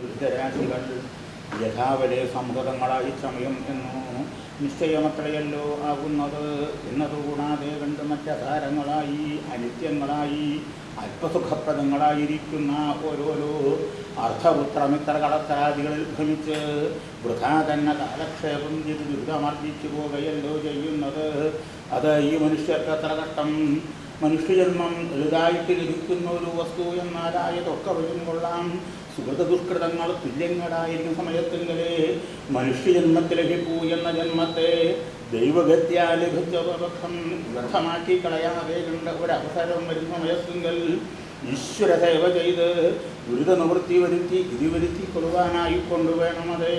ദുരിതരാശികൾ യഥാവലെ സംഹൃതങ്ങളായി സമയം എന്നു നിശ്ചയമത്രയല്ലോ ആകുന്നത്. എന്നതുകൂടാതെ കണ്ട് മറ്റധാരങ്ങളായി അനിത്യങ്ങളായി അല്പസുഖപ്രദങ്ങളായിരിക്കുന്ന ഓരോരോ അർത്ഥപുത്രമിത്ര കളത്രാദികളിൽ ഭ്രമിച്ച് വൃഥാ തന്നെ കാലക്ഷേപം ചെയ്ത് ദുരിതമർജിച്ചു പോവുകയല്ലോ ചെയ്യുന്നത്. അത് ഈ മനുഷ്യർക്ക് എത്ര കഷ്ടം? മനുഷ്യജന്മം എളുതായിട്ട് ലഭിക്കുന്ന ഒരു വസ്തു എന്നാലായതൊക്കെ വരും കൊള്ളാം. സുഹൃത ദുഷ്കൃതങ്ങൾ തുല്യങ്ങളായിരിക്കും സമയത്തെങ്കിലെ മനുഷ്യജന്മത്തിൽ ലഭിക്കൂ എന്ന ജന്മത്തെ ദൈവഗത്യാ ലഭിച്ചവർക്കം വ്യർത്ഥമാക്കി കളയാതെ കണ്ട ഒരവസരം വരുന്ന സമയത്തെങ്കിൽ ഈശ്വര സേവ ചെയ്ത് ദുരിത നിവൃത്തി വരുത്തി ഇതി വരുത്തി കൊള്ളുവാനായി കൊണ്ടുവേണം അത്.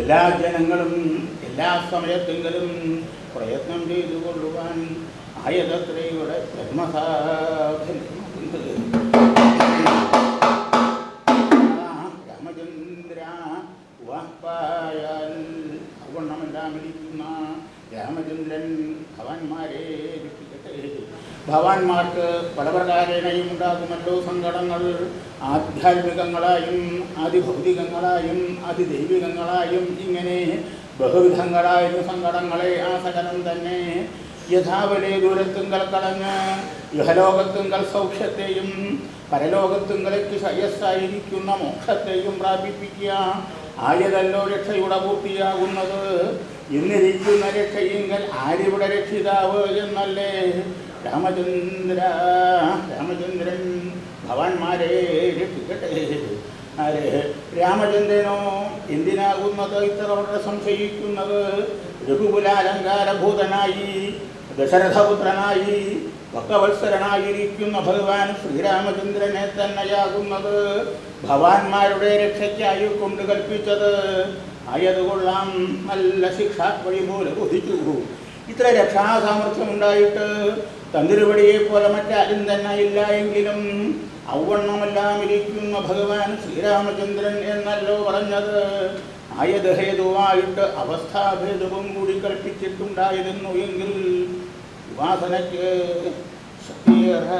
എല്ലാ ജനങ്ങളും എല്ലാ സമയത്തെങ്കിലും പ്രയത്നം ചെയ്തു കൊള്ളുവാൻ ആയതത്രയുടെ രാമചന്ദ്ര ഇരിക്കുന്ന രാമചന്ദ്രൻ ഭവാന്മാരെ ഭവാന്മാർക്ക് പല പ്രകാരേണയും ഉണ്ടാകുമല്ലോ സങ്കടങ്ങൾ. ആധ്യാത്മികങ്ങളായും അതിഭൗതികങ്ങളായും അതിദൈവികങ്ങളായും ഇങ്ങനെ ബഹുവിധങ്ങളായ സങ്കടങ്ങളെ ആ സകലം തന്നെ യഥാവലെ ദൂരത്തുങ്കൽ കളഞ്ഞ് ഇഹലോകത്തുങ്കൽ സൗഖ്യത്തെയും പരലോകത്തുങ്കലേക്ക് ശയസ്സായിരിക്കുന്ന മോക്ഷത്തെയും പ്രാപിപ്പിക്കുക. ആയതല്ലോ രക്ഷയുടെ പൂർത്തിയാകുന്നത്. ഇന്നിരിക്കുന്ന രക്ഷയെങ്കിൽ ആരിവിടെ രക്ഷിതാവ് എന്നല്ലേ? രാമചന്ദ്ര രാമചന്ദ്രൻ ഭവാന്മാരെ രക്ഷിക്കട്ടെ. ആരെ? രാമചന്ദ്രനോ? എന്തിനാകുന്നത്? ഇത്ര വളരെ സംശയിക്കുന്നത്. രഘുകുലാലങ്കാരഭൂതനായി ദശരഥപുത്രനായി ഭക്തവത്സരനായിരിക്കുന്ന ഭഗവാൻ ശ്രീരാമചന്ദ്രനെ തന്നെയാകുന്നത് ഭവാന്മാരുടെ രക്ഷയ്ക്കായി കൊണ്ട് കൽപ്പിച്ചത്. ആയതുകൊള്ളാം. നല്ല ശിക്ഷ വഴി പോലെ ബോധിച്ചു. ഇത്ര രക്ഷാസാമർഥ്യമുണ്ടായിട്ട് തന്തിരുവടിയെ പോലെ മറ്റാരും തന്നെ ഇല്ല എങ്കിലും ഔവണ്ണമെല്ലാം ഇരിക്കുന്ന ഭഗവാൻ ശ്രീരാമചന്ദ്രൻ എന്നല്ലോ പറഞ്ഞത്. ആയത് ഹേതുവായിട്ട് അവസ്ഥാഭേദവും കൂടി കൽപ്പിച്ചിട്ടുണ്ടായിരുന്നു എങ്കിൽ उपासनज्ञे शक्तिर्ह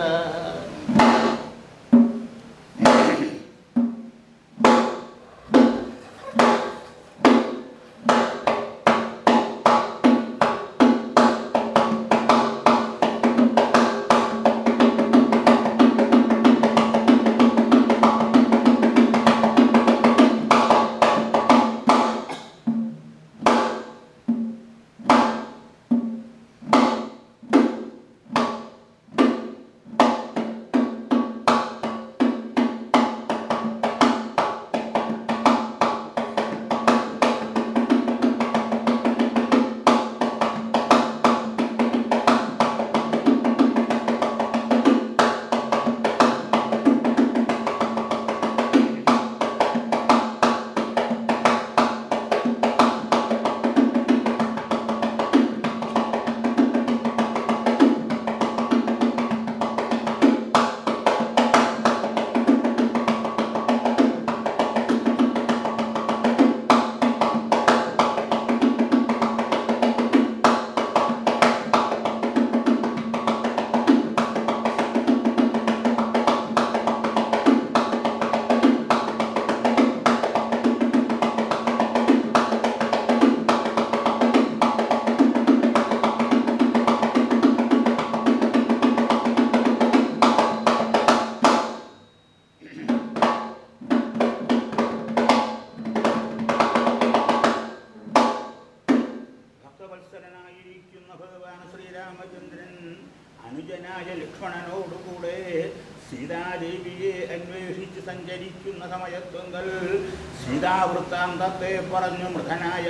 സീതാവൃത്താന്തത്തെ പറഞ്ഞു മൃഗനായ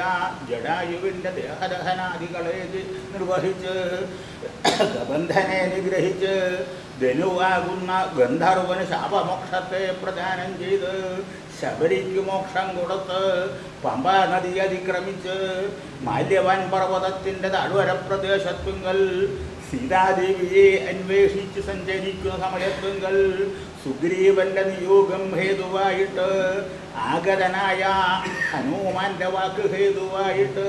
ജഡായുവിന്റെ ദേഹദഹനാദികളെ നിർവഹിച്ച് ഗബന്ധനെ നിഗ്രഹിച്ച് ധനുവാകുന്ന ഗന്ധർവന് ശാപമോക്ഷത്തെ പ്രദാനം ചെയ്ത് ശബരിക്ക് മോക്ഷം കൊടുത്ത് പമ്പാ നദി അതിക്രമിച്ച് മാല്യവാൻ പർവതത്തിന്റെ താഴ്വര പ്രദേശത്തുങ്കൽ സീതാദേവിയെ അന്വേഷിച്ച് സഞ്ചരിക്കുന്ന സമയത്തുങ്കൽ സുഗ്രീവന്റെ നിയോഗം ഹേതുവായിട്ട് ആഗതനായ ഹനുമാന്റെ വാക്ക് ഹേതുവായിട്ട്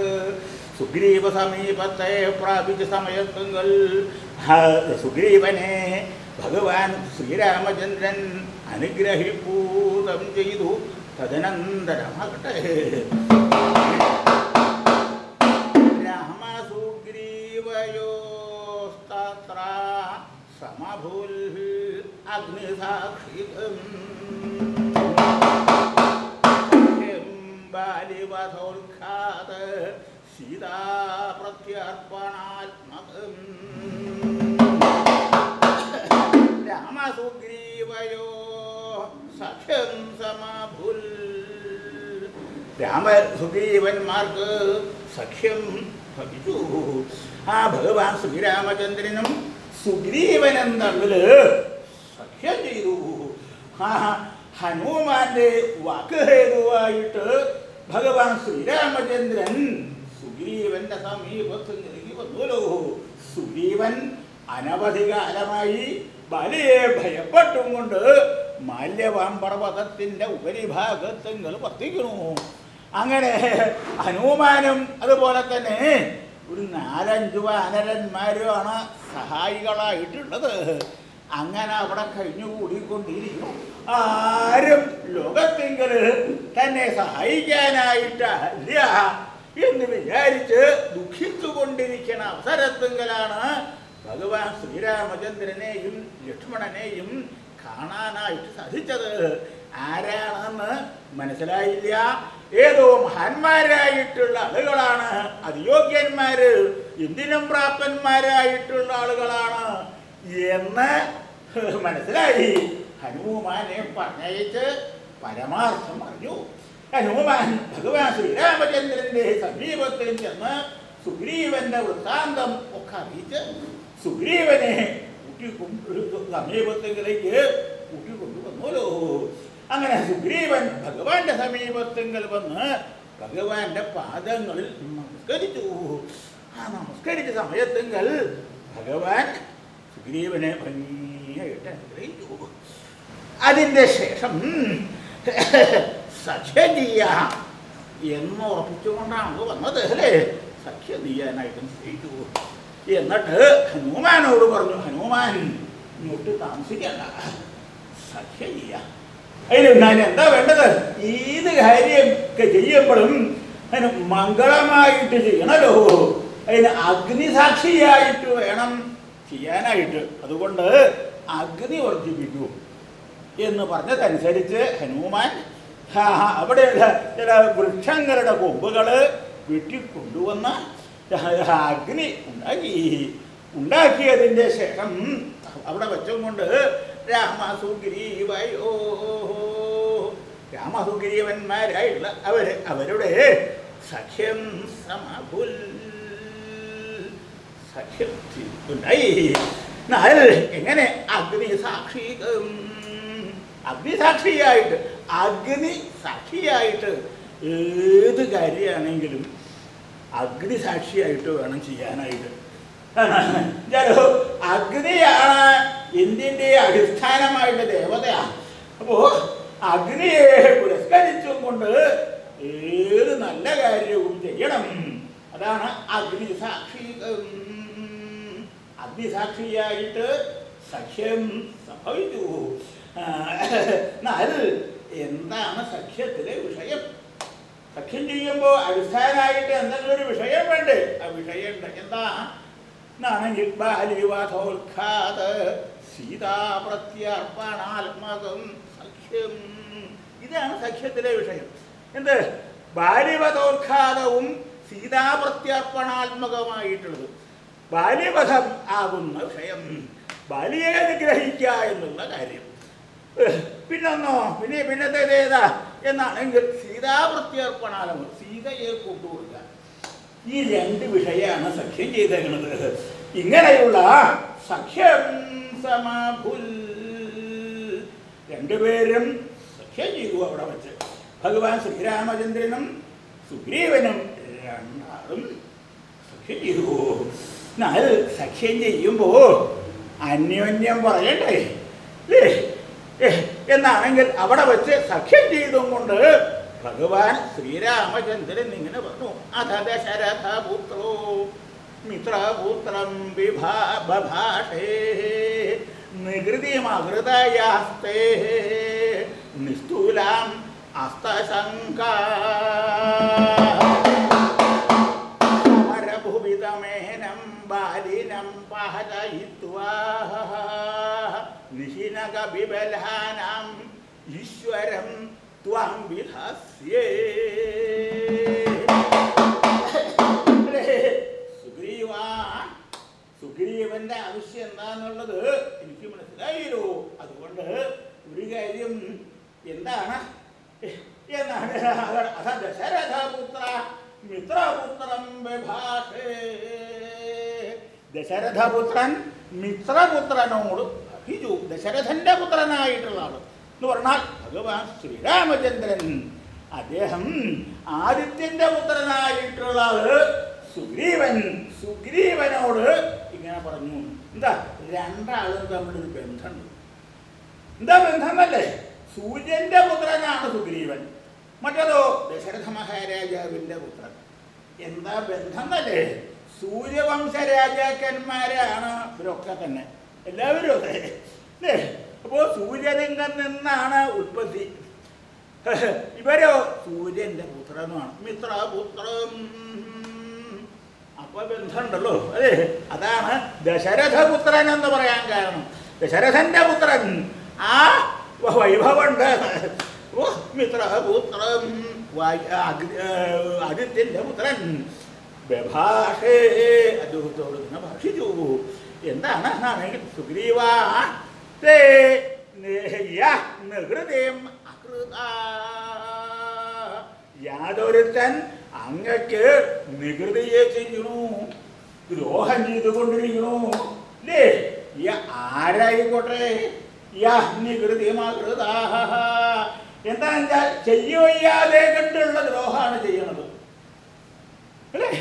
സുഗ്രീവ സമീപത്തെ പ്രാപിച്ച സമയത്തുങ്ങൾ സുഗ്രീവനെ ഭഗവാൻ ശ്രീരാമചന്ദ്രൻ അനുഗ്രഹിപ്പൂതം ചെയ്തു. തദനന്തരമാകട്ടെ. രാമസുഗ്രീവയോസ്തത്ര സമഭൂൽ അഗ്നിസാക്ഷികം ബാലിവധോൽഖാത സീതാ പ്രത്യർപ്പണാത്മകം. രാമസുഗ്രീവയോ സഖ്യം സമഭുൽ രാമ സുഗ്രീവന്മാർക്ക് സഖ്യം ഭവിച്ചു. ആ ഭഗവാൻ ശ്രീരാമചന്ദ്രനും സുഗ്രീവനും തമ്മിൽ സഖ്യം ചെയ്തു. ആ ഹനുമാന്റെ വാക്ക് ഹേതുവായിട്ട് ഭഗവാൻ ശ്രീരാമചന്ദ്രൻ സുഗ്രീവന്റെ സമീപത്ത് നൽകി വന്നുല്ലോ സുഗ്രീവൻ അനവധി കാലമായി ബലയെ ഭയപ്പെട്ടും കൊണ്ട് മാല്യവാൻ പർവതത്തിന്റെ ഉപരിഭാഗത്തെങ്കിൽ വർത്തിക്കുന്നു. അങ്ങനെ ഹനുമാനും അതുപോലെ തന്നെ ഒരു നാലഞ്ചു വാനരന്മാരുമാണ് സഹായികളായിട്ടുള്ളത്. അങ്ങനെ അവിടെ കഴിഞ്ഞുകൂടിക്കൊണ്ടിരിക്കുന്നു. ആരും ലോകത്തെങ്കിൽ തന്നെ സഹായിക്കാനായിട്ടല്ല എന്ന് വിചാരിച്ച് ദുഃഖിച്ചുകൊണ്ടിരിക്കുന്ന അവസരത്തെങ്കിലാണ് ഭഗവാൻ ശ്രീരാമചന്ദ്രനെയും ലക്ഷ്മണനെയും കാണാനായിട്ട് സാധിച്ചത്. ആരാണെന്ന് മനസ്സിലായില്ല. ഏതോ മഹാന്മാരായിട്ടുള്ള ആളുകളാണ്. അതിയോഗ്യന്മാര് എന്തിനും പ്രാപ്തന്മാരായിട്ടുള്ള ആളുകളാണ് എന്ന് മനസ്സിലായി. ഹനുമാനെ പറഞ്ഞയച്ച് പരമാർത്ഥം അറിഞ്ഞു ഹനുമാൻ ഭഗവാൻ ശ്രീരാമചന്ദ്രന്റെ സമീപത്തിൽ ചെന്ന് സുഗ്രീവന്റെ വൃത്താന്തം ഒക്കെ അറിയിച്ച് സുഗ്രീവനെ സമീപത്തിലേക്ക് സമീപത്തെങ്കിലേക്ക് കൂട്ടിക്കൊണ്ടുവന്നല്ലോ അങ്ങനെ സുഗ്രീവൻ ഭഗവാന്റെ സമീപത്തെങ്കിൽ വന്ന് ഭഗവാന്റെ പാദങ്ങളിൽ നമസ്കരിച്ചു. ആ നമസ്കരിച്ച സമയത്തെങ്കിൽ ഭഗവാൻ സുഗ്രീവനെ ഭംഗിയായിട്ട് അനുഗ്രഹിച്ചു. അതിന്റെ ശേഷം സഖ്യനീയ എന്ന് ഉറപ്പിച്ചുകൊണ്ടാണ് വന്നത് അല്ലേ? സഖ്യനീയനായിട്ട് നിശ്ചയിച്ചു എന്നിട്ട് ഹനുമാനോട് പറഞ്ഞു ഹനുമാൻ ഇങ്ങോട്ട് താമസിക്കണ്ട. സഖ്യനീയ. ഞാൻ എന്താ വേണ്ടത്? ഏത് കാര്യമൊക്കെ ചെയ്യുമ്പോഴും അതിന് മംഗളമായിട്ട് ചെയ്യണല്ലോ. അതിന് അഗ്നിസാക്ഷിയായിട്ട് വേണം ചെയ്യാനായിട്ട്. അതുകൊണ്ട് അഗ്നി വർദ്ധിപ്പിക്കൂ എന്ന് പറഞ്ഞതനുസരിച്ച് ഹനുമാൻ അവിടെയുള്ള ചില വൃക്ഷങ്ങളുടെ കൊമ്പുകൾ വെട്ടിക്കൊണ്ടുവന്ന അഗ്നി ഉണ്ടാക്കി. ഉണ്ടാക്കിയതിന്റെ ശേഷം അവിടെ വെച്ചും കൊണ്ട് രാമസുഗ്രീവയോ രാമസുഗ്രീവന്മാരായുള്ള അവർ അവരുടെ സഖ്യം സമഭുൽ സഖ്യം ഉണ്ടായി. എന്നാൽ എങ്ങനെ അഗ്നി സാക്ഷി അഗ്നിസാക്ഷിയായിട്ട് അഗ്നി സാക്ഷിയായിട്ട് ഏത് കാര്യമാണെങ്കിലും അഗ്നിസാക്ഷിയായിട്ട് വേണം ചെയ്യാനായിട്ട്. ചിലോ അഗ്നിയാണ് എന്തിന്റെ അടിസ്ഥാനമായിട്ട് ദേവതയാണ് അപ്പോ അഗ്നിയെ പുരസ്കരിച്ചും കൊണ്ട് ഏത് നല്ല കാര്യവും ചെയ്യണം. അതാണ് അഗ്നി സാക്ഷി അഗ്നിസാക്ഷിയായിട്ട് സഖ്യം സംഭവിച്ചു. എന്നാൽ എന്താണ് സഖ്യത്തിലെ വിഷയം? സഖ്യം ചെയ്യുമ്പോൾ അടിസ്ഥാനമായിട്ട് എന്തെങ്കിലും ഒരു വിഷയം വേണ്ടേ? ആ വിഷയം എന്താ? എന്നാണെങ്കിൽ ബാലിവധോത്ഖാത സീതാപ്രത്യർപ്പണാത്മകം സഖ്യം. ഇതാണ് സഖ്യത്തിലെ വിഷയം. എന്ത്? ബാലിവധോത്ഖാതവും സീതാപ്രത്യർപ്പണാത്മകമായിട്ടുള്ളത് ബാല്യവധം ആകുന്ന വിഷയം. ബാലിയെ അനുഗ്രഹിക്കുക എന്നുള്ള കാര്യം. പിന്നൊന്നോ? പിന്നെ പിന്നത്തേത് ഏതാ? എന്നാണെങ്കിൽ സീതാപ്രത്യർപ്പണാലം സീതയെ കൊണ്ടുകൊടുക്കുക ഈ രണ്ട് വിഷയമാണ് സഖ്യം ചെയ്തേക്കുന്നത് ഇങ്ങനെയുള്ള സഖ്യം സമാഭുൽ. രണ്ടുപേരും സഖ്യം ചെയ്തു അവിടെ വെച്ച്. ഭഗവാൻ ശ്രീരാമചന്ദ്രനും സുഗ്രീവനും രണ്ടാളും സഖ്യം ചെയ്തു. എന്നാൽ സഖ്യം ചെയ്യുമ്പോ അന്യോന്യം പറയണ്ടേ? അല്ലേ എന്നാണെങ്കിൽ അവിടെ വെച്ച് സഖ്യം ചെയ്തും കൊണ്ട് ഭഗവാൻ ശ്രീരാമചന്ദ്രൻ ഇങ്ങനെ പറഞ്ഞു. അഥ ദശരഥപുത്രോ മിത്രപുത്രം വിഭാ ബഭാഷേ നികൃതിമകൃതയാസ്തേ നിസ്തൂലാം അസ്തശങ്ക. സമരഭുവിതമേനം ബാലിനം പാലയിത്വാ നിശിനക വിബലാനാം ഈശ്വരം ത്വം വിഹസ്യേ. സുഗ്രീവ സുഗ്രീവന്റെ ആവശ്യം എന്താന്നുള്ളത് എനിക്ക് മനസ്സിലായില്ലോ. അതുകൊണ്ട് ഒരു കാര്യം എന്താണ്? എന്നാണ് അഥ ദശരഥപുത്ര മിത്രപുത്രം വിഭാഷേ. ദശരഥപുത്രൻ മിത്രപുത്രനോട് അഭിജു ദശരഥന്റെ പുത്രനായിട്ടുള്ള ആൾ എന്ന് പറഞ്ഞാൽ ഭഗവാൻ ശ്രീരാമചന്ദ്രൻ. അദ്ദേഹം ആദിത്യന്റെ പുത്രനായിട്ടുള്ള ആൾ സുഗ്രീവൻ. സുഗ്രീവനോട് ഇങ്ങനെ പറഞ്ഞു. എന്താ? രണ്ടാളും തമ്മിലൊരു ബന്ധമുണ്ട്. എന്താ ബന്ധമല്ലേ? സൂര്യന്റെ പുത്രനാണ് സുഗ്രീവൻ. മറ്റതോ ദശരഥ മഹാരാജാവിന്റെ പുത്രൻ. എന്താ ബന്ധം അല്ലേ സൂര്യവംശ രാജാക്കന്മാരാണ് ഇവരൊക്കെ തന്നെ. എല്ലാവരും അതെ. അല്ലേ അപ്പോ സൂര്യലിംഗം നിന്നാണ് ഉൽപ്പത്തി. ഇവരോ? സൂര്യന്റെ പുത്രനുമാണ്. മിത്രപുത്രം. അപ്പൊ ബന്ധമുണ്ടല്ലോ. അതെ. അതാണ് ദശരഥപുത്രൻ എന്ന് പറയാൻ കാരണം. ദശരഥന്റെ പുത്രൻ. ആ വൈഭവുണ്ട് ഓ അഗ്- ഏർ ആദിത്യന്റെ പുത്രൻ. ബഭാഷേ. അദ്ദേഹത്തോട് ഇങ്ങനെ എന്താണ്? എന്നാണെങ്കിൽ സുഗ്രീവ അങ്ങക്ക് നികൃതിയെ ചെയ്യണു ദ്രോഹം ചെയ്തുകൊണ്ടിരിക്കണു ലേ ആരായിക്കോട്ടെ? നികൃതിമാകൃത എന്താണെന്ന് വെച്ചാൽ ചെയ്യുവയ്യാതെ കണ്ടുള്ള ദ്രോഹമാണ് ചെയ്യണത്. അല്ലേ?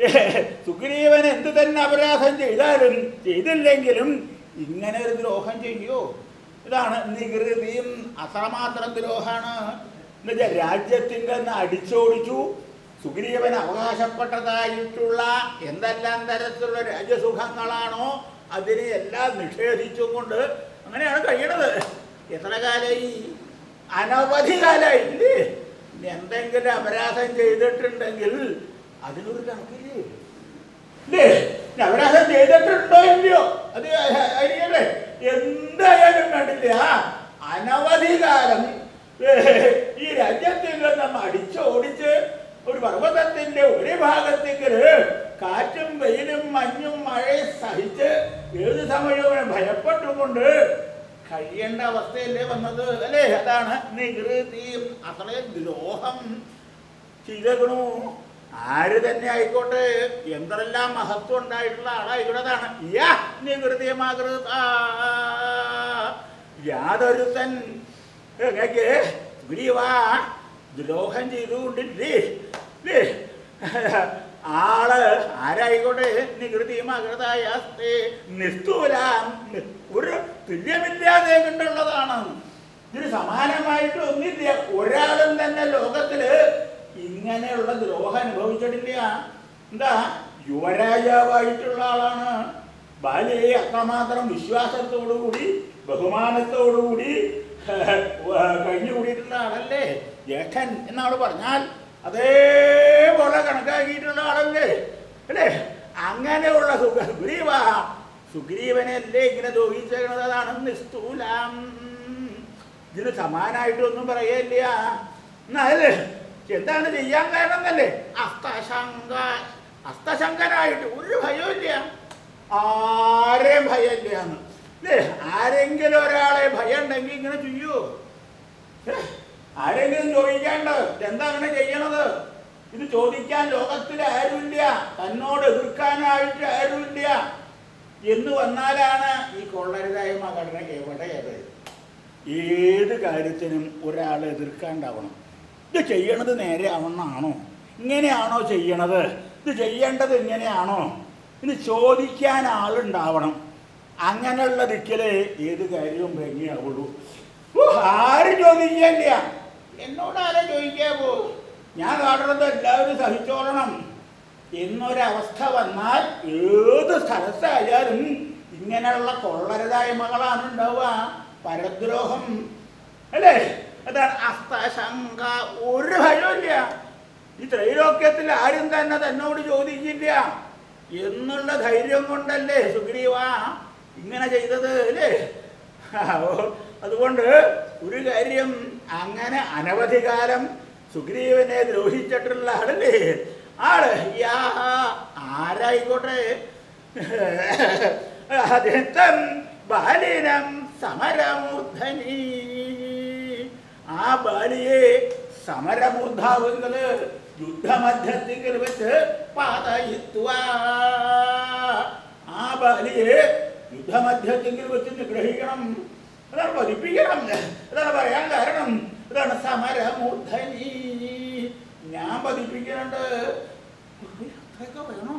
സുഗ്രീവൻ എന്ത് തന്നെ അപരാധം ചെയ്താലും ചെയ്തില്ലെങ്കിലും ഇങ്ങനെ ഒരു ദ്രോഹം ചെയ്യോ? ഇതാണ് നികൃതിയും അത്രമാത്രം ദ്രോഹാണ് എന്നുവെച്ചാൽ രാജ്യത്തിന്റെ അടിച്ചോടിച്ചു. സുഗ്രീവൻ അവകാശപ്പെട്ടതായിട്ടുള്ള എന്തെല്ലാം തരത്തിലുള്ള രാജ്യസുഖങ്ങളാണോ അതിനെ എല്ലാം നിഷേധിച്ചും കൊണ്ട് അങ്ങനെയാണ് കഴിയണത്. എത്ര കാലായി? അനവധി കാലായി എന്തെങ്കിലും അപരാധം ചെയ്തിട്ടുണ്ടെങ്കിൽ അതിനൊരു കണക്കില്ലേ? അപരാധം ചെയ്തിട്ടുണ്ടോ ഇല്ലയോ? അത് അറിയല്ലേ എന്തായാലും കണ്ടില്ല. അനവധി കാലം ഈ രാജ്യത്തിൽ നിന്നും അടിച്ചോടിച്ച് ഒരു പർവതത്തിന്റെ ഒരു ഭാഗത്തേക്ക് കാറ്റും വെയിലും മഞ്ഞും മഴയും സഹിച്ച് ഏത് സമയവും ഭയപ്പെട്ടുകൊണ്ട് കഴിയേണ്ട അവസ്ഥയല്ലേ വന്നത് അല്ലേ? അതാണ് നികൃതിയും അത്രയും ദ്രോഹം ചെയ്തേക്കണു. ആര് തന്നെ ആയിക്കോട്ടെ എന്തെല്ലാം മഹത്വം ഉണ്ടായിട്ടുള്ള ആളായിക്കോട്ടതാണ് യാ നികൃതിയമാകൃത യാതൊരുത്തൻ ഗുരുവാ ദ്രോഹം ചെയ്തുകൊണ്ടില്ലേ? ആൾ ആരായിക്കോട്ടെ നികൃതിയമാകൃതായ നിസ്തൂലാം ഒരു തുല്യമില്ലാതെ കണ്ടുള്ളതാണ്. ഇതിന് സമാനമായിട്ട് ഒന്നില്ല ഒരാളും തന്നെ ലോകത്തിൽ ഇങ്ങനെയുള്ള ദ്രോഹം അനുഭവിച്ചിട്ടില്ല. എന്താ? യുവരാജാവായിട്ടുള്ള ആളാണ്. ബാലിയെ അത്രമാത്രം വിശ്വാസത്തോടുകൂടി ബഹുമാനത്തോടുകൂടി കഴിഞ്ഞുകൂടിയിട്ടുള്ള ആളല്ലേ? ജ്യേഷ്ഠൻ എന്നവൾ പറഞ്ഞാൽ അതേപോലെ കണക്കാക്കിയിട്ടുള്ള ആളല്ലേ? അല്ലേ? അങ്ങനെയുള്ള സുഗ്രീവ സുഗ്രീവ സുഗ്രീവനല്ലേ ഇങ്ങനെ ദ്രോഹിച്ചേക്കണത്? അതാണ് നിസ്തൂലാം. ഇതിന് സമാനായിട്ടൊന്നും പറയല്ല എന്നാൽ എന്താണ് ചെയ്യാൻ കാരണം എന്നല്ലേ അസ്തശങ്ക അസ്തശങ്കനായിട്ട് ഒരു ഭയമില്ല ആരെയും ഭയമില്ല എന്ന്. അല്ലേ ആരെങ്കിലും ഒരാളെ ഭയം ഉണ്ടെങ്കിൽ ഇങ്ങനെ ചെയ്യൂ? ആരെങ്കിലും ചോദിക്കാണ്ട് എന്താ അങ്ങനെ ചെയ്യണത്? ഇത് ചോദിക്കാൻ ലോകത്തിൽ ആരുമില്ല. തന്നോട് എതിർക്കാനായിട്ട് ആരുമില്ല. എന്ന് വന്നാലാണ് ഈ കൊള്ളരുതായ്മ ഘടന എവിടെയത് ഏത് കാര്യത്തിനും ഒരാളെ എതിർക്കാണ്ടാവണം. ഇത് ചെയ്യണത് നേരെ ആവണമെന്നാണോ ഇങ്ങനെയാണോ ചെയ്യണത്? ഇത് ചെയ്യേണ്ടത് ഇങ്ങനെയാണോ? ഇത് ചോദിക്കാൻ ആളുണ്ടാവണം. അങ്ങനെയുള്ള ദിക്കിലെ ഏത് കാര്യവും ഭംഗിയാവുള്ളൂ. ആരും ചോദിക്കില്ല എന്നോട് ആരാ ചോദിക്കാൻ പോ? ഞാൻ കാണുന്നത് എല്ലാവരും സഹിച്ചോളണം. എന്നൊരവസ്ഥ വന്നാൽ ഏത് സ്ഥലത്തായാലും ഇങ്ങനെയുള്ള കൊള്ളരുതായ്മകളാണ് ഉണ്ടാവുക പരദ്രോഹം. അല്ലേ? അതാണ് അസ്തശങ്ക ഒരു ഭയമില്ല ഈ ത്രൈലോക്യത്തിൽ ആരും തന്നെ തന്നോട് ചോദിക്കില്ല എന്നുള്ള ധൈര്യം കൊണ്ടല്ലേ സുഗ്രീവ ഇങ്ങനെ ചെയ്തത് അല്ലേ? അതുകൊണ്ട് ഒരു കാര്യം അങ്ങനെ അനവധി കാലം സുഗ്രീവനെ ദ്രോഹിച്ചിട്ടുള്ള ആളല്ലേ? ആൾ യാ ആരായിക്കോട്ടെ? അതിനം ബാലിനം സമരമൂർധനി. ആ ബാലിയെ സമരമൂർധാവുകൾ യുദ്ധമധ്യത്തിൽ വെച്ച് പാതയിത്വ ആ ബാലിയെ യുദ്ധമധ്യത്തിൽ വെച്ച് നിഗ്രഹിക്കണം അതാണ് പതിപ്പിക്കണം അതാണ് പറയാൻ കാരണം അതാണ് സമരമൂർധനി ഞാൻ പതിപ്പിക്കുന്നുണ്ട് അത്രയൊക്കെ വേണോ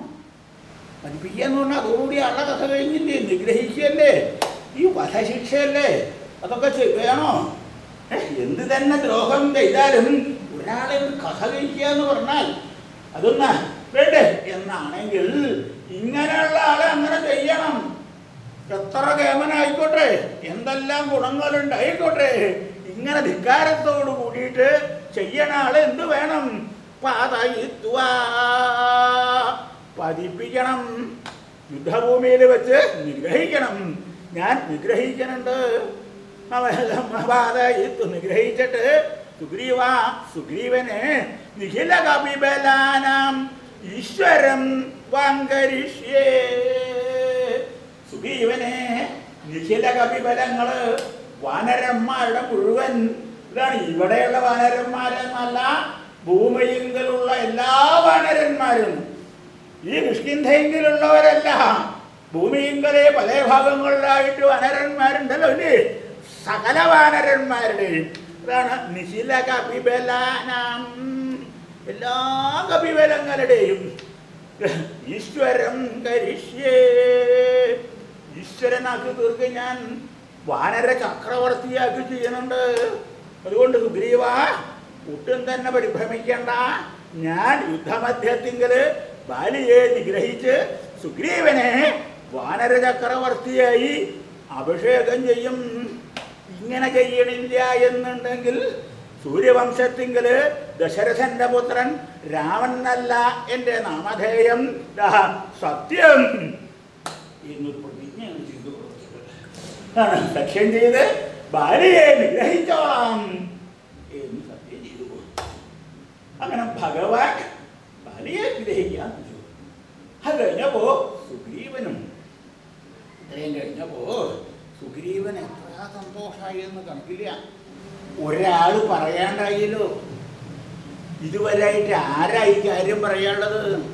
പഠിപ്പിക്കാന്ന് പറഞ്ഞാൽ അതോടുകൂടി ആളുടെ കഥ കഴിഞ്ഞില്ലേ നിഗ്രഹിക്കല്ലേ ഈ വധശിക്ഷയല്ലേ അതൊക്കെ ചെയ്- വേണോ ഏ, എന്ത് തന്നെ ദ്രോഹം ചെയ്താലും ഒരാളെ ഒരു കഥ കഴിക്കുക എന്ന് പറഞ്ഞാൽ അതൊന്ന് വേണ്ടേ? എന്നാണെങ്കിൽ ഇങ്ങനെയുള്ള ആളെ അങ്ങനെ ചെയ്യണം. എത്ര കേമനായിക്കോട്ടെ? എന്തെല്ലാം ഗുണങ്ങളുണ്ടായിക്കോട്ടെ? ഇങ്ങനെ ധിക്കാരത്തോട് കൂടിയിട്ട് ചെയ്യണ ആൾ എന്ത് വേണം? പതിപ്പിക്കണം. യുദ്ധഭൂമിയിൽ വെച്ച് നിഗ്രഹിക്കണം. ഞാൻ നിഗ്രഹിക്കുന്നുണ്ട്. പാതയിത്തു നിഗ്രഹിച്ചിട്ട് സുഗ്രീവ സുഗ്രീവനെ നിഖില കപിബലാനാം ഈശ്വരം വാങ്കരിഷ്യേ. സുഗ്രീവനെ നിഖില കപിബലങ്ങൾ വാനരന്മാരുടെ മുഴുവൻ ഇതാണ്. ഇവിടെയുള്ള വാനരന്മാരെന്നല്ല ഭൂമിയെങ്കിലുള്ള എല്ലാ വാനരന്മാരും. ഈ കിഷ്കിന്ധയെങ്കിലുള്ളവരല്ല ഭൂമിയിങ്കലെ പല ഭാഗങ്ങളിലായിട്ട് വാനരന്മാരുണ്ടല്ലോ ഇല്ലേ? സകല വാനരന്മാരുടെയും അതാണ് നിശില കപിബലാനാം എല്ലാ കപിബലങ്ങളുടെയും ഈശ്വരം കരിഷ്യേ. ഈശ്വരനാക്കി തീർക്ക് ഞാൻ വാനര ചക്രവർത്തിയാക്കി ചെയ്യുന്നുണ്ട്. അതുകൊണ്ട് സുഗ്രീവ ഒട്ടും തന്നെ പരിഭ്രമിക്കേണ്ട. ഞാൻ യുദ്ധമധ്യത്തിങ്കിൽ ബാലിയെ നിഗ്രഹിച്ച് സുഗ്രീവനെ വാനര ചക്രവർത്തിയായി അഭിഷേകം ചെയ്യും. ഇങ്ങനെ ചെയ്യണില്ല എന്നുണ്ടെങ്കിൽ സൂര്യവംശത്തിങ്കിൽ ദശരഥന്റെ പുത്രൻ രാവണനല്ല എന്റെ നാമധേയം. സത്യം. എന്നൊരു പ്രതിജ്ഞയാണ് ചെയ്തു സഖ്യം ചെയ്ത് ഭാര്യയെ നിഗ്രഹിച്ചോളാം എന്ന് സത്യം ചെയ്തു അങ്ങനെ ഭഗവാൻ ഭാര്യയെ നിഗ്രഹിക്കാൻ അത് കഴിഞ്ഞപ്പോ സുഗ്രീവനും ഇത്രയും കഴിഞ്ഞപ്പോ സുഗ്രീവൻ എത്ര സന്തോഷമായി എന്ന് കണക്കില്ല ഒരാൾ പറയാണ്ടായില്ലോ. ഇതുവരെ ആയിട്ട് ആരായി കാര്യം പറയാനുള്ളത്?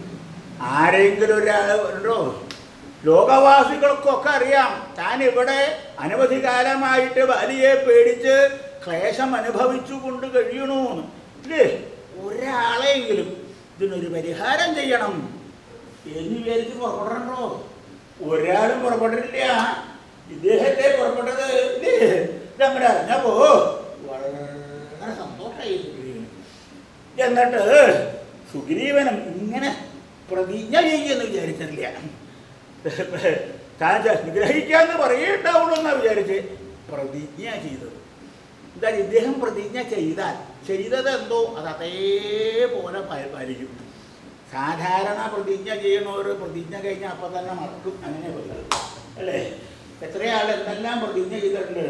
ആരെങ്കിലും ഒരാൾ ഉണ്ടോ? ലോകവാസികൾക്കൊക്കെ അറിയാം. താൻ ഇവിടെ അനവധി കാലമായിട്ട് വലിയെ പേടിച്ച് ക്ലേശം അനുഭവിച്ചു കൊണ്ട് കഴിയണു. ഇല്ലേ? ഒരാളെങ്കിലും ഇതിനൊരു പരിഹാരം ചെയ്യണം. എന്ന് വിചാരിച്ച് പുറപ്പെടണ്ടോ ഒരാളും പുറപ്പെട്ടില്ല ഇദ്ദേഹത്തെ പുറപ്പെട്ടത് ഇതങ്ങനെ അറിഞ്ഞപ്പോ വളരെ സന്തോഷമായി എന്നിട്ട് സുഗ്രീവനും ഇങ്ങനെ പ്രതിജ്ഞ ചെയ്യുമെന്ന് വിചാരിച്ചില്ല താൻ അനുഗ്രഹിക്കാന്ന് നിഗ്രഹിക്കാന്ന് പറയേണ്ടാവുള്ളൂ എന്നാ വിചാരിച്ച് പ്രതിജ്ഞ ചെയ്തത്. എന്താ ഇദ്ദേഹം പ്രതിജ്ഞ ചെയ്താൽ ചെയ്തത് എന്തോ അത് അതേപോലെ പ- പാലിക്കും സാധാരണ പ്രതിജ്ഞ ചെയ്യണവർ പ്രതിജ്ഞ കഴിഞ്ഞാൽ അപ്പം തന്നെ മറക്കും. അങ്ങനെ പറയുന്നത് അല്ലേ? എത്ര ആൾ എന്തെല്ലാം പ്രതിജ്ഞ ചെയ്തിട്ടുണ്ട്?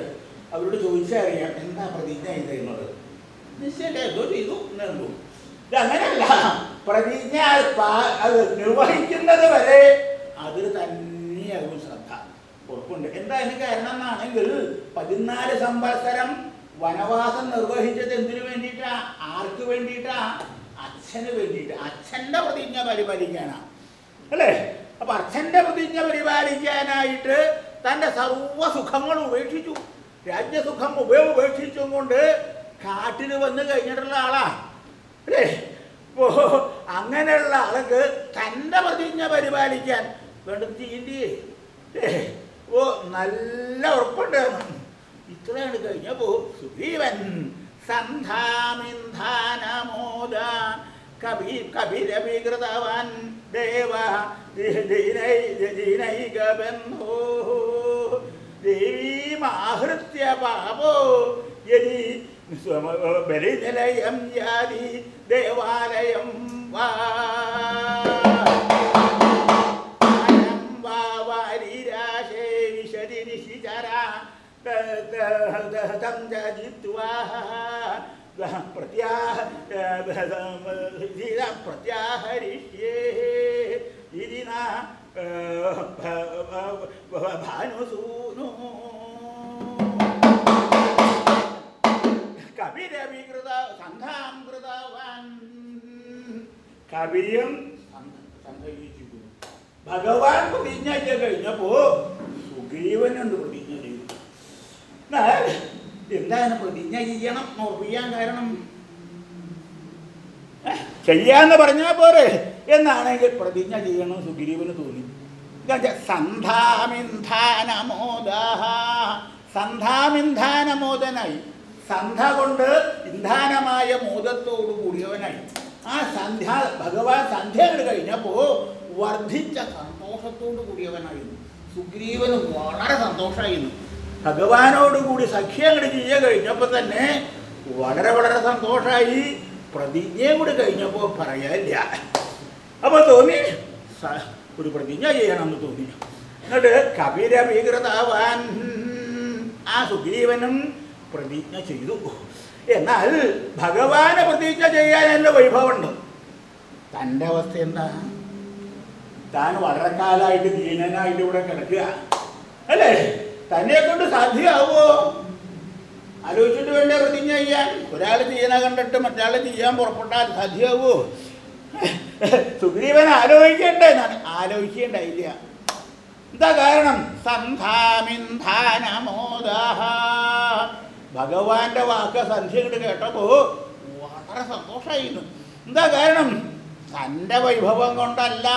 അവരോട് ചോദിച്ചാൽ അറിയാം എന്താ പ്രതിജ്ഞ ചെയ്തിരുന്നത്? നിശ്ചയം എന്തോ ചെയ്തു എന്നെന്തോ ഇത് അങ്ങനെയല്ല. പ്രതിജ്ഞ അത് നിർവഹിക്കുന്നത് വരെ അതിൽ തന്നെയാകും ശ്രദ്ധ ഉറപ്പുണ്ട് എന്താ അതിന് കാരണം എന്നാണെങ്കിൽ പതിനാല് സംവത്സരം വനവാസം നിർവഹിച്ചത് എന്തിനു വേണ്ടിയിട്ടാ? ആർക്ക് വേണ്ടിയിട്ടാ? അച്ഛന് വേണ്ടിയിട്ട്. അച്ഛന്റെ പ്രതിജ്ഞ പരിപാലിക്കാനാ. അല്ലേ? അപ്പൊ അച്ഛന്റെ പ്രതിജ്ഞ പരിപാലിക്കാനായിട്ട് തന്റെ സർവ സുഖങ്ങളും ഉപേക്ഷിച്ചു. രാജ്യസുഖം ഉപ ഉപേക്ഷിച്ചും കൊണ്ട് കാട്ടിൽ വന്നു കഴിഞ്ഞിട്ടുള്ള ആളാ. അല്ലേ? ഓ അങ്ങനെയുള്ള ആൾക്ക് തന്റെ പ്രതിജ്ഞ പരിപാലിക്കാൻ വേണ്ടത് ചെയ്യണ്ടേ ഏ, ഓ നല്ല ഉറപ്പുണ്ട്. ഇത്രയാണ് കഴിഞ്ഞപ്പോ സുഗ്രീവൻ സന്ധാമിന്ധാനമോദ കവി കപിരവികൃതവാൻ ദേവ ദീനൈകബന്ധോ ദേവീമാഹൃത്യ പാപോ യതി സ്വമ- ബലിനിലയം യാതി ദേവാലയം വാ ജ്ഞാനം വാ വാരിരാശേ വിശതി നിശിചരാ ത- ത- ത- തം ച ജിത്വാ പ്രത്യാഹ ഇതി പ്രത്യാഹരിഷ്യേ ഇതി ന ഭാനുസൂനു കപിരവികൃത സന്ധാം കൃതവാൻ കവിയും സംഭവിച്ചിരിക്കുന്നു ഭഗവാൻ പ്രതിജ്ഞ ചെയ്ത് കഴിഞ്ഞപ്പോ സുഗ്രീവനുണ്ട് പ്രതിജ്ഞ ചെയ്തു എന്താണ് പ്രതിജ്ഞ ചെയ്യണം? ഉറപ്പിക്കാൻ കാരണം. ചെയ്യാന്ന് പറഞ്ഞാൽ പോരെ. എന്നാണെങ്കിൽ പ്രതിജ്ഞ ചെയ്യണം സുഗ്രീവന് തോന്നി. സന്ധാമിന്ധാനമോദാഹ. സന്ധാമിന്ധാനമോദ സന്ധാമിന്ധാനമോദനായി. സന്ധ കൊണ്ട് ഇന്ധാനമായ മോദത്തോടു കൂടിയവനായി. ആ സന്ധ്യ ഭഗവാൻ സന്ധ്യ കണ്ട് കഴിഞ്ഞപ്പോ വർദ്ധിച്ച സന്തോഷത്തോടു കൂടിയവനായിരുന്നു. സുഗ്രീവന് വളരെ സന്തോഷമായിരുന്നു ഭഗവാനോട് കൂടി സഖ്യം അങ്ങോട്ട് ചെയ്യാൻ കഴിഞ്ഞപ്പോൾ തന്നെ വളരെ വളരെ സന്തോഷമായി പ്രതിജ്ഞയും കൂടി കഴിഞ്ഞപ്പോൾ പറയാനില്ല അപ്പോൾ തോന്നി ഒരു പ്രതിജ്ഞ ചെയ്യണമെന്ന് തോന്നി. എന്നിട്ട് കപിരവികൃതാവാൻ ആ സുഗ്രീവനും പ്രതിജ്ഞ ചെയ്തു. എന്നാൽ ഭഗവാനെ പ്രതിജ്ഞ ചെയ്യാൻ എന്റെ വൈഭവമുണ്ട്. തന്റെ അവസ്ഥ എന്താ? താൻ വളരെ കാലമായിട്ട് ദീനനായിട്ട് ഇവിടെ കിടക്കുക. അല്ലേ? തന്നെ കൊണ്ട് സാധ്യമാവോ ആലോചിച്ചിട്ട് വേണ്ടേ പ്രതിജ്ഞ ചെയ്യാൻ? ഒരാൾ ചെയ്യണ കണ്ടിട്ട് മറ്റാൾ ചെയ്യാൻ പുറപ്പെട്ടാൽ സാധ്യമാവോ സുഗ്രീവൻ ആലോചിക്കണ്ടേ? ആലോചിക്കേണ്ടായില്ല. എന്താ കാരണം? സന്ധാമിന്ധാനമോദാഹ. ഭഗവാന്റെ വാക്ക് സന്ധ്യ ഇങ്ങോട്ട് കേട്ടപ്പോ വളരെ സന്തോഷമായിരുന്നു എന്താ കാരണം? തന്റെ വൈഭവം കൊണ്ടല്ല.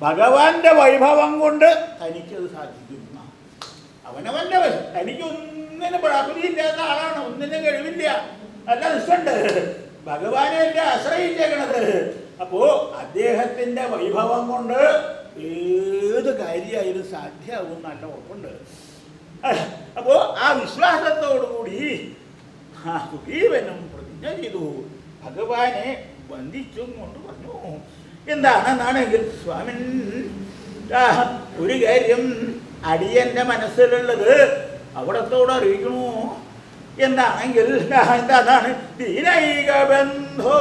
ഭഗവാന്റെ വൈഭവം കൊണ്ട് തനിക്കത് സാധിക്കുന്നു അവനവന്റെ വശം തനിക്ക് ഒന്നിനും പ്രാപ്തിയില്ലാത്ത ആളാണ്. ഒന്നിനും കഴിവില്ല. നല്ല നിഷ്ഠുണ്ട് ഭഗവാനെ അല്ലേ ആശ്രയിച്ചേക്കണത്. അപ്പോ അദ്ദേഹത്തിന്റെ വൈഭവം കൊണ്ട് ഏത് കാര്യമായാലും സാധ്യമാകും നല്ല ഉറപ്പുണ്ട്. അപ്പോ ആ വിശ്വാസത്തോടുകൂടി ആ സുഖീവനും പ്രതിജ്ഞ ചെയ്തു. ഭഗവാനെ വന്ദിച്ചും കൊണ്ട് പറഞ്ഞു. എന്താണെന്നാണെങ്കിൽ സ്വാമിൻ ആ, ഒരു കാര്യം അടിയന്റെ മനസ്സിലുള്ളത് അവിടത്തോട് അറിയിക്കണു? എന്താണെങ്കിൽ എന്താ എന്താണ് ദീനൈക ബന്ധോ.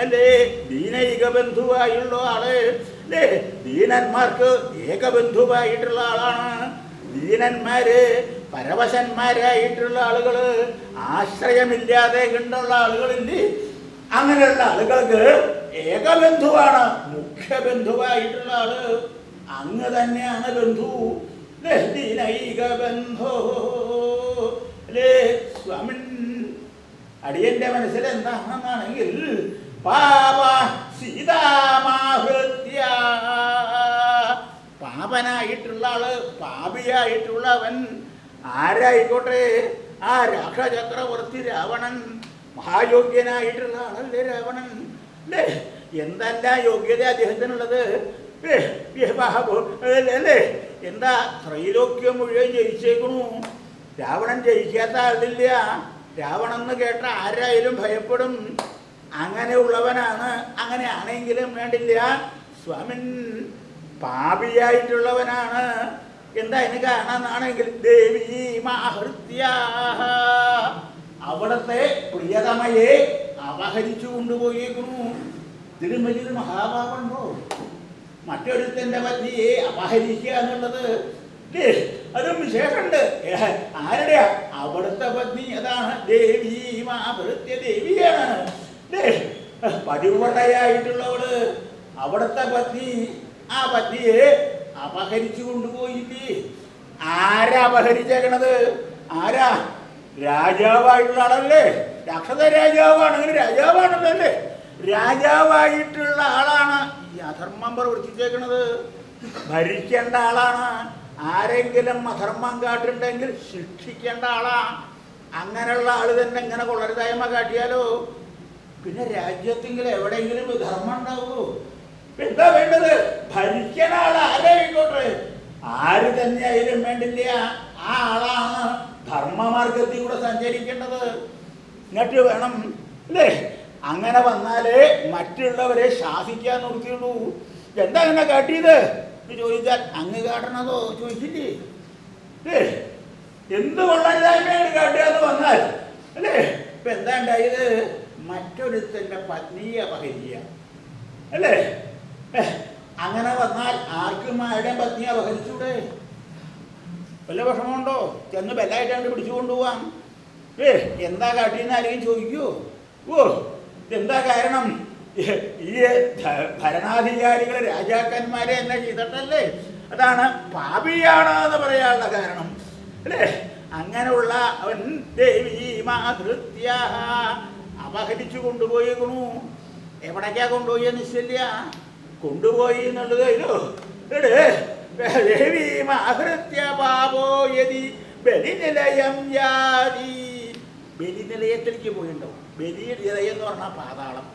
അല്ലേ? ദീനൈക ബന്ധുവായുള്ള ആൾ. അല്ലേ? ദീനന്മാർക്ക് ഏകബന്ധുവായിട്ടുള്ള ആളാണ്. ദീനന്മാര് പരവശന്മാരായിട്ടുള്ള ആളുകൾ. ആശ്രയമില്ലാതെ കണ്ടുള്ള ആളുകളില്ലേ? അങ്ങനെയുള്ള ആളുകൾക്ക് ഏകബന്ധുവാണ് മുഖ്യബന്ധുവായിട്ടുള്ള ആൾ. അങ്ങ് തന്നെയാണ് ബന്ധു ലേ, ദീനൈക ബന്ധോ അടിയന്റെ മനസ്സിൽ എന്താണെന്നാണെങ്കിൽ പാപ സീതാമാഹൃത്യ. പാപനായിട്ടുള്ള ആൾ പാപിയായിട്ടുള്ളവൻ. ആരായിക്കോട്ടെ? ആ രാക്ഷചക്രവർത്തി രാവണൻ. മഹായോഗ്യനായിട്ടുള്ള ആളല്ലേ രാവണൻ. അല്ലേ എന്തല്ല യോഗ്യത അദ്ദേഹത്തിനുള്ളത്? അല്ലേ, എന്താ ത്രൈലോക്യം മുഴുവൻ ജയിച്ചേക്കണു? രാവണൻ ജയിക്കാത്ത ആളില്ല. രാവണൻ എന്ന് കേട്ട ആരായാലും ഭയപ്പെടും. അങ്ങനെ ആണെങ്കിലും വേണ്ടില്ല. സ്വാമിൻ പാപിയായിട്ടുള്ളവനാണ്. എന്താ അതിന് കാണാന്നാണെങ്കിൽ? ദേവി മാഹൃത്യ അവിടത്തെ പ്രിയതമയെ അപഹരിച്ചു കൊണ്ടുപോയേക്കുന്നു തിരുമലിയിൽ വലിയൊരു മറ്റൊരുത്തന്റെ പത്നിയെ അപഹരിക്കുക എന്നുള്ളത് അതും വിശേഷമുണ്ട്. ആരുടെയാ? അവിടുത്തെ പത്നി അതാണ്. ദേവിയാണ്. പടിവടയായിട്ടുള്ളവൾ അവിടുത്തെ പത്നി ആ പത്നിയെ അപഹരിച്ചു കൊണ്ടുപോയില്ലേ? ആരാ അപഹരിച്ചേക്കണത്? ആരാ? രാജാവായിട്ടുള്ള ആളല്ലേ? രാക്ഷസ രാജാവാണ്. അങ്ങനെ രാജാവാണല്ലോ അല്ലേ? രാജാവായിട്ടുള്ള ആളാണ് ഈ അധർമ്മം പ്രവർത്തിച്ചേക്കണത് ഭരിക്കേണ്ട ആളാണ്. ആരെങ്കിലും അധർമ്മം കാട്ടുണ്ടെങ്കിൽ ശിക്ഷിക്കേണ്ട ആളാ. അങ്ങനെയുള്ള ആൾ തന്നെ ഇങ്ങനെ കൊള്ളരുതായ്മ കാട്ടിയാലോ? പിന്നെ രാജ്യത്തെങ്കിലും എവിടെയെങ്കിലും ധർമ്മം ഉണ്ടാവുമോ? എന്താ വേണ്ടത്? ഭരിക്കണ ആൾ ആരായിക്കോട്ടെ ആര് തന്നെ അതിലും വേണ്ടില്ല. ആ ആളാണ് ധർമ്മമാർഗത്തിൽ കൂടെ സഞ്ചരിക്കേണ്ടത്. എന്നിട്ട് വേണം അല്ലേ? അങ്ങനെ വന്നാലേ മറ്റുള്ളവരെ ശാസിക്കാൻ നിർത്തിയുള്ളൂ എന്താ എന്നെ കാട്ടിയത്? ചോദിച്ചാൽ അങ്ങ് കാട്ടണതോ? ചോദിച്ചില്ലേ? ഏ എന്ത് കൊള്ളരുതായ്മയാണ് വന്നാൽ? അല്ലേ? ഇപ്പൊ എന്താ ഉണ്ടായത്? മറ്റൊരുത്തന്റെ പത്നിയെ അപഹരിക്കുക. അല്ലേ? അങ്ങനെ വന്നാൽ ആർക്കും ആരുടെയും പത്നിയെ അപഹരിച്ചൂടെ? വല്ല വിഷമമുണ്ടോ? ചെന്ന് ബെല്ലായിട്ടാണ്ട് പിടിച്ചു കൊണ്ടുപോവാം. ഏ എന്താ കാട്ടിയെന്ന് ആരെങ്കിലും ചോദിക്കൂ ഓ എന്താ കാരണം? ഈ- ഭരണാധികാരികൾ രാജാക്കന്മാരെ എന്നെ ചെയ്തിട്ടല്ലേ? അതാണ് പാപിയാണ് എന്ന് പറയാനുള്ള കാരണം. അല്ലേ? അങ്ങനെയുള്ള അവൻ ദേവീമാകൃത്യ അപഹരിച്ചു കൊണ്ടുപോയേക്കണു എവിടേക്കാ കൊണ്ടുപോയി നിശ്ചല്യ കൊണ്ടുപോയി എന്നുള്ളത് ദേവീമാകൃത്യ പാപോ യതി ബലിനിലയം യാതി. ബലിനിലയത്തിലേക്ക് പോയിണ്ടാവും ബലിനിലയം എന്ന് പറഞ്ഞാൽ പാതാളം.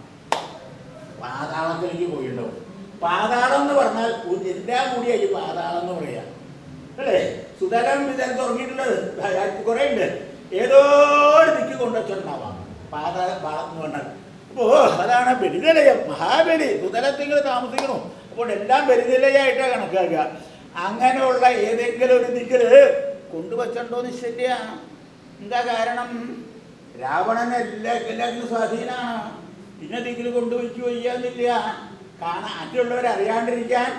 പാതാളത്തിലേക്ക് പോയിട്ടുണ്ടാവും പാതാളം എന്ന് പറഞ്ഞാൽ എല്ലാം കൂടി അതിൽ പാതാളം എന്ന് പറയാ. അല്ലേ? സുതലം വിതൽ തുടങ്ങിയിട്ടുള്ളത് കുറെ ഉണ്ട്. ഏതോ ഒരു ദിക്ക് കൊണ്ടുവച്ചിട്ടുണ്ടാവാം പാളം എന്ന് പറഞ്ഞാൽ. അപ്പോ അതാണ് ബലിനിലയം. മഹാബലി. സുതലത്തിൽ താമസിക്കണു അപ്പോൾ എല്ലാം ബലിനിലയായിട്ടാണ് കണക്കാക്കുക. അങ്ങനെയുള്ള ഏതെങ്കിലും ഒരു ദിക്കിൽ കൊണ്ടുവച്ചിട്ടുണ്ടോ നിശ്ചല്യ എന്താ കാരണം? രാവണൻ എല്ലാ എല്ലാത്തിനും സ്വാധീനമാണ് ഇന്ന ദിക്കിൽ കൊണ്ടുവച്ചു വയ്യാന്നില്ല കാണാൻ മറ്റുള്ളവരെ അറിയാണ്ടിരിക്കാൻ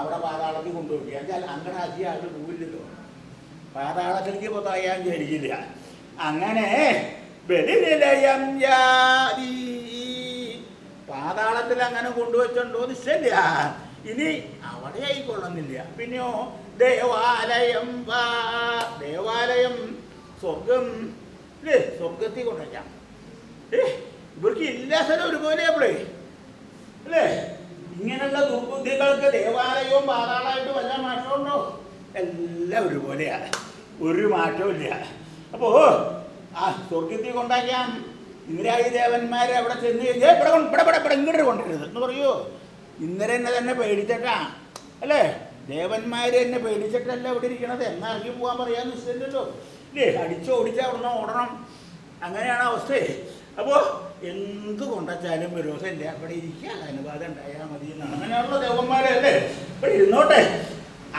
അവിടെ പാതാളത്തിൽ കൊണ്ടുപോയി. എന്നാൽ അങ്ങനെ അധികം ആൾ പോവില്ലല്ലോ. പാതാളത്തിലേക്ക് പറയാൻ കഴിയില്ല അങ്ങനെ ബലിനിലയം ജാതി. പാതാളത്തിൽ അങ്ങനെ കൊണ്ടുവച്ചുണ്ടോ നിശ്ചയില്ല ഇനി അവിടെ ആയിക്കൊള്ളുന്നില്ല പിന്നെയോ ദേവാലയം വാ. ദേവാലയം സ്വർഗം ഇല്ലേ? സ്വർഗത്തിൽ കൊണ്ടുവയ്ക്കാം ഏ? ഇവർക്ക് എല്ലാ സ്ഥലവും ഒരുപോലെ അപ്പോഴേ അല്ലേ? ഇങ്ങനെയുള്ള ദുർബുദ്ധികൾക്ക് ദേവാലയവും പാതാളമായിട്ട് വല്ല മാറ്റമുണ്ടോ? എല്ലാം ഒരുപോലെയാ. ഒരു മാറ്റവും ഇല്ല. അപ്പോ ആ സ്വർഗത്തിൽ കൊണ്ടാക്കിയാൽ ഇന്ദ്രായി ദേവന്മാരെ അവിടെ ചെന്ന് കഴിഞ്ഞാൽ ഇവിടെ ഇവിടെ ഇവിടെ ഇവിടെ ഇങ്ങോട്ട് കൊണ്ടുവരുത് എന്ന് പറയൂ? എന്നെ തന്നെ പേടിച്ചിട്ടാ. അല്ലേ? ദേവന്മാരെ എന്നെ പേടിച്ചിട്ടല്ല ഇവിടെ ഇരിക്കണത്. എന്നാ ഇറങ്ങി പോകാൻ പറയാൻ നിശ്ചയില്ലല്ലോ ഇല്ലേ? അടിച്ചു ഓടിച്ചാൽ അവിടുന്ന് ഓടണം. അങ്ങനെയാണ് അവസ്ഥ. അപ്പോൾ എന്ത് കൊണ്ടുവച്ചാലും വിരോധമില്ല അവിടെ ഇരിക്കാൻ അനുവാദം ഉണ്ടായാൽ മതി എന്നാണ്. അങ്ങനെയാണല്ലോ ദേവന്മാരെ അല്ലേ? ഇവിടെ ഇരുന്നോട്ടെ.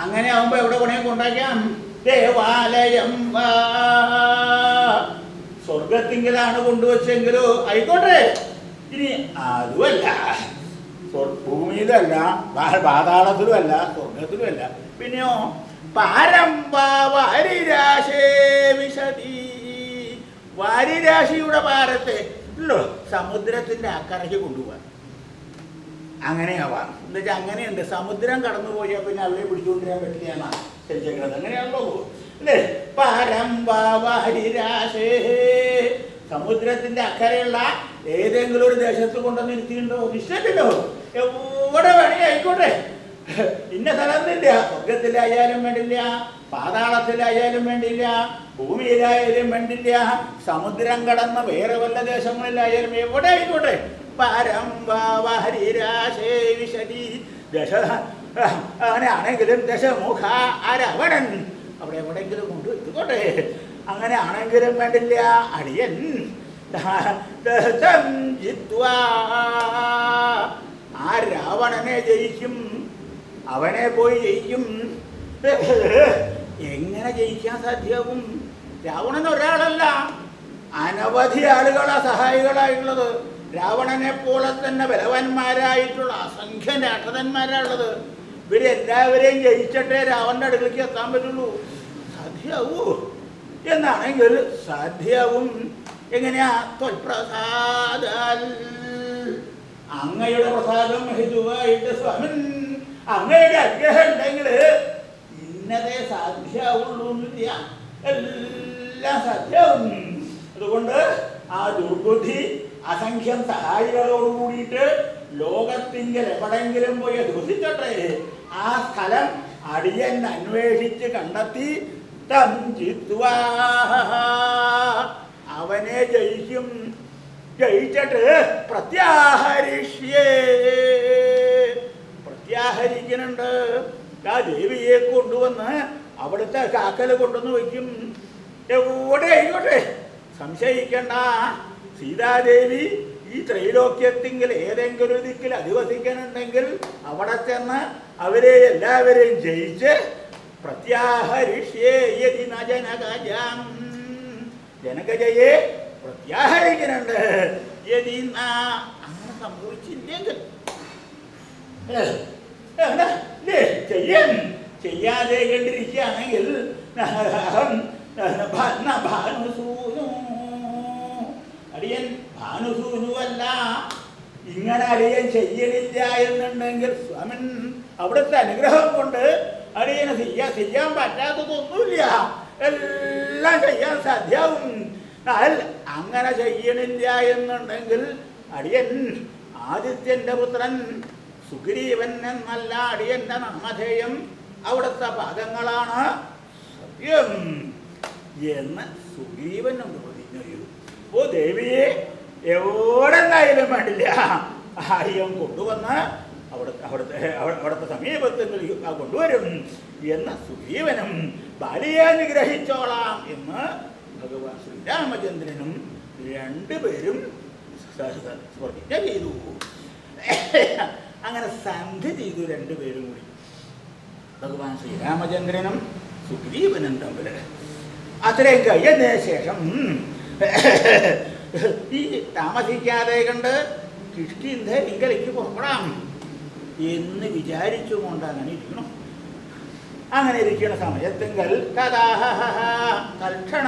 അങ്ങനെ ആവുമ്പോൾ എവിടെ കൊണ്ടേ കൊണ്ടാക്കാം? ദേവാലയം സ്വർഗത്തിങ്കിലാണ് കൊണ്ടുവച്ചെങ്കിലോ? ആയിക്കോട്ടെ. ഇനി അതുമല്ല. ഭൂമിയിലല്ല പാതാളത്തിലുമല്ല സ്വർഗത്തിലുമല്ല പിന്നെയോ? പാരമ്പാരിരാശേ വിശതി വാരിരാശിയുടെ പാരത്തെ സമുദ്രത്തിന്റെ അക്കരയ്ക്ക് കൊണ്ടുപോകാൻ അങ്ങനെയാവാം എന്ന് വെച്ചാൽ അങ്ങനെയുണ്ട്. സമുദ്രം കടന്നു പോയാൽ പിന്നെ അവരെ പിടിച്ചുകൊണ്ടിരാൻ പറ്റില്ല എന്നാണ് ശരിച്ചേക്കുന്നത് അങ്ങനെയാണല്ലോ അല്ലേ? പരമ്പാരിരാശേ സമുദ്രത്തിന്റെ അക്കരയുള്ള ഏതെങ്കിലും ഒരു ദേശത്ത് കൊണ്ടുവന്ന് ഇരുത്തിയിട്ടുണ്ടോ? നിശ്ചയില്ലോ എവിടെ വേണേ ആയിക്കോട്ടെ. ഇന്ന സ്ഥലത്തില്ല സ്വർഗത്തിലായാലും വേണ്ടില്ല പാതാളത്തിലായാലും വേണ്ടില്ല ഭൂമിയിലായാലും വേണ്ടില്ല സമുദ്രം കടന്ന വേറെ വല്ല ദേശങ്ങളിലായാലും എവിടെ ആയിക്കോട്ടെ? പരംബാഹരിരാശേ വിശതി ദശ അങ്ങനെയാണെങ്കിലും ദശമുഖ അരവണൻ അവിടെ എവിടെയെങ്കിലും കൊണ്ട് എത്തിക്കോട്ടെ അങ്ങനെ ആണെങ്കിലും വേണ്ടില്ല അടിയൻ ആ രാവണനെ ജയിക്കും. അവനെ പോയി ജയിക്കും. എങ്ങനെ ജയിക്കാൻ സാധ്യമാകും രാവണൻ ഒരാളല്ല. അനവധി ആളുകളാ സഹായികളായിട്ടുള്ളത് രാവണനെ പോലെ തന്നെ ബലവാന്മാരായിട്ടുള്ള അസംഖ്യ രാക്ഷസന്മാരാണുള്ളത്. ഇവരെല്ലാവരെയും ജയിച്ചിട്ടേ രാവണന്റെ അടുക്കലേക്ക് എത്താൻ പറ്റുള്ളൂ. സാധ്യമാവൂ എന്നാണെങ്കിൽ സാധ്യവും. എങ്ങനെയാ? ത്വൽപ്രസാദാൽ അങ്ങയുടെ പ്രസാദം ഹിതുവായിട്ട് സ്വാമൻ അങ്ങയുടെ അനുഗ്രഹം ഉണ്ടെങ്കിൽ ഇന്നതേ സാധ്യമാവുള്ളൂ എന്നില്ല. എല്ലാം സാധ്യമാവും അതുകൊണ്ട് ആ ദുർബുദ്ധി അസംഖ്യം സഹായികളോട് കൂടിയിട്ട് ലോകത്തിങ്കിൽ എവിടെങ്കിലും പോയി ദുഷിച്ചോട്ടെ ആ സ്ഥലം അടിയൻ അന്വേഷിച്ച് കണ്ടെത്തി തം അവനെ ജയിക്കും. ജയിച്ചിട്ട് പ്രത്യാഹരിഷ്യേ. ആ ദേവിയെ കൊണ്ടുവന്ന് അവിടുത്തെ കാക്കൽ കൊണ്ടുവന്ന് വയ്ക്കും. എവിടെ ആയിക്കോട്ടെ? സംശയിക്കണ്ട. സീതാദേവി ഈ ത്രൈലോക്യത്തിങ്കിൽ ഏതെങ്കിലും ഒരു ദിക്കിൽ അധിവസിക്കണുണ്ടെങ്കിൽ അവിടെ ചെന്ന് അവരെ എല്ലാവരെയും ജയിച്ച് പ്രത്യാഹരിഷ്യേ യതി ന ജനകജം. ജനകജയെ പ്രത്യാഹരിക്കുന്നുണ്ട് അങ്ങനെ സംഭവിച്ചില്ലെങ്കിൽ. അങ്ങനെ, ചെയ്യാൻ ചെയ്യാതെ കണ്ടിരിക്കുകയാണെങ്കിൽ അഹം ഭാനുസൂനു. അടിയൻ ഭാനുസൂനുവല്ല ഇങ്ങനെ അടിയൻ ചെയ്യണില്ല എന്നുണ്ടെങ്കിൽ സ്വാമൻ അവിടുത്തെ അനുഗ്രഹം കൊണ്ട് അടിയനെ ചെയ്യാൻ ചെയ്യാൻ പറ്റാത്തതൊന്നുമില്ല. എല്ലാം ചെയ്യാൻ സാധ്യമാവും അങ്ങനെ ചെയ്യണില്ല എന്നുണ്ടെങ്കിൽ അടിയൻ ആദിത്യന്റെ പുത്രൻ സുഗ്രീവൻ എന്നല്ല അടിയന്റെ നാമധേയം അവിടുത്തെ പാദങ്ങളാണ്. സത്യം. എന്ന് സുഗ്രീവൻ പ്രതിജ്ഞ ഓ ദേവിയെ എവിടെ എന്തായാലും വേണ്ടില്ല. ആര്യം കൊണ്ടുവന്ന് അവിടെ അവിടുത്തെ അവിടെ- അവിടുത്തെ സമീപത്തിൽ കൊണ്ടുവരും. എന്ന സുഗ്രീവനും ബാലിയെ അനുഗ്രഹിച്ചോളാം എന്ന് ഭഗവാൻ ശ്രീരാമചന്ദ്രനും രണ്ടുപേരും പ്രതിജ്ഞ ചെയ്തു. അങ്ങനെ സന്ധി ചെയ്തു രണ്ടുപേരും കൂടി. ഭഗവാൻ ശ്രീരാമചന്ദ്രനും സുഗ്രീവനും തമ്മിൽ അത്രയും കഴിഞ്ഞതിന് ശേഷം ഈ താമസിക്കാതെ കണ്ട് കിഷ്കിന്ധ ഇങ്കലേക്ക് പുറപ്പെടാം എന്ന് വിചാരിച്ചുകൊണ്ട് അങ്ങനെ ഇരിക്കണം അങ്ങനെ ഇരിക്കുന്ന സമയത്തെങ്കിൽ തഥാഹ തൽക്ഷണ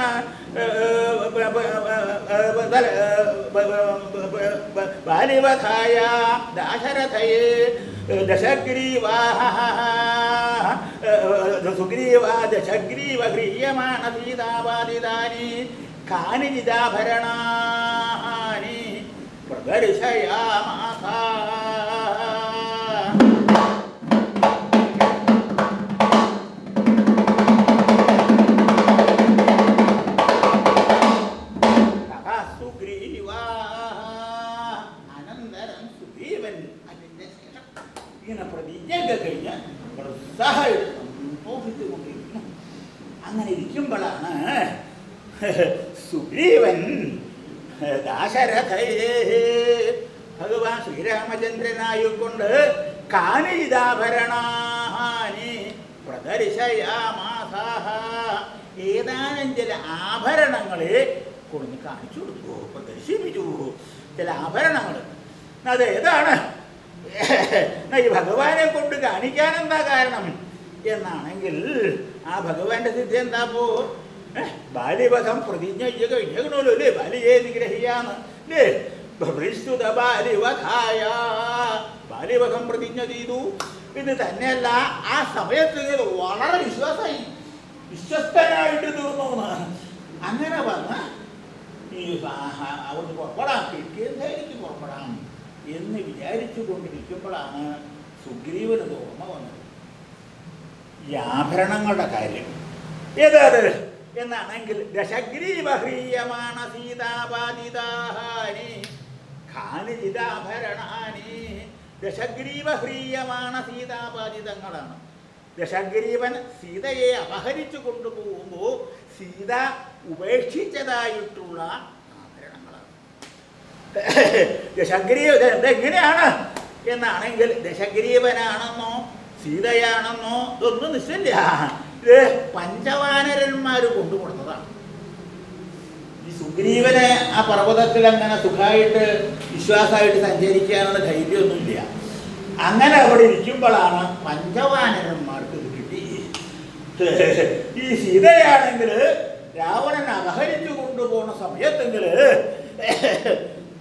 ബാലിവധായ ദാശരഥയെ ദശഗ്രീവാഹ സുഗ്രീവ ദശഗ്രീവ ഹ്രീയമാണ സീതാവാദിതാനി കാനിജിതാഭരണാനി പ്രദർശയാമാസ അങ്ങനെ ഇരിക്കുമ്പോഴാണ് സുഗ്രീവൻ ദാശരഥയെ ഭഗവാൻ ശ്രീരാമചന്ദ്രനായിക്കൊണ്ട് കാനിതാഭരണി പ്രദർശയാമാസാഹ. ഏതാനും ചില ആഭരണങ്ങളെ കൊടുന്ന് കാണിച്ചു കൊടുത്തു പ്രദർശിപ്പിച്ചു. ചില ആഭരണങ്ങൾ അത് ഏതാണ്? ഈ ഭഗവാനെ കൊണ്ട് കാണിക്കാൻ എന്താ കാരണം? എന്നാണെങ്കിൽ ആ ഭഗവാന്റെ സിദ്ധി എന്താ പോ? ബാല്യവധം പ്രതിജ്ഞ ചെയ്യുക. കഴിഞ്ഞല്ലോ അല്ലേ ബാലിയെ നിഗ്രഹിയാന്ന് അല്ലേ പ്രതിജ്ഞ ചെയ്തു. ഇത് തന്നെയല്ല ആ സമയത്ത് വളരെ വിശ്വാസമായി വിശ്വസ്തനായിട്ട് തീർന്നു. അങ്ങനെ വന്ന് ഈ അവിടുന്ന് പുറപ്പെടാം. കിട്ടിയതായിരിക്കും പുറപ്പെടാം. എന്ന് വിചാരിച്ചു കൊണ്ടിരിക്കുമ്പോഴാണ് സുഗ്രീവന് തോന്നുന്നത് വന്നത്. ഈ ആഭരണങ്ങളുടെ കാര്യം. ഏതാത്? എന്നാണെങ്കിൽ ദശഗ്രീവഹ്രീയമാണ സീതാപാതിതാഹാനി ഖാനിജിതാഭരണാനി. ദശഗ്രീവഹ്രീയമാണ സീതാപാതിതങ്ങളാണ് ദശഗ്രീവൻ സീതയെ അപഹരിച്ചു കൊണ്ടുപോകുമ്പോൾ സീത ഉപേക്ഷിച്ചതായിട്ടുള്ള ദശഗ്രീവ ഇത് ഇതെങ്ങനെയാണ്? എന്നാണെങ്കിൽ ദശഗ്രീവനാണെന്നോ സീതയാണെന്നോ ഇതൊന്നും നിശ്ചയില്ല. ഇത് പഞ്ചവാനരന്മാർ കൊണ്ടുകൊടുത്തതാണ്. ഈ സുഗ്രീവനെ ആ പർവതത്തിൽ അങ്ങനെ സുഖമായിട്ട് വിശ്വാസമായിട്ട് സഞ്ചരിക്കാനുള്ള ധൈര്യമൊന്നുമില്ല. അങ്ങനെ അവിടെ ഇരിക്കുമ്പോഴാണ് പഞ്ചവാനരന്മാർക്ക് ഇത് കിട്ടി. ഈ സീതയാണെങ്കിൽ രാവണൻ അപഹരിച്ചു കൊണ്ടുപോകുന്ന സമയത്തെങ്കിൽ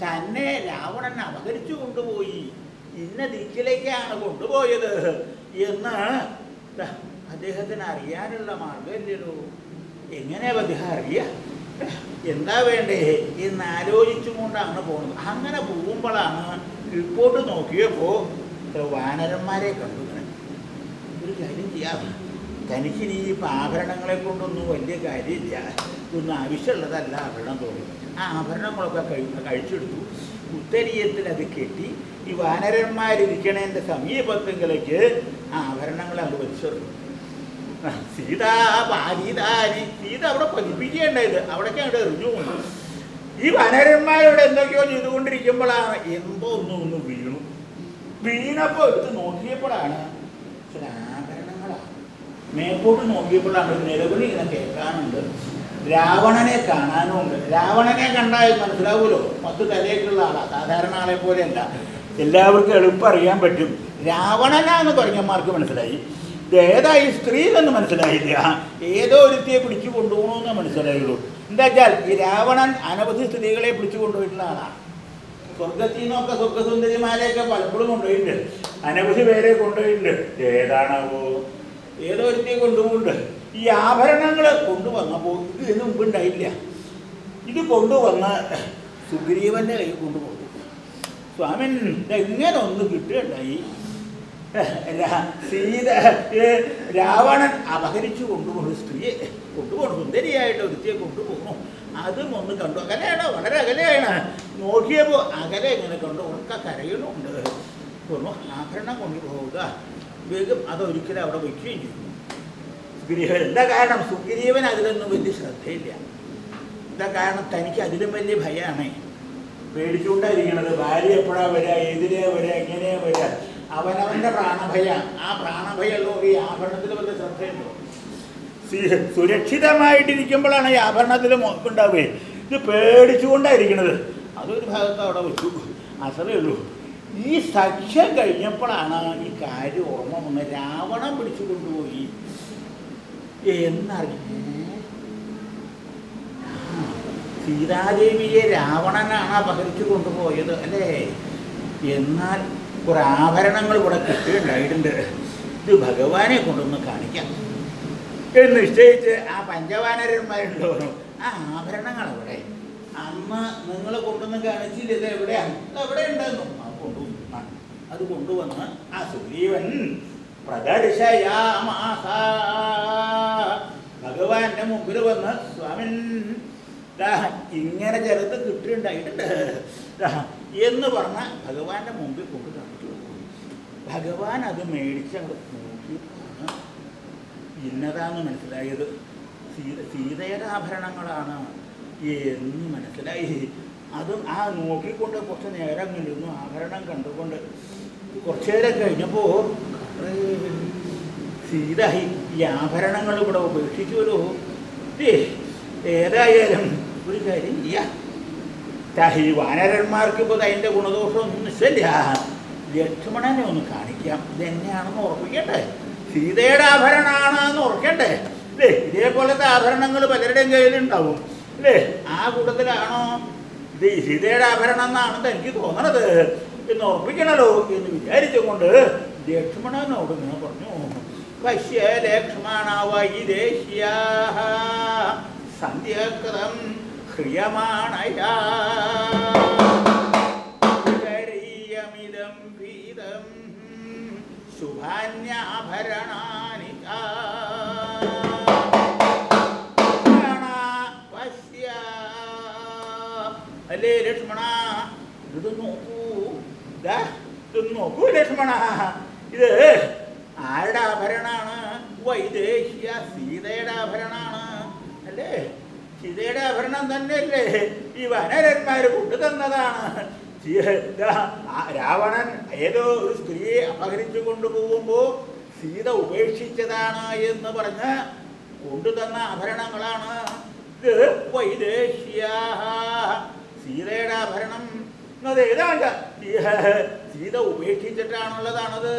തന്നെ രാവണൻ അപഹരിച്ചു കൊണ്ടുപോയി. ഇന്ന ദിക്കിലേക്കാണ് കൊണ്ടുപോയത് എന്ന് അദ്ദേഹത്തിന് അറിയാനുള്ള മാർഗമില്ലല്ലോ എങ്ങനെ അദ്ദേഹം അറിയാ? എന്താ വേണ്ടേ? എന്ന് ആലോചിച്ചുകൊണ്ടാണ് പോകുന്നത് അങ്ങനെ പോകുമ്പോഴാണ് ഇപ്പോട്ട് നോക്കിയപ്പോൾ വാനരന്മാരെ കണ്ടു. ഒരു കാര്യം ചെയ്യാം. തനിക്ക് ഇനി ഈ ആഭരണങ്ങളെ കൊണ്ടൊന്നും വലിയ കാര്യമില്ല. ഇതൊന്നും ആവശ്യമുള്ളതല്ല ആഭരണം തോന്നി. ആ ആഭരണങ്ങളൊക്കെ കഴി കഴിച്ചെടുത്തു. ഉത്തരീയത്തിൽ അത് കെട്ടി ഈ വാനരന്മാരിരിക്കണേന്റെ സമീപത്തെങ്കിലേക്ക് ആ ആഭരണങ്ങൾ അങ്ങ് വലിച്ചെറിഞ്ഞു. ആ, സീത പാരീതാരി സീത അവിടെ പതിപ്പിക്കേണ്ടത് അവിടേക്ക് അങ്ങോട്ട് എറിഞ്ഞു പോകുന്നു ഈ വനരന്മാരോട് എന്തൊക്കെയോ ചെയ്തുകൊണ്ടിരിക്കുമ്പോഴാണ് എന്തോ ഒന്നും ഒന്ന് വീണു. വീണപ്പോൾ എടുത്ത് നോക്കിയപ്പോഴാണ്. മേപ്പോട്ട് നോക്കിയപ്പോഴാണ് ഒരു നിലവിളി ഇങ്ങനെ കേൾക്കാനുണ്ട്. രാവണനെ കാണാനുമുണ്ട്. രാവണനെ കണ്ടാൽ മനസ്സിലാവുമല്ലോ? പത്ത് തലയൊക്കെയുള്ള ആളാണ് സാധാരണ ആളെ പോലെയല്ല. എല്ലാവർക്കും എളുപ്പം അറിയാൻ പറ്റും. രാവണനാന്ന് പറഞ്ഞമാർക്ക് മനസ്സിലായി. ഏതാ ഈ സ്ത്രീ എന്ന് മനസ്സിലായില്ല. ഏതോ ഒരുത്തിയെ പിടിച്ചു കൊണ്ടുപോകണമെന്ന് മനസ്സിലായുള്ളൂ. എന്താ വെച്ചാൽ ഈ രാവണൻ അനവധി സ്ത്രീകളെ പിടിച്ചു കൊണ്ടുപോയിട്ടുള്ള ആളാണ് സ്വർഗത്തിൽ നിന്നൊക്കെ സ്വർഗസുന്ദരിമാരെയൊക്കെ പലപ്പോഴും കൊണ്ടുപോയിട്ടുണ്ട്. അനവധി പേരെ കൊണ്ടുപോയിട്ടുണ്ട്. ഏതാണാവോ? ഏതോ ഒരുത്തിയെ കൊണ്ടുപോകുന്നുണ്ട്. ഈ ആഭരണങ്ങൾ കൊണ്ടുവന്നപ്പോൾ ഇത് ഇതിന് മുമ്പ് ഉണ്ടായില്ല ഇത് കൊണ്ടുവന്ന സുഗ്രീവന്റെ കയ്യിൽ കൊണ്ടുപോകും. സ്വാമൻ എങ്ങനെ ഒന്ന് കിട്ടുകയുണ്ടായി. സീത രാവണൻ അപഹരിച്ചു കൊണ്ടുപോകുന്നു. സ്ത്രീയെ കൊണ്ടുപോകണം സുന്ദരിയായിട്ട് ഒരുത്തിയെ കൊണ്ടുപോകണം അതും ഒന്ന് കണ്ടു. അകലെയാണ്? വളരെ അകലെയാണ്. നോക്കിയപ്പോൾ അകലെ ഇങ്ങനെ കണ്ടു. ഉറക്ക കരയണമുണ്ട് ആഭരണം കൊണ്ടുപോവുക വേഗം അതൊരിക്കലും അവിടെ വയ്ക്കുകയും ചെയ്തു. സുഗ്രീവൻ എന്താ കാരണം? സുഗ്രീവൻ അതിലൊന്നും വലിയ ശ്രദ്ധയില്ല. എന്താ കാരണം? തനിക്ക് അതിലും വലിയ ഭയമാണ് പേടിച്ചുകൊണ്ടായിരിക്കണത് ഭാര്യ എപ്പോഴാ വരിക എതിരെ വരിക എങ്ങനെയാ വരിക അവനവന്റെ പ്രാണഭയ. ആ പ്രാണഭയല്ലോ ഈ ആഭരണത്തിൽ വലിയ ശ്രദ്ധയുണ്ടോ? സുരക്ഷിതമായിട്ടിരിക്കുമ്പോഴാണ് ഈ ആഭരണത്തിൽ ഉണ്ടാവുകയെ ഇത് പേടിച്ചുകൊണ്ടായിരിക്കണത്. അതൊരു ഭാഗത്ത് അവിടെ വെച്ചു. അത്രേ ഉള്ളൂ. ഈ സഖ്യം കഴിഞ്ഞപ്പോഴാണ് ഈ കാര്യം ഓർമ്മ വന്ന് രാവണം പിടിച്ചു കൊണ്ടുപോയി. എന്നറിഞ്ഞേ? സീതാദേവിയെ രാവണനാണ് അപഹരിച്ചു കൊണ്ടുപോയത് അല്ലേ? എന്നാൽ കുറെ ആഭരണങ്ങൾ ഇവിടെ കിട്ടിയിട്ടുണ്ടായിട്ടുണ്ട്. ഇത് ഭഗവാനെ കൊണ്ടൊന്ന് കാണിക്കാം. എന്ന് നിശ്ചയിച്ച് ആ പഞ്ചവാനരന്മാരുണ്ടോ ആ ആഭരണങ്ങൾ അവിടെ അമ്മ നിങ്ങൾ കൊണ്ടുവന്ന് കാണിച്ചില്ല. എവിടെയാണ് അവിടെ ഉണ്ടെന്നു അത് കൊണ്ടുവന്ന് ആ സുഗ്രീവൻ പ്രദർശയാമാസ ഭഗവാന്റെ മുമ്പിൽ വന്ന് സ്വാമി ഇങ്ങനെ ചെറുത്ത് കിട്ടിയിട്ടുണ്ടായിട്ടുണ്ട് എന്ന് പറഞ്ഞ ഭഗവാന്റെ മുമ്പിൽ കൊണ്ട് കാണിച്ചു ഭഗവാൻ അത് മേടിച്ച് അങ്ങോട്ട് നോക്കി ഇന്നതാന്ന് മനസ്സിലായത്? സീത സീതയുടെ ആഭരണങ്ങളാണ് എന്ന് മനസ്സിലായി. അതും ആ നോക്കിക്കൊണ്ട് കുറച്ച് നേരം നിന്നു ആഭരണം കണ്ടുകൊണ്ട് കുറച്ചു നേരം കഴിഞ്ഞപ്പോൾ സീത ഈ- ആഭരണങ്ങൾ ഇവിടെ ഉപേക്ഷിച്ചുവല്ലോ ഏതായാലും ഒരു കാര്യം ദാ ഈ വാനരന്മാർക്ക് ഇപ്പോൾ അതിന്റെ ഗുണദോഷമൊന്നും നിശ്ചയില്ല. ലക്ഷ്മണനെ ഒന്ന് കാണിക്കാം. ഇതെന്നെയാണെന്ന് ഉറപ്പിക്കട്ടെ. സീതയുടെ ആഭരണമാണെന്ന് ഉറക്കട്ടെ. അല്ലേ ഇതേപോലത്തെ ആഭരണങ്ങൾ പലരുടെയും കയ്യിലുണ്ടാവും. അല്ലേ ആ കൂട്ടത്തിലാണോ? ഇത് സീതയുടെ ആഭരണം എന്നാണെന്ന് എനിക്ക് തോന്നണത്. എന്ന് ഉറപ്പിക്കണല്ലോ എന്ന് വിചാരിച്ചുകൊണ്ട് ലക്ഷ്മണനോട് ഇങ്ങനെ പറഞ്ഞു. പശ്യ ലക്ഷ്മണ വൈദേശിയ സന്ധ്യകൃതം ഹ്രിയമാണയാ. ഉദരീയമിദം ഭീതം ശുഭാന്യാഭരണാനി ച. ലക്ഷ്മണ പശ്യ. അല്ലേ ലക്ഷ്മണ ഇത് നോക്കൂ ദാ, ഇതൊന്ന് നോക്കൂ ലക്ഷ്മണ. ഇത് ആരുടെ ആഭരണാണ്? വൈദേശിയ സീതയുടെ ആഭരണാണ്. അല്ലേ? സീതയുടെ ആഭരണം തന്നെയല്ലേ? ഈ വനരന്മാര് കൊണ്ടുതന്നതാണ്. രാവണൻ ഏതോ ഒരു സ്ത്രീയെ അപഹരിച്ചു കൊണ്ടുപോകുമ്പോൾ സീത ഉപേക്ഷിച്ചതാണ് എന്ന് പറഞ്ഞ് കൊണ്ടുതന്ന ആഭരണങ്ങളാണ്. ഇത് വൈദേശിയ. സീതയുടെ ആഭരണം അത് ഏതാണ് സീത ഉപേക്ഷിച്ചിട്ടാണുള്ളതാണത്.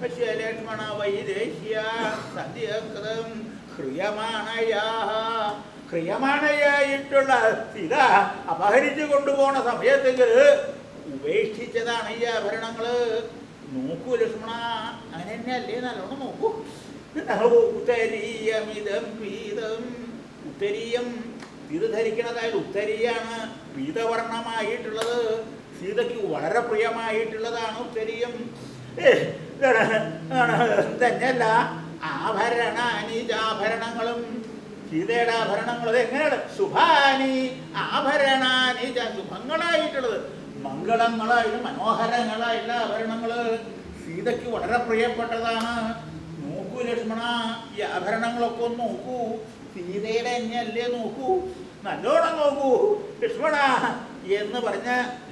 പക്ഷേ ലക്ഷ്മണ വൈദേശിയ സന്ധ്യകൃതം ഹ്രിയമാണയാ ഹ്രിയമാണയായിട്ടുള്ള സീത അപഹരിച്ചു കൊണ്ടുപോണ സമയത്ത് ഉപേക്ഷിച്ചതാണ് ഈ ആഭരണങ്ങൾ. നോക്കൂ ലക്ഷ്മണ അങ്ങനെ തന്നെ അല്ലേ നല്ലോണം നോക്കൂ ഉത്തരീയമിതം പീതം. ഉത്തരീയം ഇത് ധരിക്കണതായാലും ഉത്തരീയാണ് പീതവർണമായിട്ടുള്ളത്. സീതയ്ക്ക് വളരെ പ്രിയമായിട്ടുള്ളതാണ് ഉത്തരീയം. തന്നെയല്ല ആഭരണാനി ആഭരണങ്ങളും സീതയുടെ ആഭരണങ്ങൾ എങ്ങനെയാണ്? ശുഭാനി ആഭരണാനി ച ശുഭങ്ങളായിട്ടുള്ളത് മംഗളങ്ങളായുള്ള മനോഹരങ്ങളായുള്ള ആഭരണങ്ങൾ സീതയ്ക്ക് വളരെ പ്രിയപ്പെട്ടതാണ്. നോക്കൂ ലക്ഷ്മണ ഈ ആഭരണങ്ങളൊക്കെ ഒന്ന് നോക്കൂ. സീതയുടെ എന്നെ അല്ലേ നോക്കൂ? നല്ലോണം നോക്കൂ. ലക്ഷ്മണ എന്ന് പറഞ്ഞ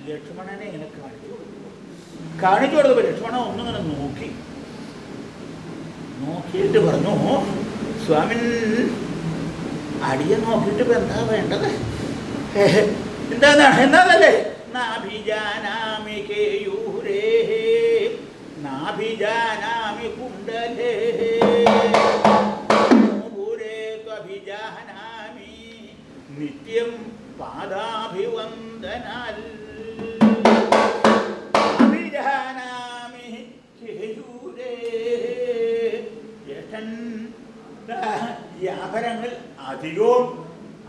ലക്ഷ്മണനെ ഇങ്ങനെ കാണിച്ചു കാണിച്ചു കൊടുത്തപ്പോൾ ലക്ഷ്മണൻ ഒന്നിങ്ങനെ നോക്കി. നോക്കിയിട്ട് പറഞ്ഞു സ്വാമിൻ അടിയെ നോക്കിയിട്ട് ഇപ്പൊ എന്താ വേണ്ടത്? എന്താ എന്താന്നല്ലേ നാഭിജാനാമി കുണ്ടലേ നിത്യം പാദാഭിവന്ദനാൽ. അഭിജാനാമി കേയൂരേ ജ്യേഷ്ഠൻ ആഭരങ്ങൾ അധികവും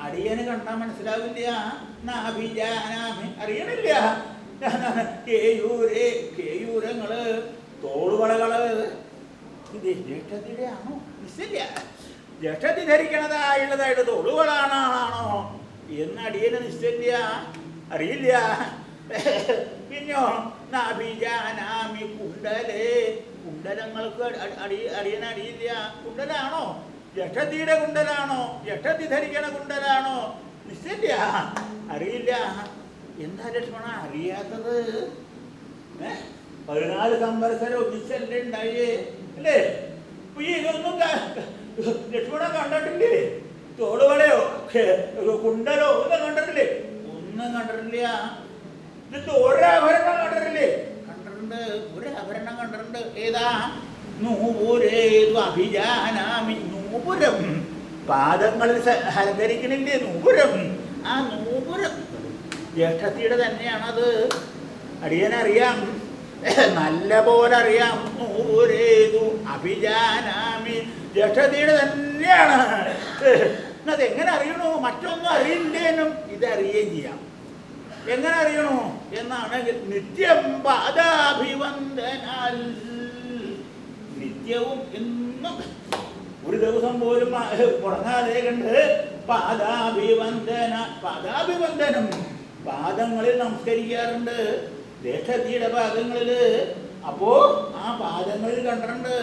അടിയന് കണ്ടാൽ മനസ്സിലാവില്ല. നാഭിജാനാമി അറിയണില്ല. കേയൂരേ കേയൂരങ്ങൾ തോളുവളകൾ. ഇത് ജ്യേഷ്ഠത്തിയുടെ ആണോ നിശ്ചയില്ല ജ്യേഷ്ഠത്തി ധരിക്കണതായുള്ളതായിട്ട് തോളുകളാണോ എന്ന് അടിയന് നിശ്ചയില്ല അറിയില്ല. പിന്നോ നാഭിജാനാമി കുണ്ടലേ. കുണ്ടലങ്ങൾക്ക് അടി- അടി അടിയൻ അടിയില്ല. കുണ്ടലാണോ? യക്ഷത്തിയുടെ കുണ്ടലാണോ? യക്ഷത്തി ധരിക്കണ കുണ്ടലാണോ? നിശ്ചയില്ല. അറിയില്ല. എന്താ ലക്ഷ്മണ അറിയാത്തത്? പതിനാല് സംവത്സരം ഒന്നിച്ചല്ലേ ഉണ്ടായേ. അല്ലേ? ഇതൊന്നും ലക്ഷ്മണ കണ്ടിട്ടില്ലേ? തോടുകളെയോ കുണ്ടലോ ഒന്നും കണ്ടിട്ടില്ലേ? ഒന്നും കണ്ടിട്ടില്ല. നൂപുരം. പാദങ്ങളിൽ അലങ്കരിക്കണില്ലേ നൂപുരം? ആ നൂപുരം. ജ്യേഷ്ഠത്തിയുടെ തന്നെയാണത്. അടിയനറിയാം. നല്ല പോലെ അറിയാം. നൂപുരേതു അഭിജാനാമി ജ്യേഷ്ഠത്തിയുടെ തന്നെയാണ്. അതെങ്ങനെ അറിയണോ? മറ്റൊന്നും അറിയില്ലേനും ഇതറിയുകയും ചെയ്യാം. എങ്ങനെ അറിയണോ? എന്നാണെങ്കിൽ നിത്യം പാദാഭിവന്ദനാൽ നിത്യവും എന്നും ഒരു ദിവസം പോലും ഉറങ്ങാതെ കണ്ട് പാദാഭിവന്ദന പാദാഭിവന്ദനം പാദങ്ങളിൽ നമസ്കരിക്കാറുണ്ട്. ജ്യേഷ്ഠത്തിയുടെ പാദങ്ങളിൽ. അപ്പോ ആ പാദങ്ങളിൽ കണ്ടിട്ടുണ്ട്.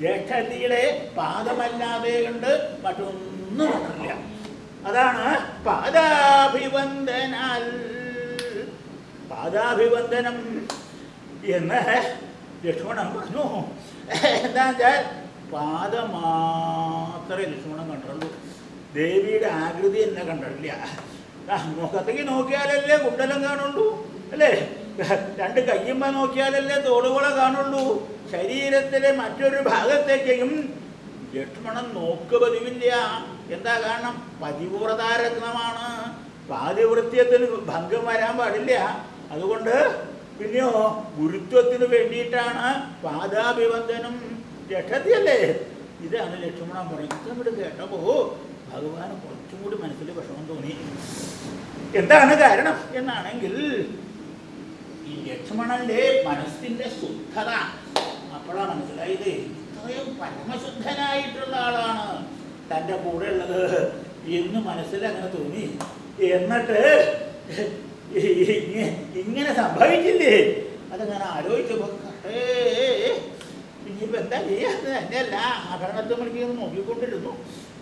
ജ്യേഷ്ഠത്തിയുടെ പാദമല്ലാതെ കണ്ട് മറ്റൊന്നും കണ്ടിട്ടില്ല അതാണ് പാദാഭിവന്ദനാൽ. പാദാഭിവന്ദനം എന്ന് ലക്ഷ്മണൻ പറഞ്ഞു. എന്താ വെച്ചാൽ പാദം മാത്രമേ ലക്ഷ്മണൻ കണ്ടുള്ളൂ ദേവിയുടെ ആകൃതി എന്നെ കണ്ടിട്ടില്ല. മുഖത്തേക്ക് നോക്കിയാലല്ലേ കുണ്ടലം കാണുള്ളൂ അല്ലേ? രണ്ട് കയ്യുമ്പ നോക്കിയാലല്ലേ തോളുകള കാണുള്ളൂ. ശരീരത്തിലെ മറ്റൊരു ഭാഗത്തേക്കും ലക്ഷ്മണൻ നോക്ക് പതിവില്ല എന്താ കാരണം? പതിവ്രതാരത്നമാണ് പാതിവൃത്യത്തിന് ഭംഗം വരാൻ പാടില്ല. അതുകൊണ്ട് പിന്നെയോ ഗുരുത്വത്തിന് വേണ്ടിയിട്ടാണ് പാദാഭിവന്ദനം രക്ഷത്തിയല്ലേ ഇതാണ് ലക്ഷ്മണൻ പറയുന്നത്. ഇവിടെ കേട്ടപ്പോ ഭഗവാന് കുറച്ചും കൂടി മനസ്സിൽ വിഷമം തോന്നി. എന്താണ് കാരണം എന്നാണെങ്കിൽ ഈ ലക്ഷ്മണന്റെ മനസ്സിന്റെ ശുദ്ധത അപ്പോഴാണ് മനസ്സിലായത് ഇത്രയും പരമശുദ്ധനായിട്ടുള്ള ആളാണ് തന്റെ കൂടെ ഉള്ളത് എന്ന് മനസ്സിൽ അങ്ങനെ തോന്നി. എന്നിട്ട് ഇങ്ങനെ സംഭവിച്ചില്ലേ? അതങ്ങനെ ഞാൻ ആലോചിച്ചു ഇനിയിപ്പോ എന്താ ചെയ്യാന്ന് തന്നെയല്ല ആഭരണത്തെ മണിക്ക് നോക്കിക്കൊണ്ടിരുന്നു.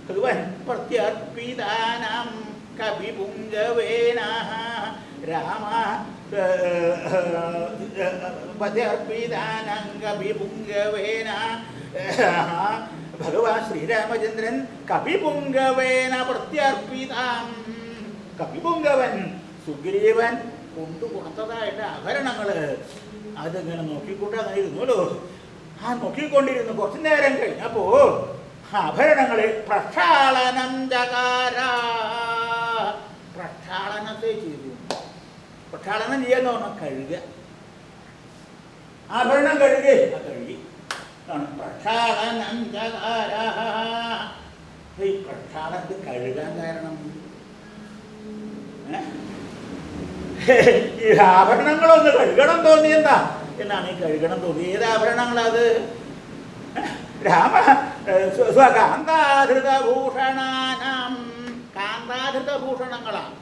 ഭഗവാൻ പ്രത്യർപ്പിതാനാം കവിപുങ്കവേന രാമ പ്രത്യർപ്പിതാനാം കവിപുങ്കവേന ഭഗവാൻ ശ്രീരാമചന്ദ്രൻ കവിപുങ്കവേന പ്രത്യർപ്പിതാം. കവിപുങ്കവൻ സുഗ്രീവൻ കൊണ്ടു കൊടുത്തതായിട്ട് ആഭരണങ്ങൾ അതിങ്ങനെ നോക്കിക്കൊണ്ട് അങ്ങനെ ഇരുന്നല്ലോ ആ നോക്കിക്കൊണ്ടിരുന്നു കുറച്ചു നേരം കഴിഞ്ഞപ്പോ ആഭരണങ്ങൾ പ്രക്ഷാളനം ജകാര പ്രക്ഷാളനത്തെ ചെയ്തു. പ്രക്ഷാളനം ചെയ്യാന്ന് പറഞ്ഞാൽ കഴുകുക ആഭരണം കഴുകി. ആ കഴുകി. ആണ് പ്രക്ഷാളനം ജകാര ഈ പ്രക്ഷാളനത്തിൽ കഴുകാൻ കാരണം. ഏ? ഈ ആഭരണങ്ങളൊന്ന് കഴുകണം തോന്നി എന്താ? എന്നാണ് ഈ കഴുകണം തോന്നി. ഏത് ആഭരണങ്ങളത് രാമ സ്വ- സ്വകാന്താധൃതഭൂഷണാനാം കാന്താധൃതഭൂഷണങ്ങളാണ്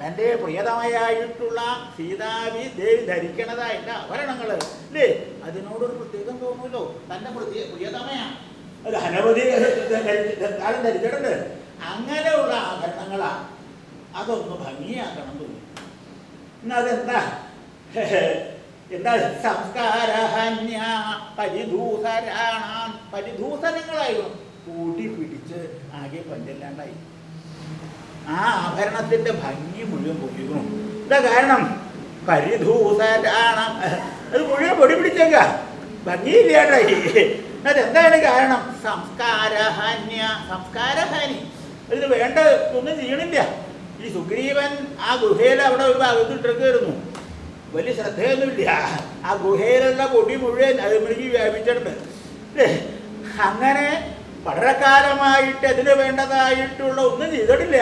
തന്റെ പ്രിയതമയായിട്ടുള്ള സീതാവി ദേവി ധരിക്കണതായിട്ട് ആഭരണങ്ങൾ അല്ലേ അതിനോടൊരു പ്രത്യേകം തോന്നുമല്ലോ തന്റെ പ്രത്യേക പ്രിയതമയാ. അത് അനവധി ധരിച്ചിട്ടുണ്ട് അങ്ങനെയുള്ള ആഭരണങ്ങളാ. അതൊന്ന് ഭംഗിയാക്കണം തോന്നി. എന്താ സംസ്കാരഹന്യ പരിധൂസരാണാം കൂട്ടി പിടിച്ച് ആകെ പഞ്ചല്ലാണ്ടായി. ആ ആഭരണത്തിന്റെ ഭംഗി മുഴുവൻ പൊടിക്കുന്നു എന്താ കാരണം. പരിധൂസരാണം അത് മുഴുവൻ പൊടി പിടിച്ചേക്ക. ഭംഗിയില്ലാണ്ടായി. അതെന്താണ് കാരണം? സംസ്കാരഹാന്യ. സംസ്കാരഹാനി. അതിന് വേണ്ട ഒന്നും ചെയ്യണില്ല. ഈ സുഗ്രീവൻ ആ ഗുഹയിൽ അവിടെ ഒരു ഭാഗത്ത് ഇട്ടിരിക്കുന്നു വലിയ ശ്രദ്ധയൊന്നുമില്ല. ആ ഗുഹയിലുള്ള പൊടി മുഴുവൻ അഴിമണിക്ക് വ്യാപിച്ചിട്ടുണ്ട്. ല്ലേ? അങ്ങനെ വളരെ കാലമായിട്ട് അതിന് വേണ്ടതായിട്ടുള്ള ഒന്നും ചെയ്തിട്ടില്ല.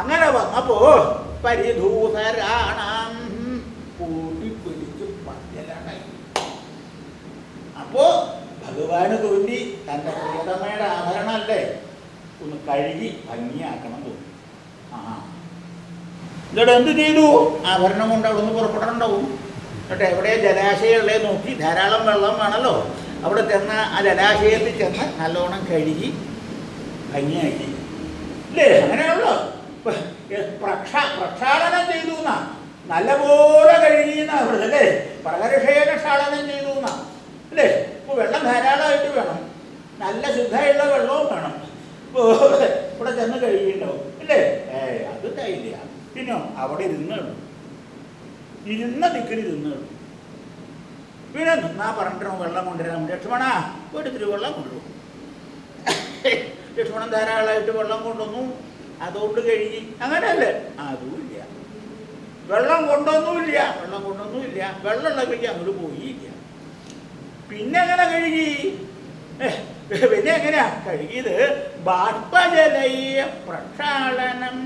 അങ്ങനെ വന്നപ്പോ പരിധൂതരാണാം അപ്പോ ഭഗവാന് തോന്നി തന്റെ പ്രിയതമയുടെ ആഭരണമല്ലേ? ഒന്ന് കഴുകി ഭംഗിയാക്കണം തോന്നി. എന്നിട്ട് എന്ത് ചെയ്തു? ആഭരണം കൊണ്ട് അവിടെ നിന്ന് പുറപ്പെടണ്ടാവും എന്നിട്ട് എവിടെ ജലാശയമുള്ളേ നോക്കി. ധാരാളം വെള്ളം വേണമല്ലോ അവിടെ ചെന്ന് ആ ജലാശയത്തിൽ ചെന്ന് നല്ലോണം കഴുകി ഭംഗിയാക്കി. ഇല്ലേ? അങ്ങനെയാണല്ലോ. പ്രക്ഷാ പ്രക്ഷാളനം ചെയ്തു എന്നാ നല്ലപോലെ കഴുകിയെന്നാ അവിടെ അല്ലേ? പ്രകർഷേന പ്രക്ഷാളനം ചെയ്തു എന്നാ അല്ലേ? ഇപ്പൊ വെള്ളം ധാരാളമായിട്ട് വേണം. നല്ല ശുദ്ധമായുള്ള വെള്ളവും വേണം. ഇപ്പൊ ഇവിടെ ചെന്ന് കഴുകിയിട്ടുണ്ടാവും. ഇല്ലേ ഏ അത് കയ്യില്ല പിന്നെ അവിടെ ഇരുന്നുള്ളൂ ഇരുന്ന ദിക്കിൽ ഇരുന്നുള്ളൂ പിന്നെ നിന്നാ പറഞ്ഞിട്ട് വെള്ളം കൊണ്ടുവരാൻ ലക്ഷ്മണ വീട്ടിൽ വെള്ളം കൊണ്ടുപോകും ലക്ഷ്മണൻ ധാരാളമായിട്ട് വെള്ളം കൊണ്ടുവന്നു. അതുകൊണ്ട് കഴുകി. അങ്ങനെയല്ലേ? അതുമില്ല. വെള്ളം കൊണ്ടൊന്നുമില്ല വെള്ളം കൊണ്ടൊന്നുമില്ല വെള്ളമുള്ള കഴുകി അങ്ങോട്ട് പോയില്ല. പിന്നെ അങ്ങനെ കഴുകി? പിന്നെ എങ്ങനെയാ കഴുകിയത് പ്രക്ഷാളനം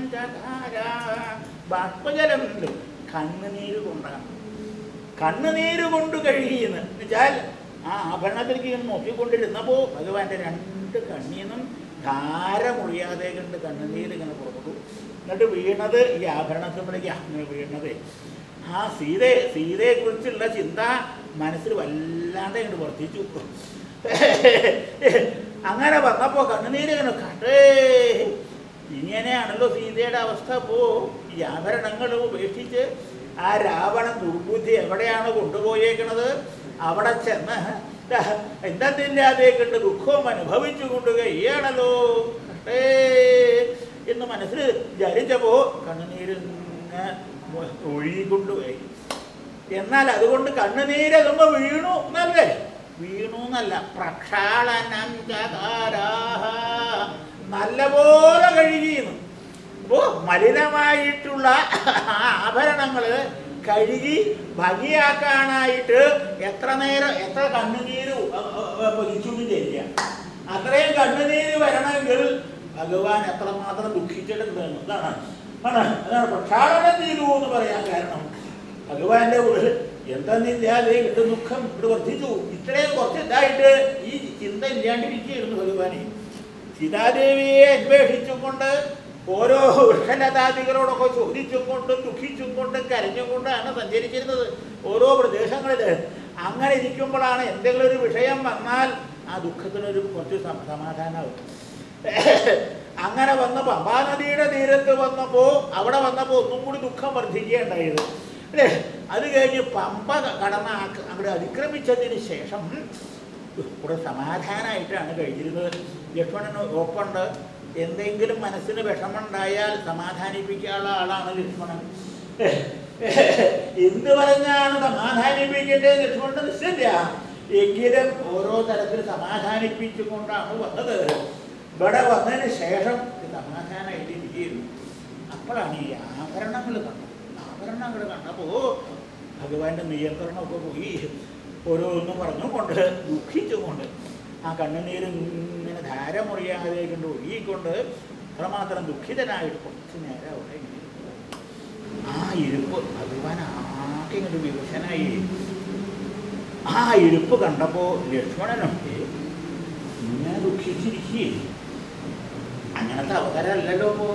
ബാഷ്പജലം കണ്ണുനീര് കൊണ്ടാണ്. കണ്ണുനീര് കൊണ്ട് കഴുകിയെന്ന്. എന്നുവെച്ചാൽ ആ ആഭരണത്തിലേക്ക് ഇങ്ങനെ നോക്കിക്കൊണ്ടിരുന്നപ്പോൾ ഭഗവാന്റെ രണ്ട് കണ്ണീന്നും ധാര മുറിയാതെ കണ്ട് കണ്ണുനീര് ഇങ്ങനെ പുറപ്പെട്ടു. എന്നിട്ട് വീണത് ഈ ആഭരണത്തിലേക്ക് അങ്ങനെ വീണത്. ആ സീതയെ സീതയെക്കുറിച്ചുള്ള ചിന്ത മനസ്സിൽ വല്ലാണ്ട് ഇങ്ങോട്ട് വർദ്ധിച്ചു. അങ്ങനെ വന്നപ്പോൾ കണ്ണുനീര് ഇങ്ങനെ കട്ടേ ഇങ്ങനെയാണല്ലോ സീതയുടെ അവസ്ഥ. പോ ഈ ആഭരണങ്ങൾ ഉപേക്ഷിച്ച് ആ രാവണൻ ദുർബുദ്ധി എവിടെയാണ് കൊണ്ടുപോയേക്കണത്? അവിടെ ചെന്ന് എന്തെന്നില്ലാതെ കണ്ട് ദുഃഖവും അനുഭവിച്ചു കൊണ്ട് കഴിയാണല്ലോ കട്ടേ എന്ന് മനസ്സിൽ വിചാരിച്ചപ്പോ കണ്ണുനീര് ഒഴുകിക്കൊണ്ടുപോയി. എന്നാൽ അതുകൊണ്ട് കണ്ണുനീരകുമ്പോ വീണു എന്നല്ലേ? വീണു എന്നല്ല പ്രക്ഷാളനം നല്ലപോലെ കഴുകിയെന്ന് അപ്പോ മലിനമായിട്ടുള്ള ആഭരണങ്ങൾ കഴുകി ഭംഗിയാക്കാനായിട്ട് എത്ര നേരം എത്ര കണ്ണുനീര് പൊതിച്ചൊന്നും ചെയ്യില്ല അത്രയും കണ്ണുനീര് വരണമെങ്കിൽ ഭഗവാൻ എത്രമാത്രം ദുഃഖിച്ചിട്ടുണ്ടെന്ന്. അതാണ് അതാണ് പ്രക്ഷാളനം ചെയ്തു എന്ന് പറയാൻ കാരണം. ഭഗവാന്റെ എന്താ എന്തെന്നില്ലാതെ ഇത് ദുഃഖം ഇവിടെ വർദ്ധിച്ചു? ഇത്രയും കുറച്ച് ഇതായിട്ട് ഈ ചിന്ത ഇല്ലാണ്ടിരിക്കുകയായിരുന്നു ഭഗവാനെ. സീതാദേവിയെ അന്വേഷിച്ചുകൊണ്ട് ഓരോ വൃക്ഷലതാദികളോടൊക്കെ ചോദിച്ചും കൊണ്ടും ദുഃഖിച്ചും കൊണ്ടും കരഞ്ഞും കൊണ്ടാണ് സഞ്ചരിച്ചിരുന്നത് ഓരോ പ്രദേശങ്ങളിൽ. അങ്ങനെ ഇരിക്കുമ്പോഴാണ് എന്തെങ്കിലും ഒരു വിഷയം വന്നാൽ ആ ദുഃഖത്തിനൊരു കുറച്ച് സമാധാനമാകും അങ്ങനെ വന്നപ്പോൾ പമ്പാനദിയുടെ തീരത്ത് വന്നപ്പോൾ അവിടെ വന്നപ്പോൾ ഒന്നും കൂടി ദുഃഖം വർദ്ധിക്കുകയുണ്ടായത് അല്ലേ? അത് കഴിഞ്ഞ് പമ്പ കടന്ന അവിടെ അതിക്രമിച്ചതിന് ശേഷം ഇവിടെ സമാധാനമായിട്ടാണ് കഴിഞ്ഞിരുന്നത്. ലക്ഷ്മണന് ഒപ്പുണ്ട് എന്തെങ്കിലും മനസ്സിന് വിഷമമുണ്ടായാൽ സമാധാനിപ്പിക്കാനുള്ള ആളാണ് ലക്ഷ്മണൻ. എന്ത് പറഞ്ഞാണ് സമാധാനിപ്പിക്കേണ്ടത് ലക്ഷ്മണൻ നിശ്ചയില്ല എങ്കിലും ഓരോ തരത്തിൽ സമാധാനിപ്പിച്ചുകൊണ്ടാണ് വന്നത്. ഇവിടെ വന്നതിന് ശേഷം സമാധാനമായിട്ട് ഇരിക്കുന്നു. അപ്പോഴാണ് ഈ ആഭരണങ്ങൾ കണ്ടത് ആഭരണങ്ങൾ കണ്ടപ്പോൾ ഭഗവാന്റെ നിയന്ത്രണമൊക്കെ പോയി. ഓരോന്നും പറഞ്ഞുകൊണ്ട് ദുഃഖിച്ചുകൊണ്ട് ആ കണ്ണുനീര് ഇങ്ങനെ ധാര മുറിയാതെ കൊണ്ട് ഒഴുകിക്കൊണ്ട് അത്രമാത്രം ദുഃഖിതനായിട്ട് കുറച്ച് നേരം അവിടെ. ആ ഇരുപ്പ് ഭഗവാൻ ആകെ ഇങ്ങോട്ട് വിവശനായി. ആ ഇരുപ്പ് കണ്ടപ്പോൾ ലക്ഷ്മണനൊക്കെ ഇങ്ങനെ ദുഃഖിച്ചിരിക്കുകയും അങ്ങനത്തെ അവതാരമല്ലല്ലോ അപ്പോ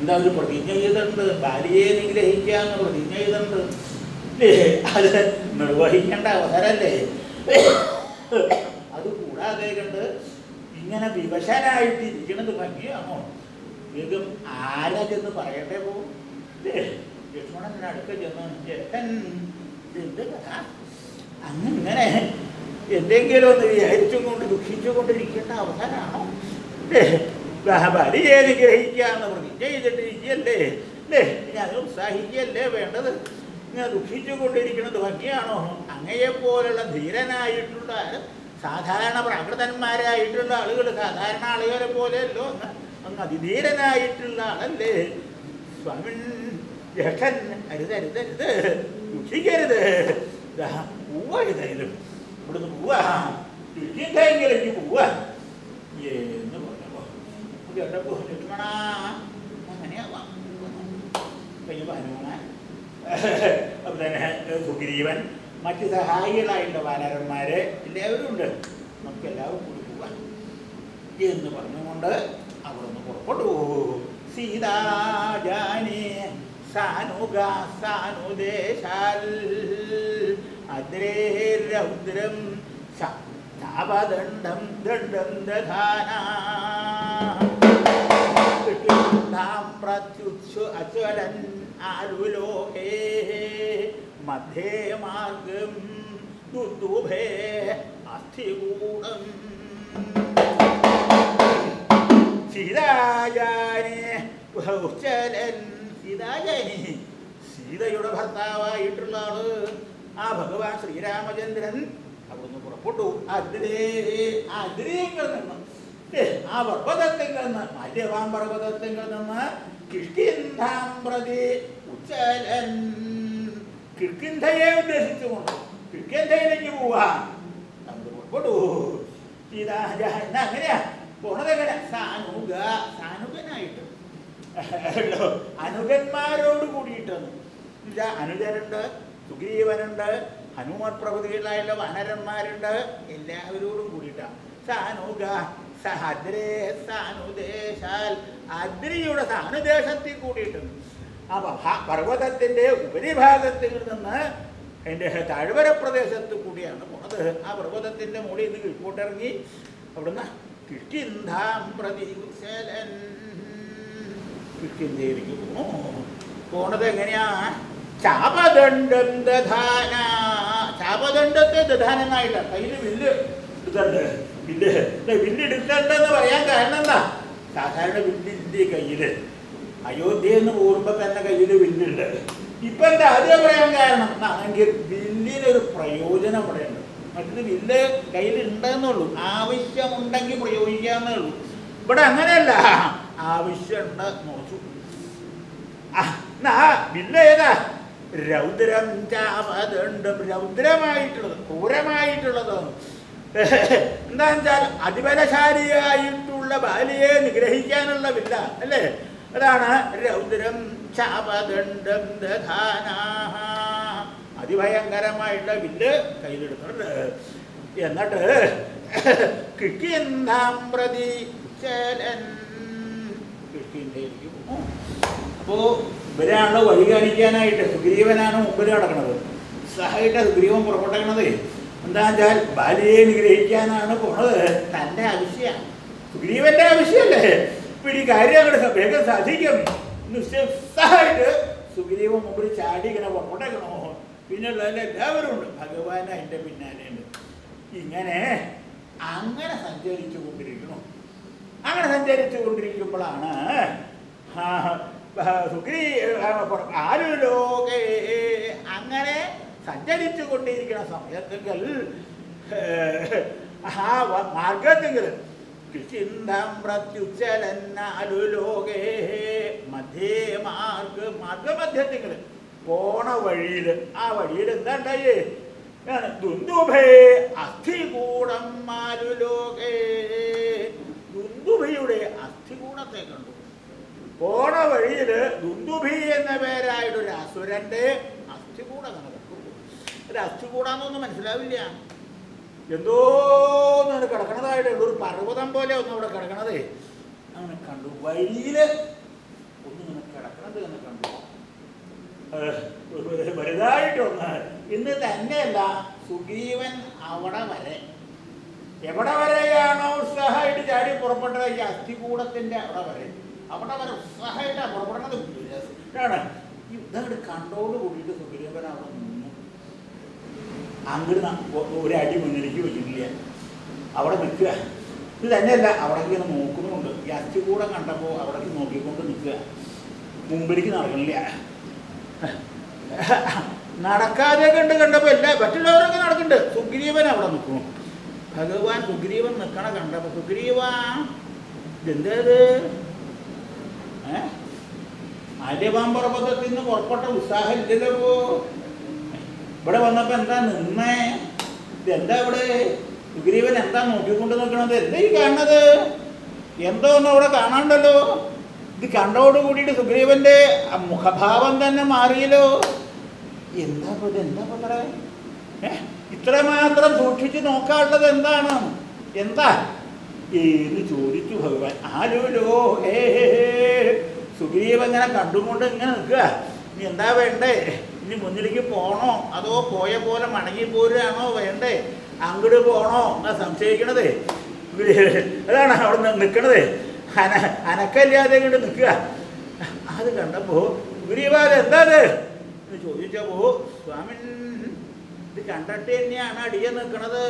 എന്താ ഒരു പ്രതിജ്ഞ ചെയ്തിട്ടുണ്ട് ഭാര്യയെ നിഗ്രഹിക്കുക എന്ന് പ്രതിജ്ഞ ചെയ്തിട്ടുണ്ട്? അത് നിർവഹിക്കേണ്ട അവസരല്ലേ? അത് കൂടാതെ കണ്ട് ഇങ്ങനെ വിവശനായിട്ട് ഇരിക്കുന്നത് ഭംഗിയാണോ? വേഗം ആരാ ചെന്ന് പറയട്ടെ പോകും ലക്ഷ്മണൻ അടുക്ക ചെന്ന് ചേട്ടൻ എന്ത് കഥ? അങ്ങനെ എന്തെങ്കിലും ഒന്ന് വിചാരിച്ചും കൊണ്ട് അവസരമാണോ? അവസരമാണോ ഭാര്യയെ ഗ്രഹിക്കാന്ന് പറഞ്ഞു. ചെയ്തിട്ടിരിക്കല്ലേ അല്ലേ ഞാൻ ഉത്സാഹിക്കല്ലേ വേണ്ടത്? ഇങ്ങനെ ദുഃഖിച്ചു കൊണ്ടിരിക്കുന്നത് ഭംഗിയാണോ? അങ്ങയെ പോലുള്ള ധീരനായിട്ടുള്ള സാധാരണ പ്രാകൃതന്മാരായിട്ടുള്ള ആളുകൾ സാധാരണ ആളുകളെ പോലെയല്ലോ അങ്ങ് അതിധീരനായിട്ടുള്ള ആളല്ലേ? സ്വാമി ജ്യേഷ്ഠൻ അരുത് അരുത് അരുത് ദുഃഖിക്കരുത് പൂവ ഏതായാലും ഇവിടുന്ന് പോവാ. ദുഃഖിക്കെങ്കിലും പോവാ. എന്ന് മറ്റ് സഹായികളായിട്ടുള്ള വാനരന്മാര് എല്ലാവരും ഉണ്ട് നമുക്ക് എല്ലാവരും കൂടി പോവാൻ എന്ന് പറഞ്ഞുകൊണ്ട് അവിടുന്ന് പുറപ്പെട്ടു സീതാജാനി സാനുഗ അദ്രേ രൗദ്രം താപദണ്ഡം ദണ്ഡം ദധാന നാം പ്രത്യുച്ഛു അച്വലൻ ആലുലോകേ മധ്യേ മാർഗം ദുർദുഭേ അസ്ഥികൂടം. സീതാജാനി ഉച്ചലൻ സീതാജാനി സീതയുടെ ഭർത്താവായിട്ടുള്ള ആൾ ആ ഭഗവാൻ ശ്രീരാമചന്ദ്രൻ അവിടുന്ന് പുറപ്പെട്ടു. അതിരേങ്കിൽ നിന്ന് ആ പർവതത്തിൽ നിന്ന് മല്യവാം പർവതത്തിൽ നിന്ന് കിഷ്കിന്ധാം ഉച്ചലൻ കിഷ്കിന്ധയെ ഉദ്ദേശിച്ചുകൊണ്ട് കിഷ്കിന്ധയിലേക്ക് പോവാ നമ്മൾ പുറപ്പെട്ടു. അങ്ങനെയാ. പോണതെങ്ങനെ സാനുക സാനുകനായിട്ട്. അനുകന്മാരോട് കൂടിയിട്ടെന്ന്. ഇല്ല അനുജനുണ്ട് സുഗ്രീവനുണ്ട് ഹനുമാൻ പ്രഭൃതികളായുള്ള വനരന്മാരുണ്ട്. എല്ലാവരോടും കൂടിയിട്ടാണ് സാനുഗ സഹദ്രേ സാനുദേശത്തിൽ കൂടിയിട്ടുണ്ട് അപ്പൊ പർവതത്തിന്റെ ഉപരിഭാഗത്തിൽ നിന്ന് എന്റെ താഴ്വര പ്രദേശത്ത് കൂടിയാണ് പോണത്. ആ പർവതത്തിന്റെ മുകളിൽ നിന്ന് കിഴക്കോട്ടിറങ്ങി അവിടുന്ന് കിഷ്കിന്ധാം പ്രതി കുശലൻ കിഷ്കിന്ധയിലേക്ക് പോണു. പോണത് എങ്ങനെയാ? ചാപദണ്ഡം ദധാന. ചാപദണ്ഡത്തെ ദധാനങ്ങായിട്ട് കയ്യിൽ വില്ല് എടുത്തണ്ട് വില്ല്. വില്ല് എടുക്കണ്ടെന്ന് പറയാൻ കാരണം എന്താ? സാധാരണ വില്ലിന്റെ കയ്യിൽ? അയോധ്യ എന്ന് പോകുമ്പോൾ തന്നെ കയ്യിൽ വില്ലുണ്ട്. ഇപ്പൊ എന്താ? അത് പറയാൻ കാരണം എങ്കിൽ വില്ലിനൊരു പ്രയോജനം ഇവിടെ ഉണ്ട്. മറ്റൊരു വില്ല് കയ്യിലുണ്ടെന്നുള്ളൂ. ആവശ്യമുണ്ടെങ്കിൽ പ്രയോഗിക്കാന്നേ ഉള്ളൂ. ഇവിടെ അങ്ങനെയല്ല. ആവശ്യമുണ്ട് നോച്ചു ആ, വില്ല് ഏതാ? രൗദ്രം ചാവതുണ്ടും രൗദ്രമായിട്ടുള്ളത് ക്രൂരമായിട്ടുള്ളത്. എന്താ വെച്ചാൽ അതിബലശാലിയായിട്ടുള്ള ബാലിയെ നിഗ്രഹിക്കാനുള്ള വില്ല അല്ലേ? അതാണ് രൗദ്രം ചാപദണ്ഡം ദധാനാഹ അതിഭയങ്കരമായിട്ടുള്ള വില്ല് കയ്യിലെടുക്കുന്നുണ്ട് എന്നിട്ട് കിട്ടിയെന്നാം പ്രതി ഇവരാണല്ലോ വഴി കാണിക്കാനായിട്ട് സുഗ്രീവനാണ് മുമ്പിൽ നടക്കുന്നത്. സഹായിട്ട് സുഗ്രീവൻ പുറപ്പെട്ടേക്കണത് എന്താ വെച്ചാൽ ബാലിയെ നിഗ്രഹിക്കാനാണ് പോണത്. തന്റെ ആവശ്യമാണ് സുഗ്രീവന്റെ ആവശ്യമല്ലേ? ഇപ്പൊ ഈ കാര്യം അങ്ങോട്ട് വേഗം സാധിക്കും. നിസ്സഹായിട്ട് സുഗ്രീവൻ മുമ്പിൽ ചാടി ഇങ്ങനെ പുറപ്പെട്ടേക്കണോ പിന്നെയുള്ളതിൽ എല്ലാവരും ഉണ്ട്. ഭഗവാൻ അതിന്റെ പിന്നാലെ ഉണ്ട്. ഇങ്ങനെ അങ്ങനെ സഞ്ചരിച്ചു കൊണ്ടിരിക്കണം അങ്ങനെ സഞ്ചരിച്ചു കൊണ്ടിരിക്കുമ്പോഴാണ് ആരുലോകേ അങ്ങനെ സഞ്ചരിച്ചു കൊണ്ടിരിക്കുന്ന സമയത്തെങ്കിൽ ആ മാർഗത്തെങ്കിൽ ചിന്തം പ്രത്യുച്ചലന്നാലുലോകേ മധ്യേ മാർഗ മാർഗമധ്യത്തെങ്കിൽ പോണ വഴിയിൽ ആ വഴിയിൽ എന്താ ഉണ്ടായേ ദുന്ദുഭേ അസ്ഥികൂടം മാരുലോകേ ദുന്ദുഭയുടെ അസ്ഥികൂടത്തെ കണ്ടു പോണ വഴിയിൽ ദുന്ദുഭി എന്ന പേരായിട്ട് ഒരു അസുരന്റെ അസ്ഥികൂടം കണ്ടു ഒരു അസ്ഥികൂടാന്നൊന്നും മനസ്സിലാവില്ല. എന്തോ ഒന്ന് കിടക്കണതായിട്ട് ഒരു പർവതം പോലെ ഒന്നും അവിടെ കിടക്കണതേ. അങ്ങനെ കണ്ടു. വഴിയിൽ ഒന്നിങ്ങനെ കിടക്കണത് എന്ന് കണ്ടു. വലുതായിട്ടൊന്ന്. ഇന്ന് തന്നെയല്ല സുഗീവൻ അവിടെ വരെ. എവിടെ വരെയാണോ ഉത്സാഹമായിട്ട് ചാടി പുറപ്പെട്ടത്? ഈ അസ്ഥികൂടത്തിന്റെ അവിടെ വരെ. അവിടെ വരെ ഉത്സാഹമായിട്ടാണ് പുറപ്പെടുന്നത്. ഇതങ്ങോട്ട് കൂടിയിട്ട് നിന്നു അങ്ങോട്ട് ഒരു അടി മുന്നിലേക്ക് വെച്ചിട്ടില്ല അവിടെ നിൽക്കുക. ഇത് തന്നെയല്ല അവിടെ ഇങ്ങനെ നോക്കുന്നുണ്ട് ഈ അസ്ഥികൂടം കണ്ടപ്പോൾ അവിടേക്ക് നോക്കിക്കൊണ്ട് നിൽക്കുക. മുമ്പിലേക്ക് നടക്കണില്ല. നടക്കാതെ കണ്ട് കണ്ടപ്പോൾ എല്ലാ മറ്റുള്ളവരൊക്കെ നടക്കുന്നുണ്ട്. സുഗ്രീവൻ അവിടെ നിൽക്കുന്നു. ഭഗവാൻ സുഗ്രീവൻ നിൽക്കണ കണ്ടപ്പോൾ സുഗ്രീവ ഇതെന്തേത് ഏ? ആര്യപാമ്പർവതത്തിൽ നിന്ന് പുറപ്പെട്ട ഉത്സാഹം ഇല്ലല്ലോ ഇപ്പോ. ഇവിടെ വന്നപ്പോ എന്താ നിന്നേ? എന്താ ഇവിടെ? സുഗ്രീവൻ എന്താ നോക്കിക്കൊണ്ട് നിൽക്കണത്? എന്താ ഈ കാണുന്നത്? എന്തോ ഒന്നും അവിടെ കാണാണ്ടല്ലോ? ഇത് കണ്ടോട് കൂടിയിട്ട് സുഗ്രീവന്റെ മുഖഭാവം തന്നെ മാറിയല്ലോ. എന്താ ഇത്? എന്താ പറയാ? ഇത്രമാത്രം സൂക്ഷിച്ച് നോക്കാനുള്ളത് എന്താണ്? എന്താ? എന്ന് ചോദിച്ചു ഭഗവാൻ. ആലോലോ ഹേ സുഗ്രീവ ഇങ്ങനെ കണ്ടുകൊണ്ട് ഇങ്ങനെ നിൽക്കുക. ഇനി എന്താ വേണ്ടേ? ഇനി മുന്നിലേക്ക് പോണോ? അതോ പോയ പോലെ മടങ്ങി പോരുകയാണോ വേണ്ടേ? അങ്ങോട്ട് പോണോ? എന്നാ സംശയിക്കണത്. അതാണ് അവിടെ നിൽക്കണത് അന അനക്കല്ലാതെ ഇങ്ങോട്ട് നിൽക്കുക. അത് കണ്ടപ്പോ സുഗ്രീവാദ എന്താ എന്ന് ചോദിച്ചപ്പോ സ്വാമിൻ ഇത് കണ്ടിട്ട് തന്നെയാണ് അടിയ നിൽക്കണത്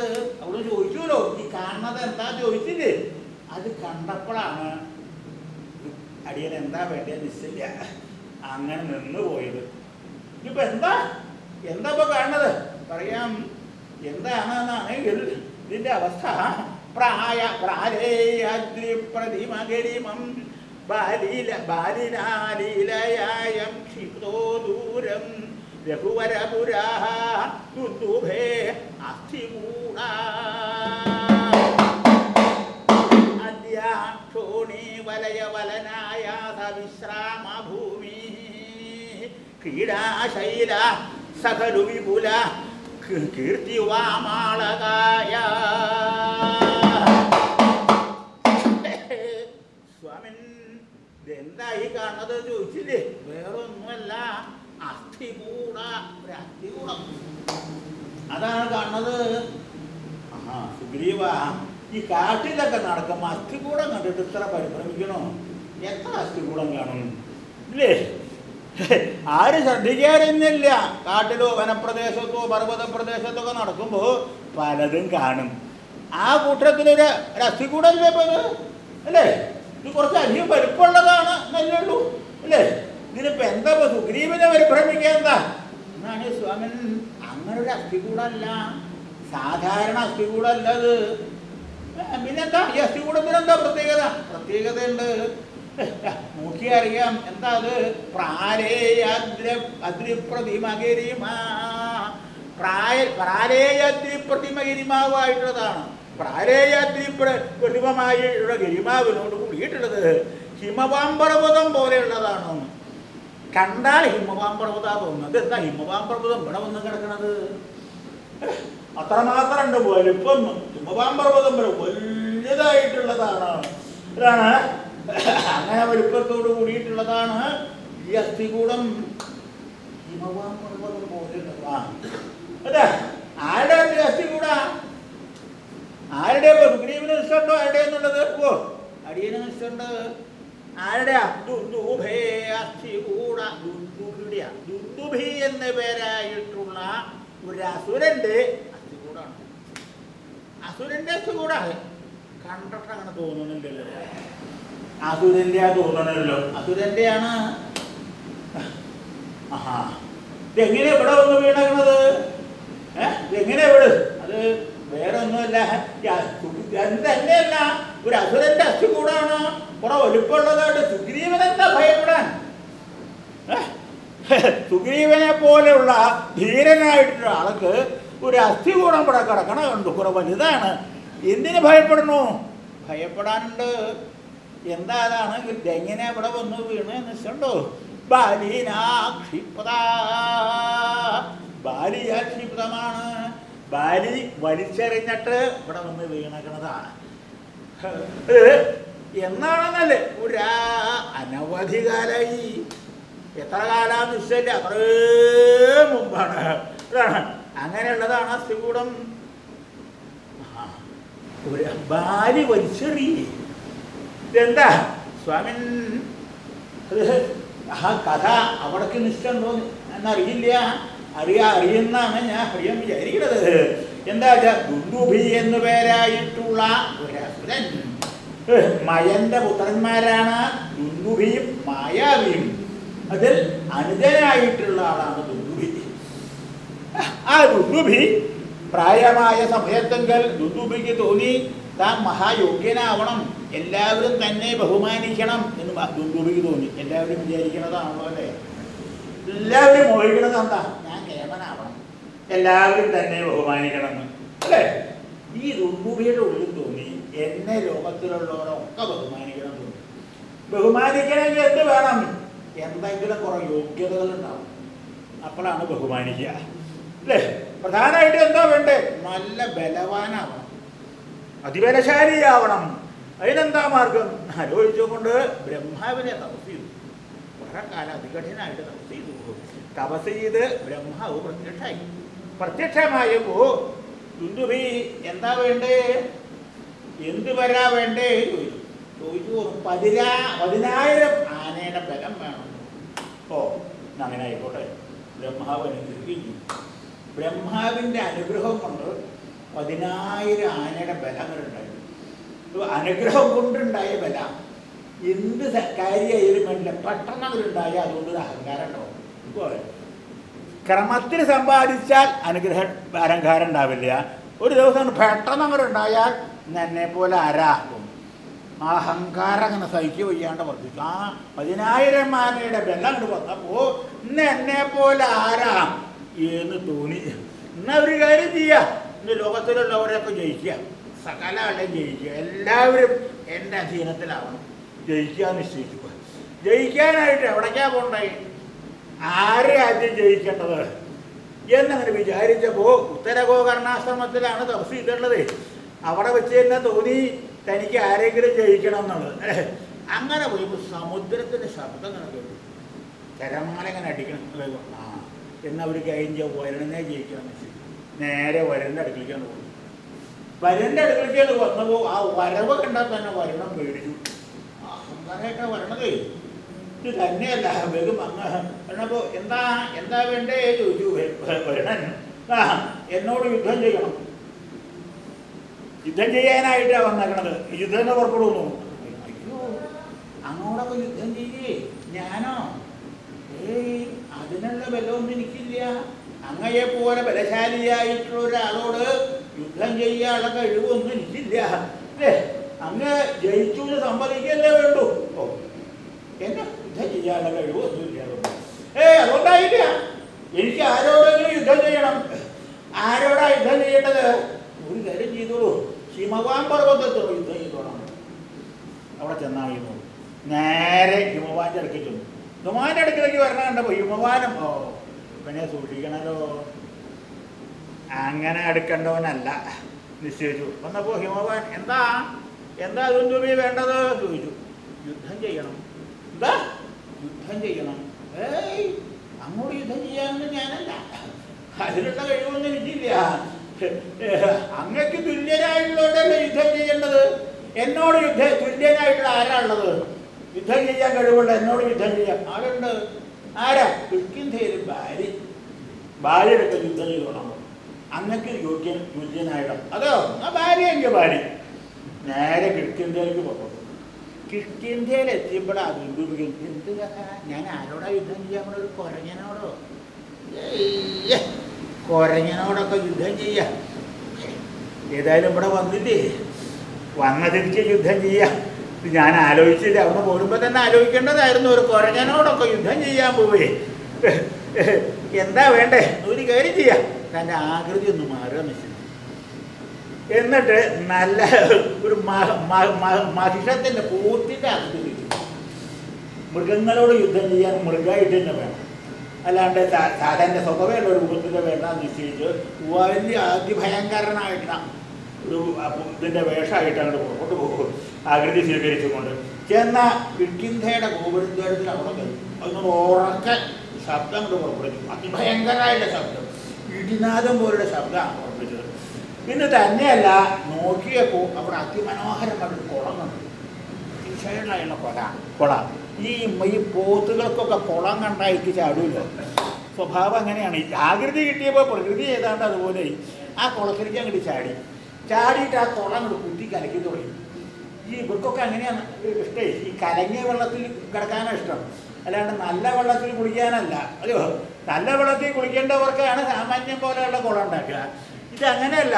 അവൾ ചോദിച്ചുല്ലോ ഈ കാണുന്നത് എന്താ? ചോദിച്ചില്ലേ അത് കണ്ടപ്പോഴാണ് അടിയൻ എന്താ വേണ്ടത് നിശ്ചയില്ല. അങ്ങനെ നിന്ന് പോയത്. ഇനിയിപ്പോ എന്താ? എന്താ ഇപ്പൊ കാണുന്നത്? പറയാം. എന്താണെന്നാണെങ്കിൽ ഇതിന്റെ അവസ്ഥ. പ്രായ പ്രാരേയാദ്രി പ്രതിമകരിമം ബാലീല ബാലിനാലീലയായം ക്ഷിപ്തോ ദൂരം. രഘുവരപുരാ ദുന്ദുഭേ അസ്ഥിമൂടാ അദ്യാക്ഷോണി വലയവലനായ വിശ്രാമഭൂമി ക്രീഡാശൈല സകലു വിപുല കീർത്തിവാമാളകായ. സ്വാമിൻ ഇതെന്താ ഈ കാണുന്നത്? ചോദിച്ചില്ലേ? വേറൊന്നുമല്ല. അതാണ് കാണുന്നത്. ആ സുഗ്രീവ ഈ കാട്ടിലൊക്കെ നടക്കുമ്പോൾ അസ്ഥികൂടം കണ്ടിട്ട് ഇത്ര പരിഭ്രമിക്കണോ? എത്ര അസ്ഥികൂടം കാണും? ഇല്ലേ? ആര് ശ്രദ്ധിക്കാറുന്നില്ല കാട്ടിലോ വനപ്രദേശത്തോ പർവത പ്രദേശത്തോ ഒക്കെ പലതും കാണും. ആ കൂട്ടത്തിലൊരു ഒരു അസ്ഥികൂടല്ലേ ഇപ്പൊ ഇത് അല്ലേ? ഇത് കുറച്ച് അധികം പരിപ്പുള്ളതാണ് എന്നല്ലേ ഉള്ളൂ. അല്ലേ? ഇതിനിപ്പോ എന്താ സുഗ്രീവനെ പരിഭ്രമിക്കാൻ എന്താ? എന്നാണ് സ്വാമൻ. അങ്ങനൊരു അസ്ഥികൂടല്ല സാധാരണ അസ്ഥികൂടല്ല അത്. പിന്നെന്താ? ഈ അസ്ഥികൂടത്തിനെന്താ പ്രത്യേകത? പ്രത്യേകതയുണ്ട്. നോക്കിയറിയാം എന്താ അത്? പ്രാരേയദ്രിപ്രതിമകരിമ പ്രായ പ്രാരേയദ്രി പ്രതിമകരിമാവായിട്ടുള്ളതാണ് പ്രാരേയദ്രി പ്രതിമമായിട്ടുള്ള ഗരിമാവിനോട് കൂടിയിട്ടുള്ളത് ഹിമവാമ്പർവതം പോലെയുള്ളതാണ് കണ്ടാൽ ഹിമവാമ്പർവത തോന്നുന്നത്. എന്താ ഹിമവാമ്പർവതം ഇവിടെ വന്ന് കിടക്കണത്? അത്രമാത്രം ഉണ്ട് വലിപ്പം. പർവതം വരെ വലുതായിട്ടുള്ളതാണ് ഇതാണ്. അങ്ങനെ വലുപ്പത്തോട് കൂടിയിട്ടുള്ളതാണ് ഈ അസ്ഥികൂടം. ഹിമവാമ്പർവതം പോലെയുള്ളതാ. അതെ. ആരുടെ അസ്ഥികൂട? ആരുടെ സുഗ്രീവന് നിഷ്ഠുണ്ടോ ആരുടെ എന്നുള്ളത്? നിഷ്ഠുണ്ട് ആരുടെ ദുന്ദുഭേ അസ്ഥികൂട ദുന്ദുഭിടിയ ദുന്ദുഭി എന്ന പേരായിട്ടുള്ള ഒരു അസുരന്റെ അസ്ഥികൂടാണ് അസുരന്റെ അസ്ഥികൂടാണ് കണ്ടിട്ട് അങ്ങനെ തോന്നുന്നില്ലല്ലോ അസുരന്റെ തോന്നണല്ലോ. അസുരന്റെയാണ്. ആഹാ. ഇതെങ്ങനെ ഇവിടെ വന്ന് വീണത് ഏഹ് ഇതെങ്ങനെ ഇവിടെ? അത് വേറെ ഒന്നുമല്ല തന്നെയല്ല ഒരു അസുരന്റെ അസ്ഥി കൂടാണ്. കുറെ ഒലുപ്പുള്ളതായിട്ട് സുഗ്രീവൻ എന്താ ഭയപ്പെടാൻ? സുഗ്രീവനെ പോലെയുള്ള ധീരനായിട്ടുള്ള ആൾക്ക് ഒരു അസ്ഥി കൂടാൻ ഇവിടെ കിടക്കണ കണ്ടു കുറെ വലുതാണ്. എന്തിന് ഭയപ്പെടുന്നു? ഭയപ്പെടാനുണ്ട്. എന്താ അതാണെങ്കിൽ എങ്ങനെ ഇവിടെ വന്നു വീണ് നിശ്ചണ്ടോ ബാലീനാക്ഷിപ്ത ബാലിയാക്ഷിപ്തമാണ്. ബാലി വലിച്ചെറിഞ്ഞിട്ട് ഇവിടെ വന്ന് വീണക്കണതാണ്. എന്നാണെന്നല്ലേ? ഒരു അനവധി കാലായി എത്ര കാലാന്ന് നിശ്ചയില്ല അത്രേ മുമ്പാണ്. അങ്ങനെയുള്ളതാണ് അസ്ഥികൂടം ഒരു ബാലി വലിച്ചെറി ഇതെന്താ? സ്വാമിൻ ആ കഥ അവിടേക്ക് നിശ്ചയം തോന്നി. എന്നറിയില്ല. അറിയാ അറിയുന്നാണ് ഞാൻ അറിയാൻ വിചാരിക്കുന്നത്. എന്താ ദുന്ദുഭി എന്നു പേരായിട്ടുള്ള ഒരു മയന്റെ പുത്രന്മാരാണ് ദുന്ദുഭിയും മായാവിയും. അതിൽ അനുജനായിട്ടുള്ള ആളാണ് ദുന്ദുഭി ആ ദുന്ദുഭി പ്രായമായ സമയത്തെങ്കിൽ ദുന്ദുഭിക്ക് തോന്നി താൻ മഹായോഗ്യനാവണം എല്ലാവരും തന്നെ ബഹുമാനിക്കണം എന്ന് ദുന്ദുഭിക്ക് തോന്നി. എല്ലാവരും വിചാരിക്കണതാണല്ലോ അല്ലേ? എല്ലാവരും മോഹിക്കണത് എന്താ? ഞാൻ കേമനാവണം എല്ലാവരും തന്നെ ബഹുമാനിക്കണം അല്ലേ? ഈ ദുന്ദുഭിയുടെ ഉള്ളിൽ തോന്നി എന്നെ ലോകത്തിലുള്ളവരൊക്കെ ബഹുമാനിക്കണം തോന്നി ബഹുമാനിക്കണമെങ്കിൽ എന്ത് വേണം? എന്തെങ്കിലും കുറെ യോഗ്യതകൾ ഉണ്ടാവും. അപ്പോഴാണ് ബഹുമാനിക്കുക. അല്ലേ? പ്രധാനമായിട്ട് എന്താ വേണ്ടേ? നല്ല ബലവാനാവണം. അതിബലശാലിയാവണം. അതിനെന്താ മാർഗം? ആലോചിച്ചുകൊണ്ട് ബ്രഹ്മാവിനെ തപസ് ചെയ്തു. കുറെ കാലം അതികഠിനായിട്ട് തപസ് ചെയ്തു. തപസ് ചെയ്ത് ബ്രഹ്മാവ് പ്രത്യക്ഷമായി. പ്രത്യക്ഷമായപ്പോ എന്താ വേണ്ടേ? എന്ത് വരാ വേണ്ടേ? ചോദിച്ചു. ചോദിച്ചു പതിനാ പതിനായിരം ആനയുടെ ബലം വേണം. ഓ അങ്ങനെ ആയിക്കോട്ടെ. ബ്രഹ്മാവ് അനുഗ്രഹിക്കുന്നു. ബ്രഹ്മാവിന്റെ അനുഗ്രഹം കൊണ്ട് പതിനായിരം ആനയുടെ ബലങ്ങളുണ്ടായിരുന്നു അനുഗ്രഹം കൊണ്ടുണ്ടായ ബല. എന്ത് കാര്യമായാലും വേണ്ടില്ല പെട്ടെന്ന് അവരുണ്ടായ അതുകൊണ്ട് അഹങ്കാരം ഉണ്ടാവും. ക്രമത്തിൽ സമ്പാദിച്ചാൽ അനുഗ്രഹ അലങ്കാരം ഉണ്ടാവില്ല. ഒരു ദിവസം പെട്ടെന്ന് എന്നെ പോലെ ആരാകും? ആ അഹങ്കാരം അങ്ങനെ സഹിക്കുക വയ്യാണ്ട് വർദ്ധിച്ചു ആ പതിനായിരം ആനയുടെ ബലം അങ്ങോട്ട് വന്നപ്പോൾ ഇന്ന് എന്നെ പോലെ ആരാ? എന്ന് തോന്നി. എന്നാ ഒരു കാര്യം ചെയ്യാം. ഇന്ന് ലോകത്തിലുള്ളവരെയൊക്കെ ജയിക്കുക. സകല ആളെ ജയിക്കുക. എല്ലാവരും എന്റെ അധീനത്തിലാവണം. ജയിക്കാൻ നിശ്ചയിച്ചു ജയിക്കാനായിട്ട് എവിടേക്കാ പോണ്ടായി ആരെ ആദ്യം ജയിക്കേണ്ടത്? എന്നങ്ങനെ വിചാരിച്ചപ്പോൾ ഉത്തരഗോകർണാശ്രമത്തിലാണ് തപസ് ചെയ്തിട്ടുള്ളത്. അവിടെ വെച്ച് തന്നെ തോന്നി തനിക്ക് ആരെങ്കിലും ജയിക്കണം എന്നുള്ളത്. അങ്ങനെ പോയപ്പോൾ സമുദ്രത്തിന്റെ ശബ്ദം ഇങ്ങനെ കേട്ടു. തിരമാല ഇങ്ങനെ അടിക്കണം. ആ എന്നാൽ അവർ കഴിഞ്ഞ വരണനെ ജയിക്കണം നേരെ വരന്റെ അടുക്കളേക്കാണ് പോകുന്നത് വരന്റെ അടുക്കളേക്കാണ് വന്നപ്പോൾ ആ വരവ് കണ്ടാൽ തന്നെ വരണം പേടിച്ചു. അഹങ്കാരമൊക്കെ വരണതേ. ഇത് തന്നെയല്ല വേഗം അങ്ങ് എന്നപ്പോ എന്താ എന്താ വേണ്ടേ ചോദിച്ചു. വരണൻ. എന്നോട് യുദ്ധം ചെയ്യണം. യുദ്ധം ചെയ്യാനായിട്ടാ വന്നേക്കണത്. യുദ്ധം പുറപ്പെടുന്നു. അയ്യോ അങ്ങോടൊക്കെ യുദ്ധം ചെയ്യേ. ഞാനോ? ഏയ് അതിനുള്ള ബലമൊന്നും എനിക്കില്ല. അങ്ങയെ പോലെ ബലശാലിയായിട്ടുള്ള ഒരാളോട് യുദ്ധം ചെയ്യാനുള്ള കഴിവൊന്നും എനിക്കില്ല. അല്ലേ അങ്ങ് ജയിച്ചു സമ്മതിക്കല്ലേ വേണ്ടു? ഓ എന്നെ യുദ്ധം ചെയ്യാനുള്ള കഴിവൊന്നുമില്ല ഏ അതുകൊണ്ടായില്ല എനിക്ക് ആരോടെങ്കിലും യുദ്ധം ചെയ്യണം. ആരോടാ യുദ്ധം ചെയ്യേണ്ടത്? ഒരു കാര്യം ചെയ്തോളൂ. ഹിമവാൻ പർവതത്തോ യുദ്ധം ചെയ്തോളാം അവിടെ മതി നേരെ ഹിമവാന്റെ അടുക്കി ചെന്നു. ഹിമവാന്റെ അടുക്കിലേക്ക് വരണ ഹിമവാനം ഓ ഇവനെ സൂക്ഷിക്കണല്ലോ. അങ്ങനെ അടുക്കേണ്ടവനല്ല. നിശ്ചയിച്ചു. വന്നപ്പോ ഹിമവാൻ എന്താ? എന്താ ദുന്ദുബി വേണ്ടത്? ചോദിച്ചു. യുദ്ധം ചെയ്യണം. എന്താ? യുദ്ധം ചെയ്യണം. ഏയ് അങ്ങോട്ട് യുദ്ധം ചെയ്യാനൊന്നും ഞാനല്ല. അതിനുള്ള കഴിവൊന്നും എനിക്കില്ല. അങ്ങക്ക് തുല്യനായിട്ടുള്ളവരല്ലേ യുദ്ധം ചെയ്യേണ്ടത്? എന്നോട് യുദ്ധ തുല്യനായിട്ടുള്ള ആരാണുള്ളത്? യുദ്ധം ചെയ്യാൻ കഴിവുള്ള എന്നോട് യുദ്ധം ചെയ്യാം ആരുണ്ട്? ആരാ? കിഷ്കിന്ധയിലും ഭാര്യ. ഭാര്യയുടെ യുദ്ധം ചെയ്തോണം അങ്ങക്ക് യോഗ്യൻ തുല്യനായിടം അതോ? ആ ഭാര്യ എങ്കിൽ ഭാര്യ. നേരെ കിഴക്കിന്ത്യയിലേക്ക് പോകും. കിഴക്കിന്ത്യയിൽ എത്തിയപ്പോൾ അത് എന്ത് കഥ? ഞാൻ ആരോടാ യുദ്ധം ചെയ്യാൻ ഒരു കൊരങ്ങനോടോ? ഏയ്, കൊരങ്ങനോടൊക്കെ യുദ്ധം ചെയ്യാം. ഏതായാലും ഇവിടെ വന്നില്ലേ വന്ന തിരിച്ച് യുദ്ധം ചെയ്യാം. ഞാൻ ആലോചിച്ചില്ല അവിടെ പോരുമ്പോൾ തന്നെ ആലോചിക്കേണ്ടതായിരുന്നു ഒരു കൊരങ്ങനോടൊക്കെ യുദ്ധം ചെയ്യാൻ പോവേ. എന്താ വേണ്ടേ? ഒരു കാര്യം ചെയ്യാം. തന്റെ ആകൃതി ഒന്ന് മാറുക മിസ് എന്നിട്ട് നല്ല ഒരു മഹിഷത്തിന്റെ പൂത്തിന്റെ ആകൃതി മൃഗങ്ങളോട് യുദ്ധം ചെയ്യാൻ മൃഗമായിട്ട് തന്നെ വേണം. അല്ലാണ്ട് സാധാരണ സ്വഭാവമുള്ള ഒരു മുഖത്തിന്റെ വേണ്ട നിശ്ചയിച്ച് വലിയ അതിഭയങ്കരനായിട്ടുള്ള ഒരു ഇതിന്റെ വേഷമായിട്ട് അങ്ങോട്ട് പുറകോട്ട് പോകും ആകൃതി സ്വീകരിച്ചുകൊണ്ട്. ചെന്ന കിഷ്കിന്ധയുടെ ഗോപുരദ്വാരത്തിൽ അവിടെ കഴിഞ്ഞു ഒന്ന് ഉറക്കെ ശബ്ദം കൊണ്ട് പുറപ്പെടുവിച്ചു. അതിഭയങ്കരമായിട്ടുള്ള ശബ്ദം. ഇടിനാഥം പോലുള്ള ശബ്ദമാണ് പുറപ്പെടുവിച്ചത്. പിന്നെ തന്നെയല്ല നോക്കിയപ്പോൾ അവിടെ അതിമനോഹരമായിട്ടൊരു കുളം കണ്ടു. തീർച്ചയായിട്ടുള്ള കൊല. കൊള. ഈ ഈ പോത്തുകൾക്കൊക്കെ കുളം കണ്ടായിട്ട് ചാടൂല്ലോ സ്വഭാവം അങ്ങനെയാണ്. ആകൃതി കിട്ടിയപ്പോൾ പ്രകൃതി ഏതാണ്ട് അതുപോലെ. ആ കുളത്തിലേക്ക് അങ്ങോട്ട് ചാടി. ചാടിയിട്ട് ആ കുളം അങ്ങോട്ട് കുത്തി കലക്കി തുടങ്ങി. ഈ ഇവർക്കൊക്കെ അങ്ങനെയാണ് ഇഷ്ടേ. ഈ കലങ്ങിയ വെള്ളത്തിൽ കിടക്കാനാണ് ഇഷ്ടം. അല്ലാണ്ട് നല്ല വെള്ളത്തിൽ കുളിക്കാനല്ല. അല്ലയോ നല്ല വെള്ളത്തിൽ കുളിക്കേണ്ടവർക്കാണ് സാമാന്യം പോലെയുള്ള കുളം ഉണ്ടാക്കുക. ഇതങ്ങനെയല്ല.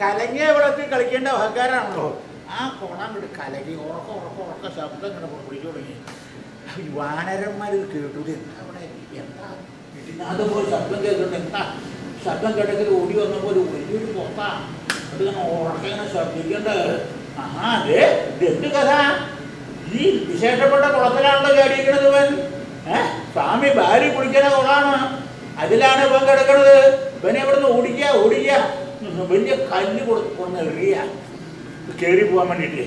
കലങ്ങിയ വെള്ളത്തിൽ കളിക്കേണ്ട ആൾക്കാരാണല്ലോ. ആ കുളം അങ്ങോട്ട് കലകി ഉറക്കം ഉറക്കം ഉറക്ക ശബ്ദം ഇങ്ങനെ കുളിച്ചു തുടങ്ങി. ഈ വാനരന്മാർ ഇത് കേട്ടു എന്താ അവിടെ എന്താ? ഇടിനാഥം ശബ്ദം കേൾക്കുന്നുണ്ട് എന്താ? ശബ്ദം കേട്ടെങ്കിൽ ഓടി വന്നപ്പോൾ ഒരു വലിയൊരു പൊത്താ. അതിങ്ങനെ ഉറക്കം ശബ്ദിക്കേണ്ടത് ശബ്ദിക്കണ്ട്. ആഹാ അതെ എന്ത് കഥ? ഈ വിശേഷപ്പെട്ട കുളത്തിലാണല്ലോ ചാടിയിരിക്കണത് ഇവൻ. ഏഹ് സ്വാമി ഭാര്യ കുളിക്കുന്ന കുളമാണ് അതിലാണ് ഇവൻ കിടക്കണത്. ഇവനെ ഇവിടുന്ന് ഓടിക്കുക ഓടിക്കുക വലിയ കല്ല് കൊടുത്ത് കൊന്ന് എറിയ കയറി പോകാൻ വേണ്ടിയിട്ട്.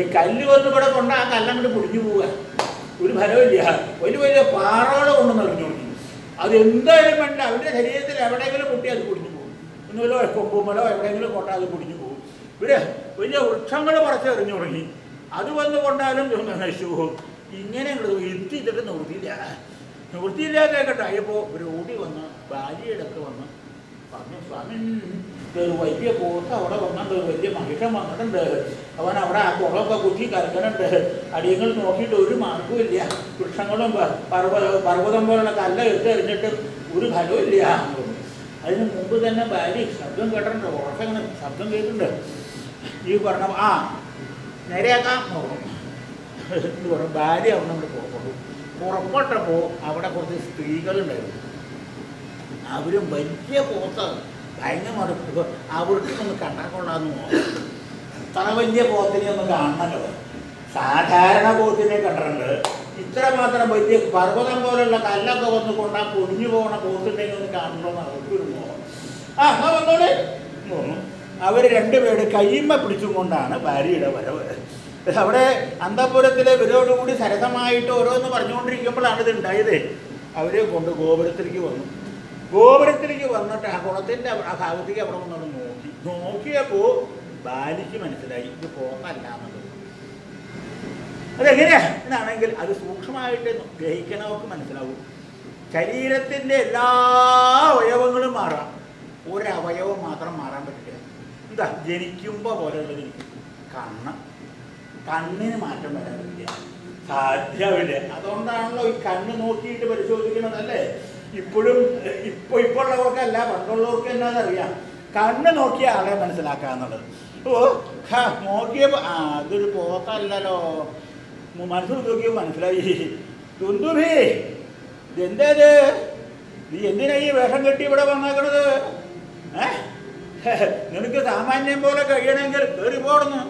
ഈ കല്ല് വന്ന് ഇവിടെ കൊണ്ട് ആ കല്ലങ്ങോട്ട് പൊടിഞ്ഞു പോവുക. ഒരു ഫലമില്ല വലിയ വലിയ പാറകളെ കൊണ്ട് എറിഞ്ഞു കൊടുക്കും അത് എന്തായാലും വേണ്ട. അവരുടെ ശരീരത്തിൽ എവിടെയെങ്കിലും പൊട്ടി അത് പൊടിഞ്ഞു പോകും. ഒന്നുമല്ലോ കൊമ്പുമലോ എവിടെയെങ്കിലും കൊണ്ടാൽ അത് പൊടിഞ്ഞു പോകും. ഇവിടെ വലിയ വൃക്ഷങ്ങൾ പറിച്ച് എറിഞ്ഞു തുടങ്ങി. അത് വന്ന് കൊണ്ടാലും നശിച്ചു പോകും. ഇങ്ങനെ എത്തിച്ചിട്ട് നിവൃത്തിയില്ല. നിവൃത്തിയില്ലാതെ കേട്ടോ അയ്യപ്പോ ഒരു ഓടി വന്ന് ഭാര്യയുടെ ഒക്കെ വന്ന് പറഞ്ഞു സ്വാമി ഒരു വലിയ പോത്ത് അവിടെ വന്നിട്ട് വലിയ മഹിഷം വന്നിട്ടുണ്ട്. അവൻ അവിടെ ആ കുളമൊക്കെ കുത്തി കലക്കണുണ്ട് അടിയങ്ങൾ നോക്കിയിട്ട് ഒരു മാർഗവും ഇല്ല. വൃക്ഷങ്ങളും പർവത പർവതം പോലുള്ള കല്ല എറിഞ്ഞിട്ട് ഒരു ഫലവും ഇല്ല. എന്ന് പറഞ്ഞു. അതിന് മുമ്പ് തന്നെ ഭാര്യ ശബ്ദം കേട്ടിട്ടുണ്ട്. ഉറക്കം ഇങ്ങനെ ശബ്ദം കേട്ടിട്ടുണ്ട്. ഈ പറഞ്ഞ ആ നേരെയാക്കാം. നോക്കും. എന്ന് പറഞ്ഞു ഭാര്യ അവിടെ നമ്മൾ പുറപ്പെട്ടു പുറപ്പെട്ടപ്പോൾ അവിടെ കുറച്ച് സ്ത്രീകളുണ്ടായിരുന്നു. അവരും വലിയ പോത്ത് ഭയങ്കര അവർക്ക് ഒന്ന് കണ്ടാൽ കൊള്ളാന്ന് ഇത്ര വലിയ പോത്തിനെ ഒന്ന് കാണണല്ലോ. സാധാരണ പോത്തിനെ കണ്ടിട്ടുണ്ട്. ഇത്ര മാത്രം വലിയ പർവതം പോലുള്ള കല്ലൊക്കെ വന്ന് കൊണ്ടാ പൊടിഞ്ഞു പോകണ പോത്തിനെ ഒന്ന് കാണണമെന്ന് അവർക്കൊരു മോഹം ആ വന്നോളെ. അവർ രണ്ടുപേര് കയ്യമ്മ പിടിച്ചും കൊണ്ടാണ് ഭാര്യയുടെ വരവ്. അവിടെ അന്തപുരത്തിലെ ഇവരോടുകൂടി സരസമായിട്ട് ഓരോന്ന് പറഞ്ഞുകൊണ്ടിരിക്കുമ്പോഴാണ് ഇത് ഉണ്ടായത്. അവരെ കൊണ്ട് ഗോപുരത്തിലേക്ക് വന്നു. ഗോപുരത്തിലേക്ക് വന്നിട്ട് ആ കുളത്തിന്റെ ആ ഭാഗത്തേക്ക് അവിടെ വന്നോട് നോക്കി. നോക്കിയപ്പോൾ ബാലിക്ക് മനസ്സിലായി ഇത് പോക്കല്ല എന്നുള്ളത്. അതെങ്ങനെയാ എന്നാണെങ്കിൽ അത് സൂക്ഷ്മമായിട്ട് ഗ്രഹിക്കണവർക്ക് മനസ്സിലാവും. ശരീരത്തിന്റെ എല്ലാ അവയവങ്ങളും മാറാം. ഒരവയവം മാത്രം മാറാൻ പറ്റില്ല. എന്താ ജനിക്കുമ്പോൾ പോലെയുള്ളത് കണ്ണ്. കണ്ണിന് മാറ്റം വരാൻ പറ്റില്ല സാധ്യമില്ല അതുകൊണ്ടാണല്ലോ ഈ കണ്ണ് നോക്കിയിട്ട് പരിശോധിക്കണതല്ലേ? ഇപ്പോഴും എഹ്, ഇപ്പൊ ഇപ്പോൾ ഉള്ളവർക്കല്ല പണ്ടുള്ളവർക്ക് എന്നാന്നറിയാം കണ്ണ് നോക്കിയ ആളെ മനസ്സിലാക്കാന്നുള്ളത് ഓ ഹാ, നോക്കിയപ്പോ ആ അതൊരു പോത്തല്ലല്ലോ മു- മനസ്സിൽ നോക്കിയപ്പോ മനസ്സിലായി. തുന്തുഭി ഇതെന്താ ഇത് നീ എന്തിനാ ഈ വേഷം കെട്ടി ഇവിടെ വന്നേക്കണത്? നിനക്ക് സാമാന്യം പോലെ കഴിയണമെങ്കിൽ കയറി പോടുന്നു.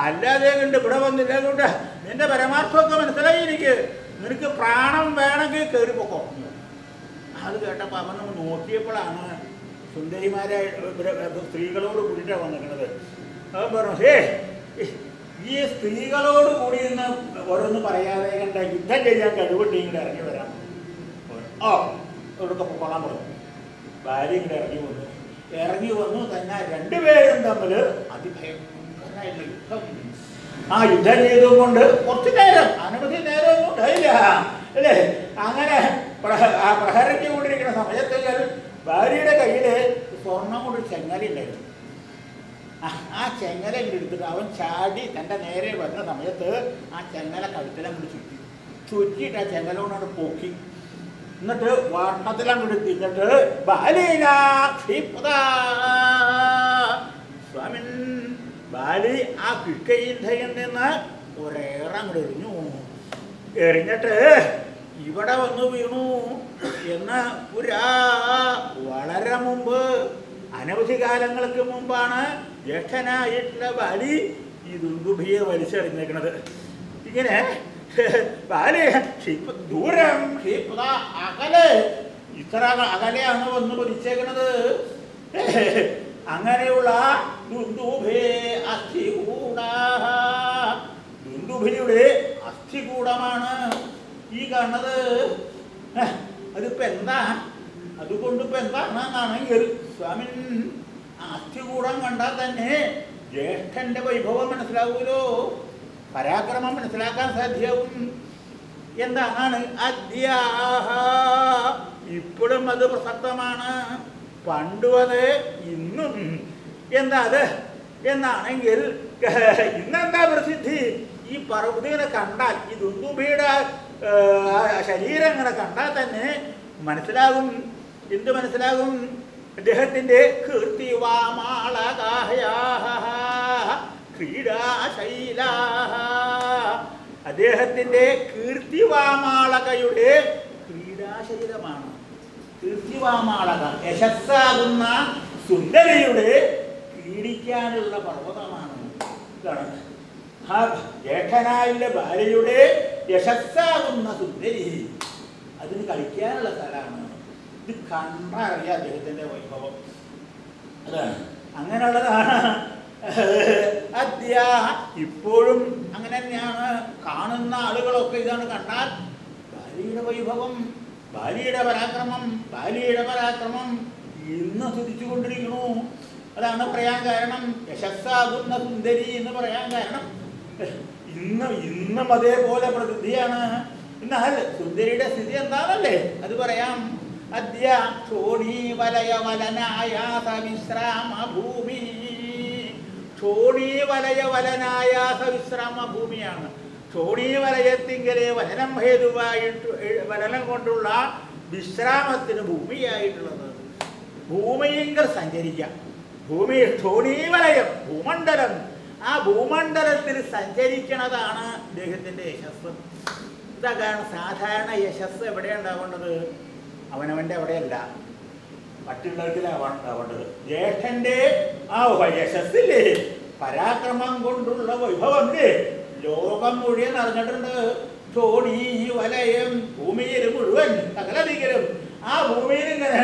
അല്ലാതെ കണ്ട് ഇവിടെ വന്നില്ല കൊണ്ട് നിന്റെ പരമാർത്ഥമൊക്കെ മനസ്സിലായി എനിക്ക്. നിനക്ക് പ്രാണം വേണമെങ്കിൽ കയറി പൊക്കോ. അത് കേട്ടപ്പോൾ അവൻ നമ്മൾ നോക്കിയപ്പോഴാണ് സുന്ദരിമാരെ സ്ത്രീകളോട് കൂടിയിട്ടാണ് വന്നിരിക്കുന്നത്. അവൻ പറഞ്ഞു ഹേ ഈ സ്ത്രീകളോട് കൂടി നിന്ന് ഓരോന്ന് പറയാതെ കണ്ട യുദ്ധം ചെയ്യാൻ കഴിവുണ്ട് ഇങ്ങോട്ട് ഇറങ്ങി വരാം. ഓ ഇവിടുത്തെ കൊള്ളാൻ പറഞ്ഞു. ഭാര്യ ഇങ്ങോട്ട് ഇറങ്ങി വന്നു. ഇറങ്ങി വന്നു തന്നെ രണ്ടുപേരും തമ്മിൽ അതിഭയം യുദ്ധം. ആ യുദ്ധം ചെയ്തുകൊണ്ട് കുറച്ച് നേരം അനവധി നേരമൊന്നും ഉണ്ടായില്ല. അല്ലേ? അങ്ങനെ പ്രഹരിച്ചു കൊണ്ടിരിക്കുന്ന സമയത്തിൽ ഭാര്യയുടെ കയ്യിൽ സ്വർണം കൊണ്ട് ചെങ്ങല ഉണ്ടായിരുന്നു ആ ചെങ്ങല എടുത്തിട്ട് അവൻ ചാടി തന്റെ നേരെ വരുന്ന സമയത്ത് ആ ചെങ്ങല കഴുത്തിലങ്ങോട്ട് ചുറ്റി. ചുറ്റിയിട്ട് ആ ചെങ്ങല കൊണ്ടാണ് പൊക്കി. എന്നിട്ട് വണ്ണത്തിലങ്ങോട്ട് തിന്നിട്ട് ബാലീന ക്ഷിപ്താ സ്വാമിൻ ബാലി ആ കിക്കയിന്ധയിൽ നിന്ന് ഒരേറെ അങ്ങോട്ട് എറിഞ്ഞു എറിഞ്ഞിട്ട് ഇവിടെ വന്ന് വീണു എന്ന് പുരാ വളരെ മുമ്പ് അനവധി കാലങ്ങൾക്ക് മുമ്പാണ് ജ്യേഷ്ഠനായിട്ടുള്ള ബാലി ഈ ദുർഗുഭിയെ വലിച്ചെറിഞ്ഞേക്കണത്. ഇങ്ങനെ ബാലി ദൂരം അകലെ ഇത്ര അകലെയാണ് വന്ന് വലിച്ചേക്കണത്. അങ്ങനെയുള്ള ദുന്ദുഭിയുടെ അസ്ഥികൂടമാണ് ഈ കാണുന്നത് അതിപ്പോ എന്താ? അതുകൊണ്ട് ഇപ്പൊ എന്താണെന്നാണെങ്കിൽ സ്വാമിൻ അസ്ഥികൂടം കണ്ടാൽ തന്നെ ജ്യേഷ്ഠന്റെ വൈഭവം മനസ്സിലാവൂലോ പരാക്രമം മനസ്സിലാക്കാൻ സാധ്യവും എന്താണ് അദ്യാഹ ഇപ്പോഴും അത് പ്രസക്തമാണ്. പണ്ടും അത് ഇന്നും എന്താ അത് എന്നാണെങ്കിൽ ഇന്നെന്താ പ്രസിദ്ധി? ഈ പർവതിനെ കണ്ടാൽ ഈ ദുന്ദുബിയുടെ ശരീരം ഇങ്ങനെ കണ്ടാൽ തന്നെ മനസ്സിലാകും. എന്ത് മനസ്സിലാകും? അദ്ദേഹത്തിന്റെ ക്രീഡാശൈലാഹ അദ്ദേഹത്തിന്റെ കീർത്തിവാമാളകയുടെ ക്രീഡാശരീരമാണ്. കീർത്തിവാമാളക യശസ്സാകുന്ന സുന്ദരിയുടെ പീഡിക്കാനുള്ള പർവതമാണ് ഇതാണ്. ആ ജ്യേഷ്ഠനായുള്ള ഭാര്യയുടെ യശസ്സാകുന്ന സുന്ദരി അതിന് കളിക്കാനുള്ള സ്ഥലമാണ്. ഇത് കണ്ടറിയാം അദ്ദേഹത്തിന്റെ വൈഭവം. അതാണ്. അങ്ങനെയുള്ളതാണ്. അദ്യ ഇപ്പോഴും അങ്ങനെ തന്നെയാണ്. കാണുന്ന ആളുകളൊക്കെ ഇതാണ് കണ്ടാൽ ഭാര്യയുടെ വൈഭവം ഭാര്യയുടെ പരാക്രമം ബാലിയുടെ പരാക്രമം ഇന്ന് സ്തുതിച്ചുകൊണ്ടിരിക്കണു അതാണ് പറയാൻ കാരണം. യശസ്സാകുന്ന സുന്ദരി എന്ന് പറയാൻ കാരണം. ഇന്ന് ഇന്നും അതേപോലെ പ്രസിദ്ധിയാണ് എന്നാൽ സുന്ദരിയുടെ സ്ഥിതി എന്താണല്ലേ? അത് പറയാം. അദ്യ ക്ഷോണീവലയവലനായ വലയ വലനായാസ വിശ്രാമ ഭൂമി ക്ഷോണീവലയവലനായ വലയ വലനായാസ വിശ്രാമ ഭൂമിയാണ് ക്ഷോണീ വലയത്തിങ്കലെ വനനം ഹേതുവായിട്ട് വനനം കൊണ്ടുള്ള വിശ്രാമത്തിന് ഭൂമിയായിട്ടുള്ളത്. ഭൂമിയെങ്കിൽ സഞ്ചരിക്കാം. ഭൂമി ക്ഷോണീവലയം ഭൂമണ്ഡലം. ആ ഭൂമണ്ഡലത്തിൽ സഞ്ചരിക്കണതാണ് അദ്ദേഹത്തിന്റെ യശസ് ഇതാണ് സാധാരണ യശസ് എവിടെയാണ് ഉണ്ടാവേണ്ടത്? അവനവന്റെ അവിടെയല്ല. മറ്റുള്ളവർക്കിലാണ് ഉണ്ടാവേണ്ടത്. ജ്യേഷ്ഠന്റെ ആ യശസ്സില്ലേ പരാക്രമം കൊണ്ടുള്ള വൈഭവന്റെ ലോകം മുഴുവൻ അറിഞ്ഞിട്ടുണ്ട്. ഈ വലയം ഭൂമിയിൽ മുഴുവൻ തകലധികരും ആ ഭൂമിയിൽ ഇങ്ങനെ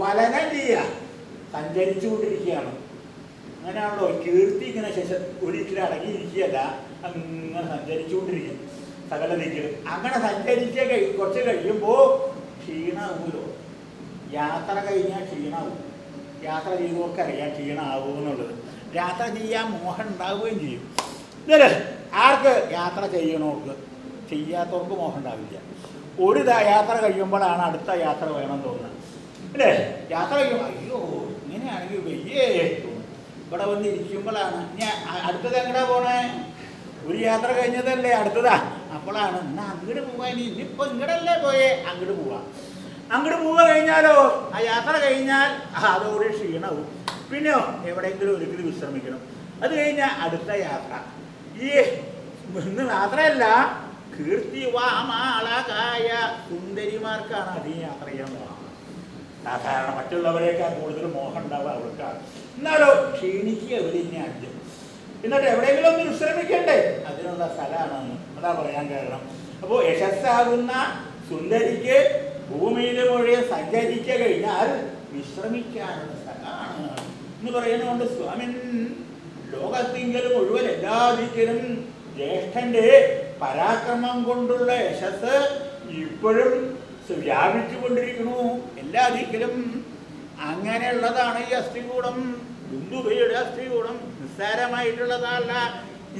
വലനം ചെയ്യുക. സഞ്ചരിച്ചു കൊണ്ടിരിക്കുകയാണ് അങ്ങനെയാണല്ലോ കീർത്തി ഇങ്ങനെ ശേഷം ഒരിക്കലും അടങ്ങിയിരിക്കുകയല്ല. അങ്ങനെ സഞ്ചരിച്ചുകൊണ്ടിരിക്കും സകല അങ്ങനെ സഞ്ചരിച്ച് കഴി കുറച്ച് കഴിയുമ്പോൾ ക്ഷീണാവൂലോ? യാത്ര കഴിഞ്ഞാൽ ക്ഷീണാവും. യാത്ര ചെയ്തവർക്ക് അറിയാം ക്ഷീണമാവും എന്നുള്ളത് യാത്ര ചെയ്യാൻ മോഹം ഉണ്ടാവുകയും ചെയ്യും. ആർക്ക്? യാത്ര ചെയ്യണവർക്ക്. ചെയ്യാത്തവർക്ക് മോഹം ഉണ്ടാവില്ല. ഒരു യാത്ര കഴിയുമ്പോഴാണ് അടുത്ത യാത്ര വേണം തോന്നുന്നത്. അല്ലേ? യാത്ര കഴിയുമ്പോൾ അയ്യോ ഇങ്ങനെയാണെങ്കിൽ വയ്യേ. ഇവിടെ വന്ന് ഇരിക്കുമ്പോഴാണ്. ഞാൻ അടുത്തത് എങ്ങടാ പോണേ? ഒരു യാത്ര കഴിഞ്ഞതല്ലേ അടുത്തതാ. അപ്പോഴാണ് എന്നാ അങ്ങോട്ട് പോവാൻ ഇനിയിപ്പോ ഇങ്ങടല്ലേ പോയേ? അങ്ങോട്ട് പോവാ. അങ്ങോട്ട് പോവുക കഴിഞ്ഞാലോ ആ യാത്ര കഴിഞ്ഞാൽ അതോടെ ക്ഷീണവും. പിന്നെയോ എവിടെയെങ്കിലും ഒരിക്കലും വിശ്രമിക്കണം. അത് കഴിഞ്ഞാൽ അടുത്ത യാത്ര. ഈ കീർത്തി കീർത്തിവാമാളകായ സുന്ദരിമാർക്കാണ് അധികം യാത്ര സാധാരണ മറ്റുള്ളവരേക്കാൾ കൂടുതൽ മോഹം ഉണ്ടാവുക അവർക്കാണ്. എന്നാലോ ക്ഷീണിക്കുക അവർ ഇനി അഞ്ച് എന്നിട്ട് എവിടെയെങ്കിലും ഒന്ന് വിശ്രമിക്കണ്ടേ? അതിനുള്ള സ്ഥലമാണ് അതാ പറയാൻ കാരണം. അപ്പോൾ യശസ്സാകുന്ന സുന്ദരിക്ക് ഭൂമിയിൽ മുഴുവൻ സഞ്ചരിക്ക കഴിഞ്ഞാൽ വിശ്രമിക്കാനുള്ള സ്ഥലമാണ്. എന്ന് പറയുന്നതുകൊണ്ട് സ്വാമിൻ ലോകത്തിങ്കൽ മുഴുവൻ എല്ലാ ദിക്കിലും ജ്യേഷ്ഠന്റെ പരാക്രമം കൊണ്ടുള്ള യശസ് ഇപ്പോഴും വ്യാപിച്ചു കൊണ്ടിരിക്കുന്നു എല്ലാ ദിക്കിലും അങ്ങനെയുള്ളതാണ് ഈ അസ്ഥികൂടം. ബിന്ദുബയുടെ അസ്ഥികൂടം നിസ്സാരമായിട്ടുള്ളതല്ല.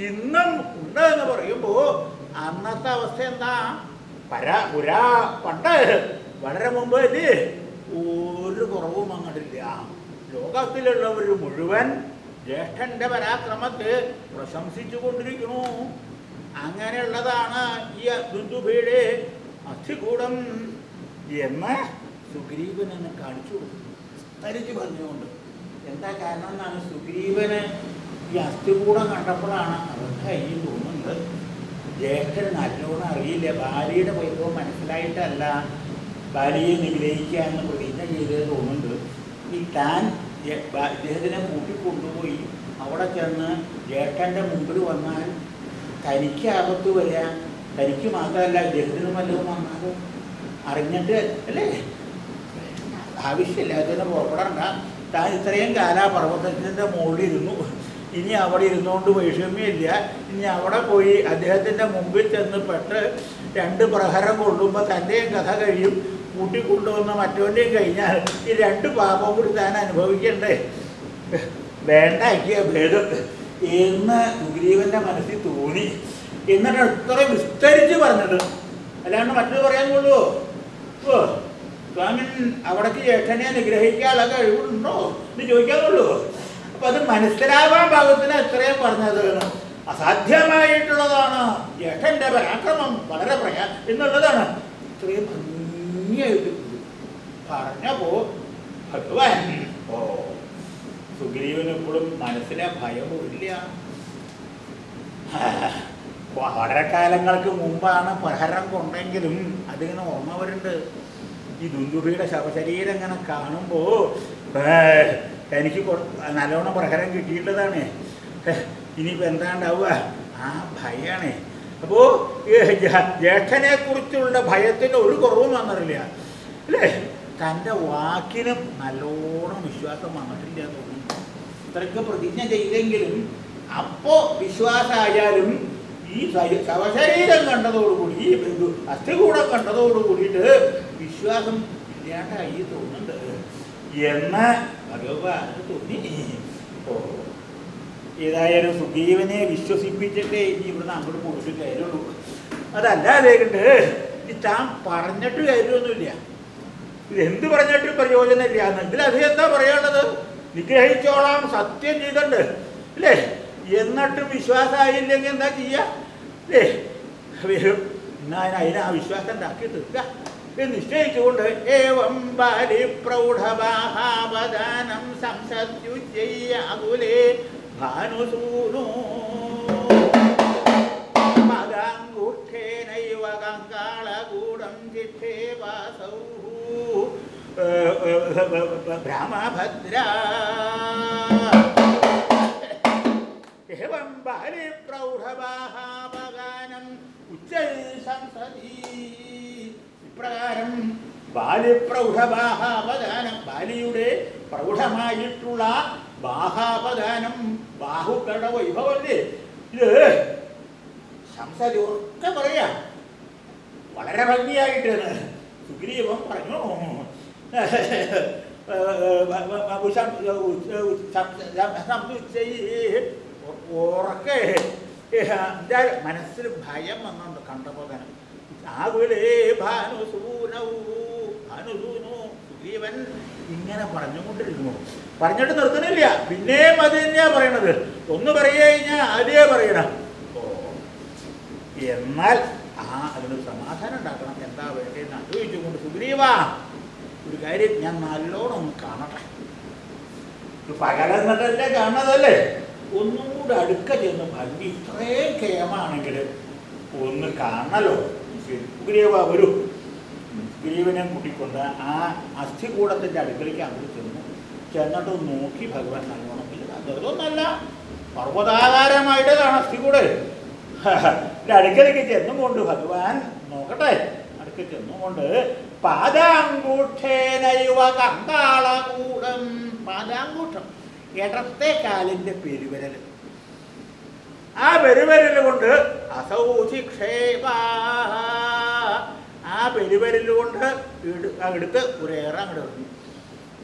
ഇന്നും ഉണ്ട് എന്ന് പറയുമ്പോൾ അന്നത്തെ അവസ്ഥ എന്താ? പരാ പുരാ പണ്ട് വളരെ മുമ്പ് ഒരു കുറവും അങ്ങോട്ടില്ല. ലോകത്തിലുള്ളവർ മുഴുവൻ ജ്യേഷ്ഠന്റെ പരാക്രമത്തെ പ്രശംസിച്ചു കൊണ്ടിരിക്കുന്നു അങ്ങനെയുള്ളതാണ് ഈ ദുന്ദുഭയുടെ അസ്ഥികൂടം എന്ന് സുഗ്രീവൻ എന്നെ കാണിച്ചു. തരിച്ചു പറഞ്ഞുകൊണ്ട്. എന്താ കാരണം എന്നാണ് സുഗ്രീവന് ഈ അസ്ഥികൂടം കണ്ടപ്പോഴാണ് അവർക്ക് കയ്യിൽ തോന്നുന്നത്. ജ്യേഷ്ഠൻ നല്ലോണം അറിയില്ല. ഭാര്യയുടെ വൈഭവം മനസ്സിലായിട്ടല്ല ഭാര്യയെ നിഗ്രഹിക്കുക എന്ന് പ്രതിജ്ഞ ചെയ്തത് തോന്നുന്നുണ്ട് ഈ താൻ ഇദ്ദേഹത്തിനെ കൂട്ടിക്കൊണ്ടുപോയി അവിടെ ചെന്ന് ജേട്ടന്റെ മുമ്പിൽ വന്നാൽ തനിക്ക് ആപത്ത് വരിക തനിക്ക് മാത്രമല്ല ഇദ്ദേഹത്തിന് വല്ലതും വന്നാലോ അറിഞ്ഞിട്ട് അല്ലേ? ആവശ്യമില്ല അതിനെ പുറപ്പെടണ്ട. താൻ ഇത്രയും കാല പർവതത്തിന്റെ മുകളിൽ ഇരുന്നു ഇനി അവിടെ ഇരുന്നുകൊണ്ട് വൈഷമ്യമില്ല. ഇനി അവിടെ പോയി അദ്ദേഹത്തിന്റെ മുമ്പിൽ ചെന്ന് പെട്ട് രണ്ട് പ്രഹരം കൊള്ളുമ്പോൾ തന്റെയും കഥ കഴിയും. കൂട്ടിക്കൊണ്ടുവന്ന മറ്റവന്റെയും കഴിഞ്ഞാൽ ഈ രണ്ട് പാപം കൂടി താൻ അനുഭവിക്കണ്ടേ? വേണ്ടാക്കിയ ഭേദം എന്ന് സുഗ്രീവന്റെ മനസ്സിൽ തോന്നി. എന്നിട്ട് ഇത്ര വിസ്തരിച്ച് പറഞ്ഞത്. അല്ലാണ്ട് മറ്റത് പറയാൻ കൊള്ളുവോ? ഓ സ്വാമൻ അവിടേക്ക് ചേട്ടനെ നിഗ്രഹിക്കാനുള്ള കഴിവുണ്ടോ? എന്ന് ചോദിക്കാൻ കൊള്ളുവോ? അപ്പൊ അത് മനസ്സിലാവാൻ ഭാഗത്തിന് എത്രയും പറഞ്ഞത് അസാധ്യമായിട്ടുള്ളതാണ്. ജ്യേഷ്ഠന്റെ പരാക്രമം വളരെ പ്രയാ എന്നുള്ളതാണ്. ഇത്രയും ഭംഗിയായിട്ട് പറഞ്ഞപ്പോ ഭഗവാൻ ഓ സുഗ്രീവനെപ്പോഴും മനസ്സിലെ ഭയമില്ല വളരെ കാലങ്ങൾക്ക് മുമ്പാണ് പ്രഹരം കൊണ്ടെങ്കിലും അതിങ്ങനെ ഓർമ്മ വരുന്നുണ്ട് ഈ ദുന്ദുഭിയുടെ ശവശരീരം ഇങ്ങനെ കാണുമ്പോൾ എനിക്ക് നല്ലോണം പ്രഹരം കിട്ടിയിട്ടതാണ്. ഇനിയിപ്പോൾ എന്താണ്ടാവുക? ആ ഭയാണ് അപ്പോൾ ജ്യേഷ്ഠനെ കുറിച്ചുള്ള ഭയത്തിന് ഒരു കുറവും വന്നിട്ടില്ല. അല്ലേ? തന്റെ വാക്കിനും നല്ലോണം വിശ്വാസം വന്നിട്ടില്ല തോന്നുന്നു. ഇത്രയ്ക്ക് പ്രതിജ്ഞ ചെയ്തെങ്കിലും അപ്പോ വിശ്വാസമായാലും ഈ ശരീ- ശവശരീരം കണ്ടതോടുകൂടി ഈ അസ്ഥികൂടം കണ്ടതോടുകൂടിയിട്ട് വിശ്വാസം ഇല്ലാണ്ടായി തോന്നുന്നുണ്ട്. എന്ന് ഭഗവാന് തോന്നി. ഓ. ഏതായാലും സുഗ്രീവനെ വിശ്വസിപ്പിച്ചിട്ടേ ഇനി ഇവിടുന്ന് അങ്ങോട്ട് പോയിട്ട് കാര്യമുള്ളൂ. അതല്ലാതെ ഇനി താൻ പറഞ്ഞിട്ട് കാര്യമൊന്നുമില്ല. ഇത് എന്ത് പറഞ്ഞിട്ടും പ്രയോജനമില്ല. എന്നെങ്കിൽ അത് എന്താ പറയാനുള്ളത് നിഗ്രഹിച്ചോളാം സത്യം ചെയ്തിട്ടുണ്ട് അല്ലേ? എന്നിട്ടും വിശ്വാസമായില്ലെങ്കിൽ എന്താ ചെയ്യുക അല്ലേ? വരും എന്നാ അതിന് ആ വിശ്വാസം ഉണ്ടാക്കി തീർക്കുക ഇത് നിശ്ചയിച്ചുകൊണ്ട് ഏവം ബാലി പ്രൗഢബാഹാവദാനം സംസത്യുജയ്യാകുലേ भानुसूनो मदाङ्गुष्ठेनैव गङ्गाळगूढं चित्ते वासौ भ्रमभद्रा एवं बहरिप्रौढवाः पगानम् उच्चैः संसदि प्रकारम् ബാലിപ്രൗഢബാഹാപദാനം ബാലിയുടെ പ്രൗഢമായിട്ടുള്ള ബാഹാപദാനം ബാഹുക്കളുടെ വൈഭവല്ലേ ഇത് സംസതി ഒക്കെ പറയാ. വളരെ ഭംഗിയായിട്ട് സുഗ്രീവൻ പറഞ്ഞു ഉറക്കെ മനസ്സിൽ ഭയം വന്നുണ്ട് കണ്ടപ്പോൾ തന്നെ. ആകുലേ ഭാനുസൂനൗ ഭാനുസൂനു സുഗ്രീവൻ ഇങ്ങനെ പറഞ്ഞുകൊണ്ടിരുന്നു പറഞ്ഞിട്ട് നിർത്തുന്നില്ല. പിന്നെയും അത് തന്നെയാ പറയണത്. ഒന്ന് പറയുക കഴിഞ്ഞാൽ അതേ പറയണം. എന്നാൽ ആ അതിനൊരു സമാധാനം ഉണ്ടാക്കണം. എന്താ വേണ്ടതെന്ന് ആലോചിച്ചുകൊണ്ട് സുഗ്രീവ ഒരു കാര്യം ഞാൻ നല്ലോണം ഒന്ന് കാണട്ടെ. പകലെന്നിട്ടല്ലേ കാണുന്നതല്ലേ? ഒന്നും കൂടെ അടുക്ക ചെന്ന് ഭംഗി. ഇത്രയും കേമാണെങ്കിൽ ഒന്ന് കാണലോ സുഗ്രീവ വരൂ. സുഗ്രീവനെ കൂട്ടിക്കൊണ്ട് ആ അസ്ഥികൂടത്തിന്റെ അടുക്കളയ്ക്ക് അങ്ങോട്ട് ചെന്നു. ചെന്നിട്ട് നോക്കി ഭഗവാൻ നല്ലോണം അതൊന്നല്ല പർവതാകാരമായിട്ടതാണ് അസ്ഥികൂടെ. അടുക്കലേക്ക് ചെന്നുകൊണ്ട് ഭഗവാൻ നോക്കട്ടെ. അടുക്ക ചെന്നുകൊണ്ട് പാദാങ്കൂഠേനൈവ കങ്കാളകൂടം പാദാങ്കൂഠം ഇടത്തെ കാലിന്റെ പെരുവിരൽ ആ പെരുവിരൽ കൊണ്ട് അസൗചിക്ഷേപ. ആ പെരുവരലുകൊണ്ട് എടുത്ത് ഒരേറെ അങ്ങോട്ട് എറിഞ്ഞു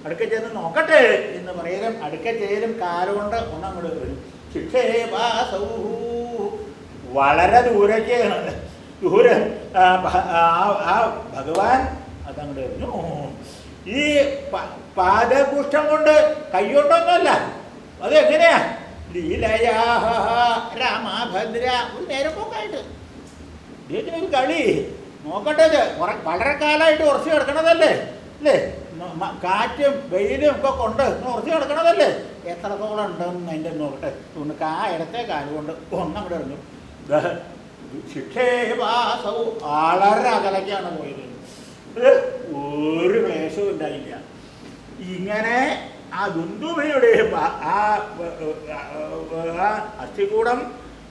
അടുക്ക ചെന്ന് നോക്കട്ടെ എന്ന് പറയലും അടുക്ക ചേരും കാലുകൊണ്ട് ഒന്നങ്ങോട്ട് വരും ശിക്ഷേ വളരെ ദൂരേക്കാണ് ദൂരെ ആ, ഭഗവാൻ അതങ്ങോട്ട് എറിഞ്ഞു ഈ പാദപുഷ്ടം കൊണ്ട് കൈകൊണ്ടൊന്നുമല്ല അത് എങ്ങനെയാ ലീലയാ രാമഭദ്ര ഒരു നേരം പോക്കായിട്ട് ഒരു കളി? നോക്കട്ടെ വളരെ കാലമായിട്ട് ഉറച്ചു കിടക്കണതല്ലേ അല്ലേ കാറ്റും വെയിലും ഒക്കെ കൊണ്ട് ഉറച്ചു കിടക്കണതല്ലേ എത്രത്തോളം ഉണ്ടെന്ന് അതിന്റെ നോക്കട്ടെ ഒന്ന് കാ ഇടത്തെ കാലുകൊണ്ട് ഒന്നങ്ങോട്ട് ഇറങ്ങും ശിക്ഷേവാസവും വളരെ അകലക്കാണ് പോയത് ഒരു ക്ലേശവും ഉണ്ടായില്ല ഇങ്ങനെ ആ ദുന്ദുമയുടെ ആ ആ അസ്ഥികൂടം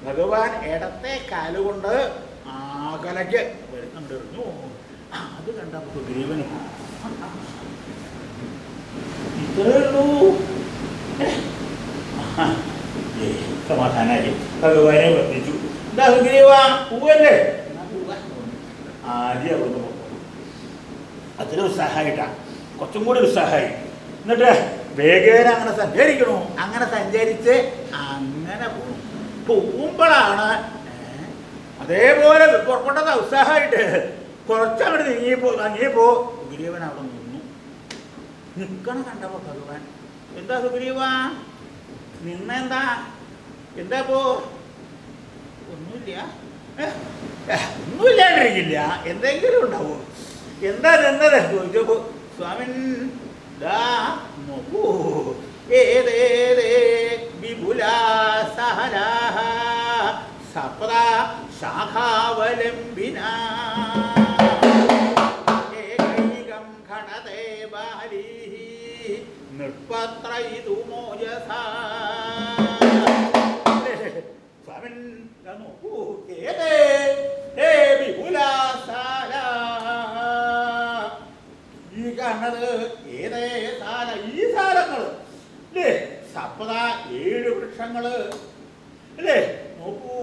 ഭഗവാൻ ഇടത്തെ കാലുകൊണ്ട് ആകലയ്ക്ക് ആ, അത് കണ്ടപ്പോൾ സുഗ്രീവന് ഇത്രേ ഉള്ളൂ സമാധാനായി. ഭഗവാനെ വർദ്ധിച്ചു എന്താ സുഗ്രീവ പൂവല്ലേ. ആദ്യം അവിടുന്ന് അത്ര ഉത്സാഹമായിട്ടാണ് കുറച്ചും കൂടി ഉത്സാഹമായി. എന്നിട്ട് വേഗേന അങ്ങനെ സഞ്ചരിക്കണു. അങ്ങനെ സഞ്ചരിച്ച് അങ്ങനെ പോകും പോകുമ്പോഴാണ് അതേപോലെ പുറപ്പെട്ടത് ഉത്സാഹമായിട്ട് കുറച്ചങ്ങോട്ട് നീങ്ങിയപ്പോ നീങ്ങിയപ്പോ സുഗ്രീവൻ അവിടെ നിന്നു. നിൽക്കണ കണ്ടപ്പോ ഭഗവാൻ എന്താ സുഗ്രീവ? നിന്നെന്താ? എന്താ പോ ഒന്നുമില്ല. ഒന്നുമില്ലാണ്ടിരിക്കില്ല. എന്തെങ്കിലും ഉണ്ടാവോ? എന്താ നിന്നത്? ചോദിച്ചപ്പോ സ്വാമി ദാ നോക്കൂ. ഏതേതേ വിപുല സഹരാഹ സപ്ത ശാഖാവലംബിന ഏകൈകം ഘടതേ ബാലീः നിർപ്പത്രയിതു മോജസാ സ്വാമിൻ നോക്കൂ. ഏതേ? ഹേ വിപുലാസാല ഈ കാണുന്നത് ഏതേ സാല ഈ സാലങ്ങൾ അല്ലേ സപ്ത ഏഴ് വൃക്ഷങ്ങൾ. അല്ലേ നോക്കൂ.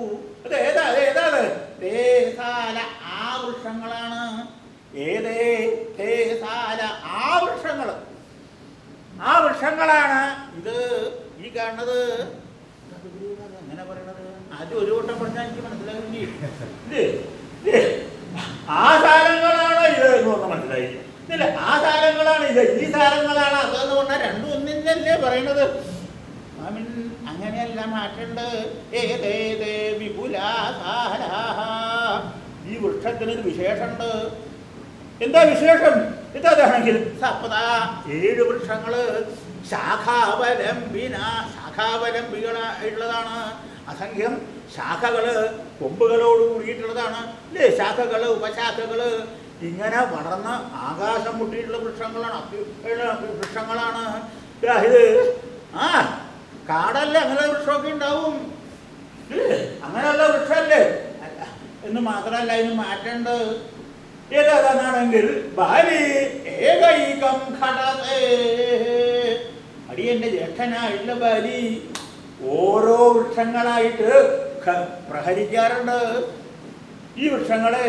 അത് ഏതാ അത് ഏതാണ്? തേസാല ആ വൃക്ഷങ്ങളാണ്. ഏതേ? തേസാല ആ വൃക്ഷങ്ങൾ ആ വൃക്ഷങ്ങളാണ്. ഇത് ഈ കാണുന്നത്. അങ്ങനെ പറയണത്? ആദ്യം ഒരു വട്ടം പറഞ്ഞാൽ എനിക്ക്? ഇല്ലേ? ആ സാധനങ്ങളാണ് ഇത് എന്ന് പറഞ്ഞാൽ മനസ്സിലായി. ഇല്ല ആ സാധനങ്ങളാണ് ഇത്. ഈ സാധനങ്ങളാണ് അതെന്ന് പറഞ്ഞാൽ രണ്ടും ഒന്നിനല്ലേ പറയണത്? ആമീൻ. അങ്ങനെയല്ല മാറ്റുണ്ട് ഏതേതേ വിപുലാസാരാഹ. ഈ വൃക്ഷത്തിന് ഒരു വിശേഷമുണ്ട്. എന്താ വിശേഷം? എന്താ അതാണെങ്കിൽ സപ്ത ഏഴ് വൃക്ഷങ്ങൾ ശാഖാവലംബിന ശാഖാവലംബികളായിട്ടുള്ളതാണ് അസംഖ്യം ശാഖകൾ കൊമ്പുകളോട് കൂടിയിട്ടുള്ളതാണ്. അല്ലേ ശാഖകൾ ഉപശാഖകൾ. ഇങ്ങനെ വളർന്ന് ആകാശം മുട്ടിയിട്ടുള്ള വൃക്ഷങ്ങളാണ്. വൃക്ഷങ്ങളാണ്. ഇത്. ആ കാടല്ല? അങ്ങനെ വൃക്ഷമൊക്കെ ഉണ്ടാവും. അങ്ങനെയല്ല വൃക്ഷമല്ലേ? അല്ല എന്ന് മാത്രമല്ല അതിന് മാറ്റേണ്ടത് ഏതാണെങ്കിൽ ബാലി ഏകൈകം ഘടതേ അടിയന്റെ ബാലി ഓരോ വൃക്ഷങ്ങളായിട്ട് പ്രഹരിക്കാറുണ്ട്. ഈ വൃക്ഷങ്ങളെ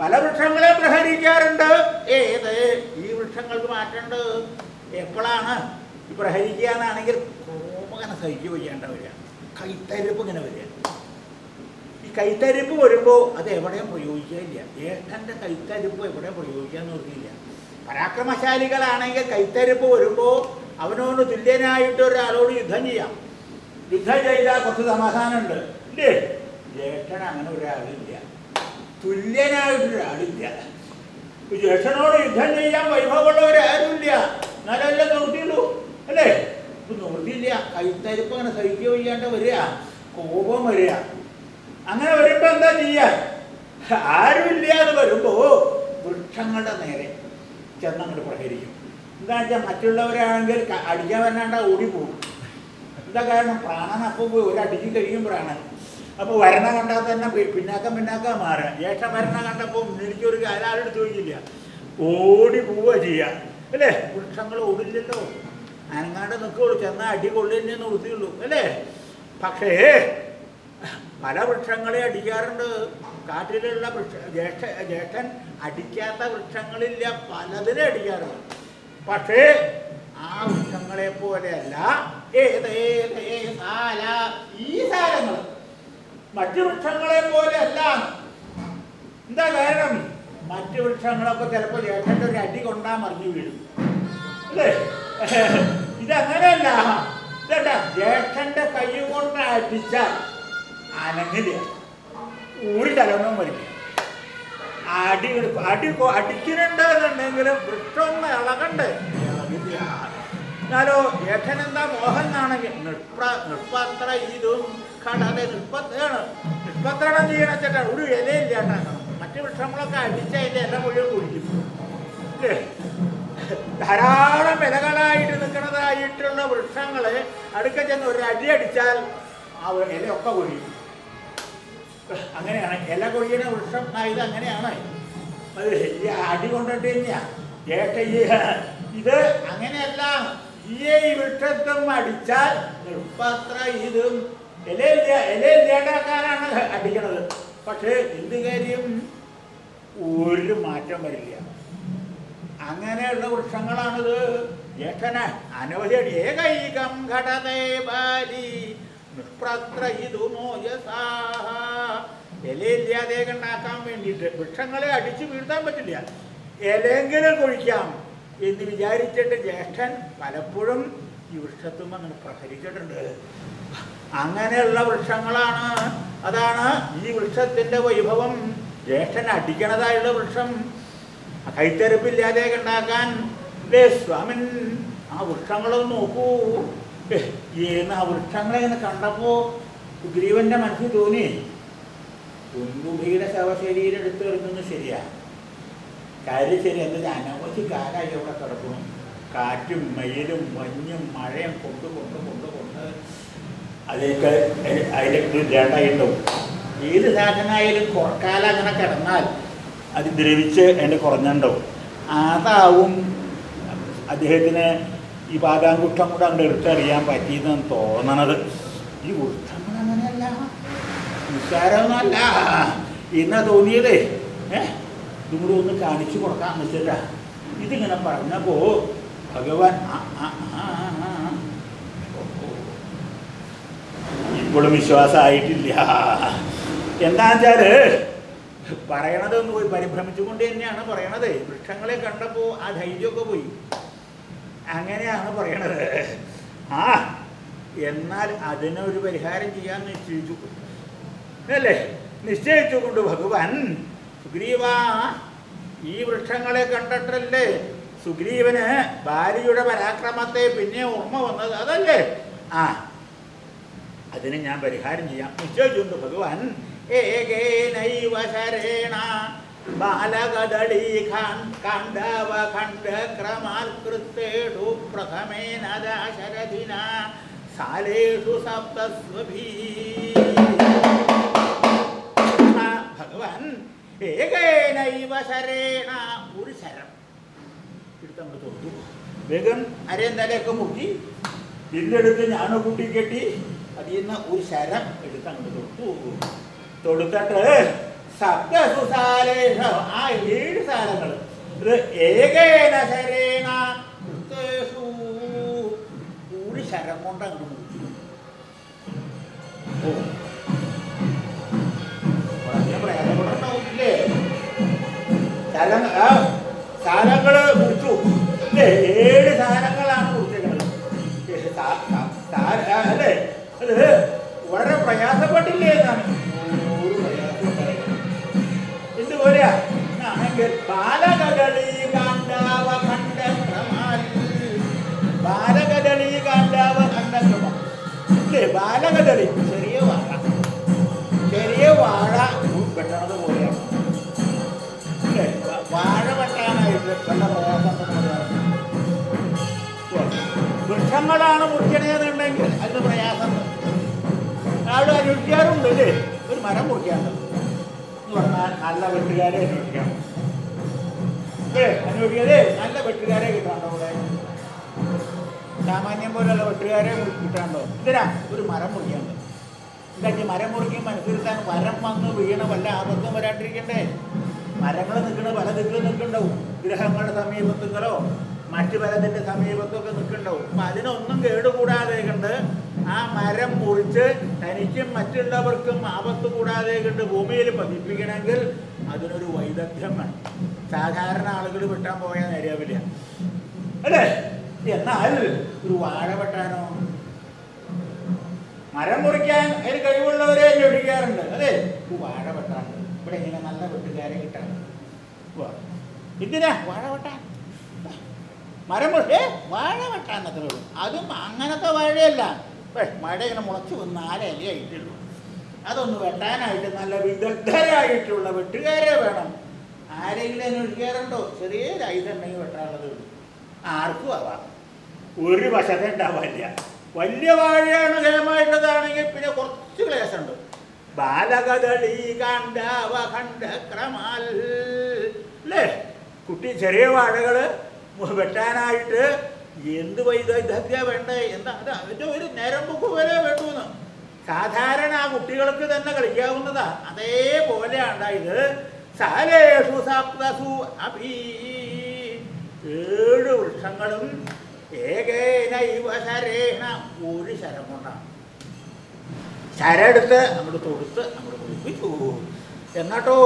പല വൃക്ഷങ്ങളെ പ്രഹരിക്കാറുണ്ട്. ഏത്? ഈ വൃക്ഷങ്ങൾക്ക് മാറ്റേണ്ടത് എപ്പോഴാണ് പ്രഹരിക്കുക എന്നാണെങ്കിൽ കോപങ്ങനെ സഹിച്ചു വയ്യേണ്ട വരിക കൈത്തരിപ്പ് ഇങ്ങനെ വരിക. ഈ കൈത്തരിപ്പ് വരുമ്പോൾ അത് എവിടെയും പ്രയോഗിക്കാനില്ല ഏട്ടന്റെ കൈത്തരിപ്പ് എവിടെയും പ്രയോഗിക്കാൻ നോക്കിയില്ല. പരാക്രമശാലികളാണെങ്കിൽ കൈത്തരിപ്പ് വരുമ്പോൾ അവനോട് തുല്യനായിട്ട് ഒരാളോട് യുദ്ധം ചെയ്യാം. യുദ്ധം ചെയ്താൽ കുറച്ച് സമാധാനമുണ്ട്. ഇല്ലേ? ജ്യേഷ്ഠൻ അങ്ങനെ ഒരാളില്ല. തുല്യനായിട്ടൊരാളില്ല ജ്യേഷ്ഠനോട് യുദ്ധം ചെയ്യാൻ വൈഭവമുള്ളവരാരുമില്ല. എന്നാലല്ലേ നിർത്തിയുള്ളൂ അല്ലേ? നിർത്തിയില്ല കൈത്തരിപ്പ് അങ്ങനെ സഹിക്കുക വയ്യാണ്ട് വരിക കോപം വരിക. അങ്ങനെ വരുമ്പോൾ എന്താ ചെയ്യാ? ആരുമില്ലാതെ വരുമ്പോ വൃക്ഷങ്ങളുടെ നേരെ ചെന്നങ്ങോട്ട് പ്രഹരിക്കും. എന്താ വെച്ചാൽ മറ്റുള്ളവരാണെങ്കിൽ അടിക്കാൻ വരാണ്ട ഓടിപ്പോകും. എന്താ കാരണം? പ്രാണൻ അപ്പോൾ പോയി ഒരു അടിക്കും കഴിയും പ്രാണൻ അപ്പോൾ വരണ കണ്ടാൽ തന്നെ പിന്നാക്കം പിന്നാക്കം മാറുക ജ്യേഷ്ഠ വരണ കണ്ടപ്പോൾ എനിക്കൊരു കാര്യം ആരോട് ചോദിക്കില്ല ഓടി പോവുക ചെയ്യുക അല്ലേ? വൃക്ഷങ്ങൾ ഓടില്ലല്ലോ. അനങ്ങാണ്ട് നിൽക്കുള്ളൂ ചെന്നാൽ അടി കൊള്ളിന്നെ നിർത്തിയുള്ളൂ. അല്ലേ? പക്ഷേ പല വൃക്ഷങ്ങളെ അടിക്കാറുണ്ട്. കാട്ടിലുള്ള വൃക്ഷ ജ്യേഷ്ഠ ജ്യേഷ്ഠൻ അടിക്കാത്ത വൃക്ഷങ്ങളില്ല പലതിനെ അടിക്കാറുണ്ട്. പക്ഷേ ആ വൃക്ഷങ്ങളെ പോലെയല്ല ഈ സാരങ്ങൾ മറ്റു വൃക്ഷങ്ങളെ പോലെയല്ല. എന്താ കാരണം? മറ്റു വൃക്ഷങ്ങളൊക്കെ ചിലപ്പോൾ ജ്യേഷ്ഠന്റെ ഒരു അടി കൊണ്ടാ മറിഞ്ഞു വീഴും. അല്ലേ? ഇതങ്ങനെയല്ല ഇതല്ല ജ്യേഷ്ഠന്റെ കൈ കൊണ്ട് അടിച്ചാൽ അനങ്ങില്ല ഊരി തലവണം വരില്ല. അടി അടി കൊ- അടിക്കുന്നുണ്ടെന്നുണ്ടെങ്കിൽ വൃക്ഷം ഒന്ന് ഇളകണ്ടേ. ഇളകില്ല എന്നാലോ എന്താ മോഹൻ എന്നാണെങ്കിൽ നിഷ്പ്ര നൃപ്പത്ര ഇതും കടതെ നിഷ്പത്താണ് നൃപ്പത്രണം ചെയ്യണ ചേട്ടാ? ഒരു ഇലയില്ലാണ്ടാക്കണം മറ്റു വൃക്ഷങ്ങളൊക്കെ അടിച്ച അതിന്റെ ഇല മുഴുവൻ കുടിക്കും ഇല്ലേ ധാരാളം ഇലകളായിട്ട് നിൽക്കുന്നതായിട്ടുള്ള വൃക്ഷങ്ങൾ അടുക്ക ചെന്ന് ഒരു അടി അടിച്ചാൽ ആ ഇലയൊക്കെ കൊഴിയും. അങ്ങനെയാണ് ഇല കൊഴിയണ വൃക്ഷം. ആയത് അങ്ങനെയാണ്. അത് അടി കൊണ്ടിട്ട് തന്നെയാ ഏട്ട ഇത് അങ്ങനെയല്ല. ഈ വൃക്ഷത്തും അടിച്ചാൽ നിർപ്പത്ര ഇതും ഇലയില്ല ചേട്ടാക്കാനാണ് അടിക്കണത്. പക്ഷേ എന്ത് കാര്യം? ഒരു മാറ്റം വരില്ല. അങ്ങനെയുള്ള വൃക്ഷങ്ങളാണിത്. ജ്യേഷ്ഠന് അനവധിയാണ് ഏകൈകം ഘടതേ ഇലയില്ലാതെ ഉണ്ടാക്കാൻ വേണ്ടിയിട്ട് വൃക്ഷങ്ങളെ അടിച്ചു വീഴ്ത്താൻ പറ്റില്ല. ഇലയെങ്കിലും കുഴിക്കാം എന്ന് വിചാരിച്ചിട്ട് ജ്യേഷ്ഠൻ പലപ്പോഴും ഈ വൃക്ഷത്തും അങ്ങനെ പ്രഹരിച്ചിട്ടുണ്ട്. അങ്ങനെയുള്ള വൃക്ഷങ്ങളാണ്. അതാണ് ഈ വൃക്ഷത്തിന്റെ വൈഭവം. ജ്യേഷ്ഠൻ അടിക്കണതായുള്ള വൃക്ഷം. കൈത്തെരുപ്പില്ലാതെ ഉണ്ടാക്കാൻ ദേ സ്വാമൻ ആ വൃക്ഷങ്ങളൊന്ന് നോക്കൂ. ഏന്ന് ആ വൃക്ഷങ്ങളെ ഇങ്ങനെ കണ്ടപ്പോ സുഗ്രീവന്റെ മനസ്സിൽ തോന്നി. കുന്തുഭിയുടെ ശവശരീരം എടുത്തു എറിഞ്ഞൊന്നും ശരിയാ. കാര്യം ശരി എന്താ അനവധി കാലായി അവിടെ കിടക്കണം കാറ്റും മയിലും മഞ്ഞും മഴയും കൊണ്ട് കൊണ്ട് കൊണ്ട് കൊണ്ട് അതിലേക്ക് അതിലേക്ക് ഇല്ലാണ്ടായിട്ടുണ്ടാവും ഏത് സാധനമായാലും കുറക്കാലം അങ്ങനെ കിടന്നാൽ അത് ദ്രവിച്ച് അതിന്റെ കുറഞ്ഞുണ്ടാവും. അതാവും. അദ്ദേഹത്തിന് ഈ പാതാങ്കുട്ടം കൂടെ അങ്ങോട്ട് എടുത്തറിയാൻ പറ്റിയതെന്ന് തോന്നണത്. ഈ വൃത്തങ്ങൾ അങ്ങനെയല്ല. നിസ്സാരമൊന്നുമല്ല. എന്നാ തോന്നിയതേ? ഏ? ഇതും കൂടി ഒന്ന് കാണിച്ചു കൊടുക്കാൻ വെച്ചിട്ടാ ഇതിങ്ങനെ പറഞ്ഞപ്പോ ഭഗവാൻ ആ. ഇപ്പോഴും വിശ്വാസമായിട്ടില്ല. എന്താ വെച്ചാൽ പറയണത് എന്ന് പോയി പരിഭ്രമിച്ചുകൊണ്ട് തന്നെയാണ് പറയണത്. വൃക്ഷങ്ങളെ കണ്ടപ്പോ ആ ധൈര്യമൊക്കെ പോയി. അങ്ങനെയാണ് പറയണത്. ആ എന്നാൽ അതിനൊരു പരിഹാരം ചെയ്യാൻ നിശ്ചയിച്ചു. അല്ലേ? നിശ്ചയിച്ചുകൊണ്ട് ഭഗവാൻ സുഗ്രീവ ഈ വൃക്ഷങ്ങളെ കണ്ടിട്ടല്ലേ സുഗ്രീവന് ഭാര്യയുടെ പരാക്രമത്തെ പിന്നെ ഓർമ്മ വന്നത്? അതല്ലേ? ആ അതിന് ഞാൻ പരിഹാരം ചെയ്യാം. നിശ്ചയിച്ചുകൊണ്ട് ഭഗവാൻ ഏകേനൈവ ശരേണ. ബാലകദളീ കാണ്ഡവ ഖണ്ഡക്രമാൽകൃത്തേഷു പ്രഥമേന ദാശരഥിന സാലേഷു സപ്തസ്വഭീ. ഭഗവാൻ ഏകേനൈവ ശരേണ. ഒരു ശരം. തൊട്ടു. വേഗം അരയന്തലയൊക്കെ മുക്കി. ഇല്ലെടുത്ത് ഞാനോ കുട്ടി കെട്ടി. അതിൽ നിന്ന് ഒരു ശരം എടുത്തങ്ങോട്ട് തൊട്ടു. തൊടുത്തിട്ട് സപ്തസുസാരേഷ ആ ഏഴ് സാരങ്ങൾ ഏകേന ശരേണ ഒരു ശരം കൊണ്ട് അങ്ങോട്ട് പ്രയാസപ്പെട്ടുണ്ടാവില്ലേ സാധനങ്ങൾ മുറിച്ചു. ഇല്ലേ ഏഴ് സാരങ്ങളാണ് ആ, അല്ലേ? അത് വളരെ പ്രയാസപ്പെട്ടില്ലേ എന്നാണ്. ആണെങ്കിൽ ബാലകദളി കാണ്ടാവ ഖണ്ഡക്രമാൽ. ബാലകദളി കാണ്ടാവ ഖണ്ഡക്രമം ഇല്ലേ ബാലകദളി ചെറിയ വാഴ. ചെറിയ വാഴ. വെട്ടണത് പോലെയാണ് വാഴ വെട്ടാനായിട്ട് വല്ല പ്രയാസം വൃക്ഷങ്ങളാണ് മുറിക്കണേന്നുണ്ടെങ്കിൽ അതിന് പ്രയാസം. അവിടെ അന്വേഷിക്കാറുണ്ട് അല്ലേ ഒരു മരം മുറിക്കാറുണ്ട് എന്ന് പറഞ്ഞാൽ നല്ല വെട്ടുകാരെ അന്വേഷിക്കാം നല്ല വെട്ടുകാരെ കിട്ടാണ്ടോ ഇവിടെ സാമാന്യം പോലെയുള്ള വെട്ടുകാരെ കിട്ടാണ്ടോ എന്തിനാ? ഒരു മരം മുറിക്കാണ്ട് എന്താ മരം മുറിക്കും മനസ്സിരുത്താൻ വരം വന്ന് വീണ വല്ല ആപത്തും വരാണ്ടിരിക്കണ്ടേ? മരങ്ങൾ നിൽക്കണ പല ദിക്കിലും നിൽക്കണ്ടാവും. ഗ്രഹങ്ങളുടെ സമീപത്തുകളോ മറ്റു പലതിന്റെ സമീപത്തൊക്കെ നിൽക്കണ്ടാവും. അപ്പം അതിനൊന്നും കേടുകൂടാതെ കണ്ട് ആ മരം മുറിച്ച് തനിക്കും മറ്റുള്ളവർക്കും ആപത്ത് കൂടാതെ കണ്ട് ഭൂമിയിൽ പതിപ്പിക്കണമെങ്കിൽ അതിനൊരു വൈദഗ്ധ്യം വേണം. സാധാരണ ആളുകൾ വെട്ടാൻ പോയാൽ അറിയാവില്ല അല്ലേ? എന്നാൽ ഒരു വാഴ വെട്ടാനോ? മരം മുറിക്കാൻ അതിന് കഴിവുള്ളവരെ അന്വേഷിക്കാറുണ്ട് അതെ വാഴ വെട്ടാണ് ഇവിടെ ഇങ്ങനെ നല്ല വെട്ടുകാരെ കിട്ടാണ് എന്തിനാ വാഴ വെട്ടാൻ? മരം മുറി വാഴ വെട്ടാൻ അതും അങ്ങനത്തെ വാഴയല്ല. മഴ ഇങ്ങനെ മുളച്ചു വന്ന് നാലല്ലേ ആയിട്ടുള്ളൂ അതൊന്ന് വെട്ടാനായിട്ട് നല്ല വിദഗ്ധരായിട്ടുള്ള വെട്ടുകാരെ വേണം. ആരെങ്കിലും അന്വേഷിക്കാറുണ്ടോ ചെറിയ ആയുധം ഉണ്ടെങ്കിൽ വെട്ടാനുള്ളത് ആർക്കും ആവാം. ഒരു വശത്തെ ഉണ്ടാവില്ല വലിയ വാഴയാണ് ഖേമായിട്ടതാണെങ്കിൽ പിന്നെ കുറച്ച് ക്ലേശമുണ്ട് ബാലകദളി കണ്ടവ കണ്ട ക്രമാൽ അല്ലേ? കുട്ടി ചെറിയ വാഴകൾ വെട്ടാനായിട്ട് എന്ത് വൈദഗ്ധ്യ വേണ്ടേ? എന്താ അത് അതിന്റെ ഒരു നേരമ്പുക്ക് വരെ വേണ്ടുമെന്ന് സാധാരണ ആ കുട്ടികൾക്ക് തന്നെ കളിക്കാവുന്നതാ. അതേപോലെയാണ് ഇത്. സാലേഷു സപ്തസു ഏഴു വൃക്ഷങ്ങളും ഏകേന ഇവശരേണ ഒരു ശരം കൊണ്ടാണ്. ശരെടുത്ത് അങ്ങോട്ട് തൊടുത്ത് അങ്ങോട്ട് കുളിപ്പിച്ചു എന്നിട്ടോ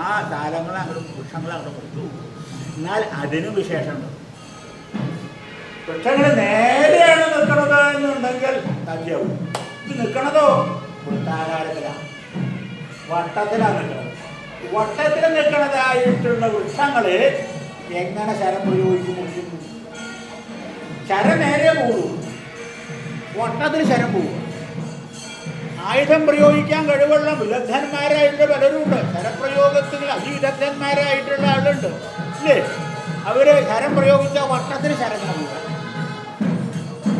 ആ താലങ്ങളെ അങ്ങോട്ട് വൃക്ഷങ്ങളെ അങ്ങോട്ട് കൊടുത്തു എന്നാൽ അതിനും വിശേഷമുണ്ട്. വൃക്ഷങ്ങൾ നേരെയാണ് നിൽക്കണത് എന്നുണ്ടെങ്കിൽ സഖ്യവും ഇത് നിൽക്കണതോ? വൃത്താകാരത്തിലാണ് വട്ടത്തിലാണ് നിൽക്കുന്നത് വട്ടത്തിൽ നിൽക്കണതായിട്ടുള്ള വൃക്ഷങ്ങൾ എങ്ങനെ ശരം പ്രയോഗിക്കും ശരം നേരെ പോകും. വട്ടത്തിൽ ശരം പോകും. ആയുധം പ്രയോഗിക്കാൻ കഴിവുള്ള വിദഗ്ധന്മാരായിട്ടുള്ള പലരുണ്ട്. ശരപ്രയോഗത്തിന് അതിവിദഗ്ധന്മാരായിട്ടുള്ള ആളുണ്ട്. ഇല്ലേ അവർ ശരം പ്രയോഗിച്ച വട്ടത്തിന് ശരം പോവുക.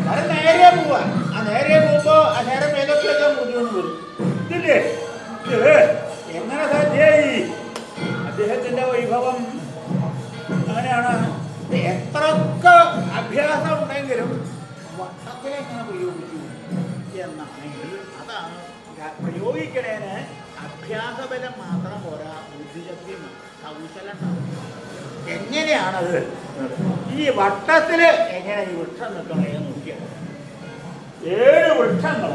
ശരം നേരെ പോവുക. ആ നേരെ പോകുമ്പോ ആ ശരം ഏതൊക്കെയൊക്കെ മുറിഞ്ഞുകൊണ്ട് വരും. ഇതില്ലേ ഇത് എങ്ങനെ സാധ്യമായി അദ്ദേഹത്തിന്റെ വൈഭവം അങ്ങനെയാണ്. എത്രയൊക്കെ അഭ്യാസം ഉണ്ടെങ്കിലും വട്ടത്തിനെ എങ്ങനെ പ്രയോഗിച്ചു എന്നാണെങ്കിൽ അതാണ് പ്രയോഗിക്കണേന് അഭ്യാസബലം മാത്രം പോരാ ബുദ്ധിശക്തി കൗശലം ഉണ്ടാവും. എങ്ങനെയാണത്? ഈ വട്ടത്തിൽ എങ്ങനെ ഈ വൃക്ഷം നിൽക്കണേ നോക്കിയാണ് ഏഴ് വൃക്ഷങ്ങൾ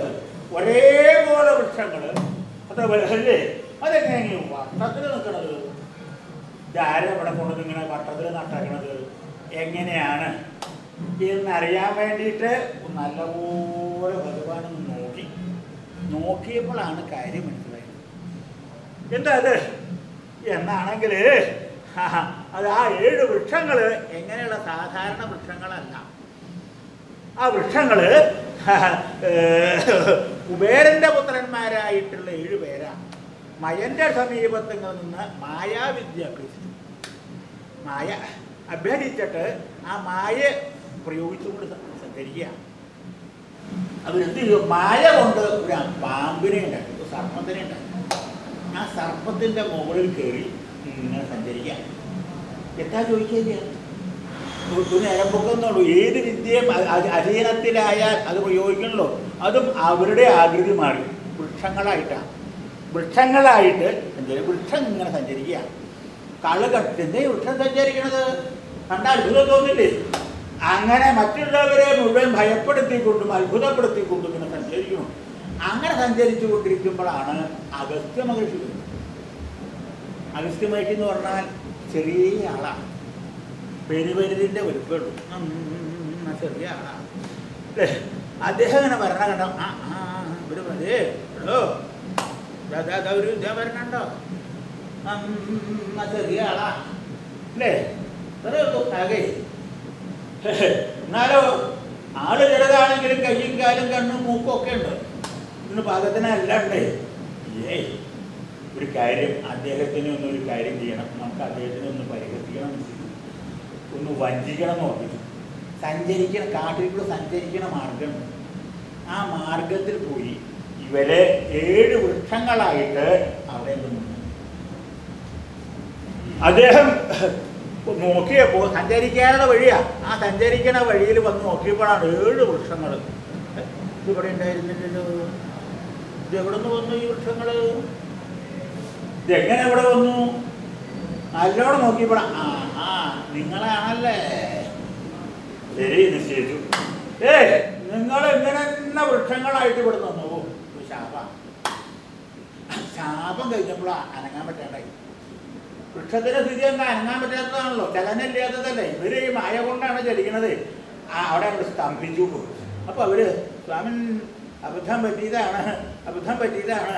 ഒരേപോലെ വൃക്ഷങ്ങൾ അത് അല്ലേ? അതെങ്ങനെയാണ് വട്ടത്തിൽ നിൽക്കണത്? ഇതാരും ഇവിടെ കൊണ്ടത് ഇങ്ങനെ വട്ടത്തിൽ നട്ടക്കണത്? എങ്ങനെയാണ്? എന്നറിയാൻ വേണ്ടിയിട്ട് നല്ലപോലെ ഭഗവാനൊന്ന് നോക്കി. നോക്കിയപ്പോഴാണ് കാര്യം മനസ്സിലായത്. എന്താ അത്? എന്നാണെങ്കിൽ അത് ആ ഏഴ് വൃക്ഷങ്ങൾ എങ്ങനെയുള്ള സാധാരണ വൃക്ഷങ്ങളല്ല. ആ വൃക്ഷങ്ങൾ കുബേരന്റെ പുത്രന്മാരായിട്ടുള്ള ഏഴ് പേരാണ് മയന്റെ സമീപത്തിൽ നിന്ന് മായാവിദ്യ അഭ്യസിച്ചു. മായ അഭ്യസിച്ചിട്ട് ആ മായ പ്രയോഗിച്ചുകൊണ്ട് സ- സഞ്ചരിക്കുകയാണ് അവരെന്ത് ചെയ്യും മായ കൊണ്ട് ഒരു പാമ്പിനെ ഉണ്ടാക്കി സർപ്പത്തിനെ ഉണ്ടാക്കി. ആ സർപ്പത്തിന്റെ മുകളിൽ കയറി ഇങ്ങനെ സഞ്ചരിക്കാം. എന്താ ചോദിക്കില്ല ഒരു നേരം പൊക്കുന്നുള്ളൂ ഏത് വിദ്യയും അധീനത്തിലായാൽ അത് പ്രയോഗിക്കണല്ലോ. അതും അവരുടെ ആകൃതി മാറി വൃക്ഷങ്ങളായിട്ടാണ് വൃക്ഷങ്ങളായിട്ട് എന്തൊരു വൃക്ഷം ഇങ്ങനെ സഞ്ചരിക്കുകയാണ് കൾ കട്ടിന്റെ വൃക്ഷം സഞ്ചരിക്കണത്? കണ്ട അത്ഭുതം തോന്നില്ലേ? അങ്ങനെ മറ്റുള്ളവരെ മുഴുവൻ ഭയപ്പെടുത്തിക്കൊണ്ടും അത്ഭുതപ്പെടുത്തിക്കൊണ്ടും ഇങ്ങനെ സഞ്ചരിക്കുന്നു അങ്ങനെ സഞ്ചരിച്ചു കൊണ്ടിരിക്കുമ്പോഴാണ് അഗസ്ത്യ മഹർഷി വരുന്നത് എന്ന് പറഞ്ഞാൽ ചെറിയ ആളാണ് പെരുപരുതിന്റെ വലുപ്പമുള്ളൂ ചെറിയ ആളാണ് അദ്ദേഹം ഇങ്ങനെ വരണ കണ്ടോ? ആ ആ ഒരു മതി എടോ ദാ, ദാ, ദാ ഒരു ഇതാ വരണുണ്ടോ? ചെറിയ ആളാ. അല്ലേ? അത്രേ ഉള്ളൂ ആകെ. എന്നാലോ ആൾ ചെറുതാണെങ്കിലും കയ്യും കാലും കണ്ണും മൂക്കും ഒക്കെ ഉണ്ട്. ഇന്ന് പാകത്തിനല്ല ഏയ് ഒരു കാര്യം അദ്ദേഹത്തിന് ഒന്ന് ഒരു കാര്യം ചെയ്യണം. നമുക്ക് അദ്ദേഹത്തിനെ ഒന്ന് പരിഹസിക്കണം ഒന്ന് വഞ്ചിക്കണം എന്ന് ഓർമ്മിച്ചു സഞ്ചരിക്കണം കാട്ടിൽ കൂടെ സഞ്ചരിക്കണ മാർഗമുണ്ട് ആ മാർഗത്തിൽ പോയി ഇവരെ ഏഴ് വൃക്ഷങ്ങളായിട്ട് അവിടെ അദ്ദേഹം നോക്കിയപ്പോൾ സഞ്ചരിക്കാനുള്ള വഴിയാ. ആ സഞ്ചരിക്കണ വഴിയിൽ വന്ന് നോക്കിയപ്പോഴാണ് ഏഴ് വൃക്ഷങ്ങൾ. ഇവിടെ ഉണ്ടായിരുന്നില്ലല്ലോ. ഇത് എവിടെ നിന്ന് വന്നു ഈ വൃക്ഷങ്ങൾ ഇതെങ്ങനെ ഇവിടെ വന്നു? നല്ലോണം നോക്കിയപ്പോൾ ആ ആ നിങ്ങളാണല്ലേ? ശരി നിശ്ചയിച്ചു. ഏ നിങ്ങൾ എങ്ങനെ തന്നെ വൃക്ഷങ്ങളായിട്ട് ഇവിടെ നിന്നു? ശാപം. ശാപ കഴിഞ്ഞപ്പോഴാ അനങ്ങാൻ പറ്റേണ്ടായി. വൃക്ഷത്തിന്റെ സ്ഥിതി എന്താ? അനങ്ങാൻ പറ്റാത്തതാണല്ലോ. ചലനമില്ലാത്തതല്ലേ. ഇവർ ഈ മായ കൊണ്ടാണ് ചലിക്കണത്. ആ അവിടെ അങ്ങോട്ട് സ്തംഭിച്ചു പോകും അപ്പൊ അവർ സ്വാമൻ അബദ്ധം പറ്റിയതാണ് അബദ്ധം പറ്റിയതാണ്.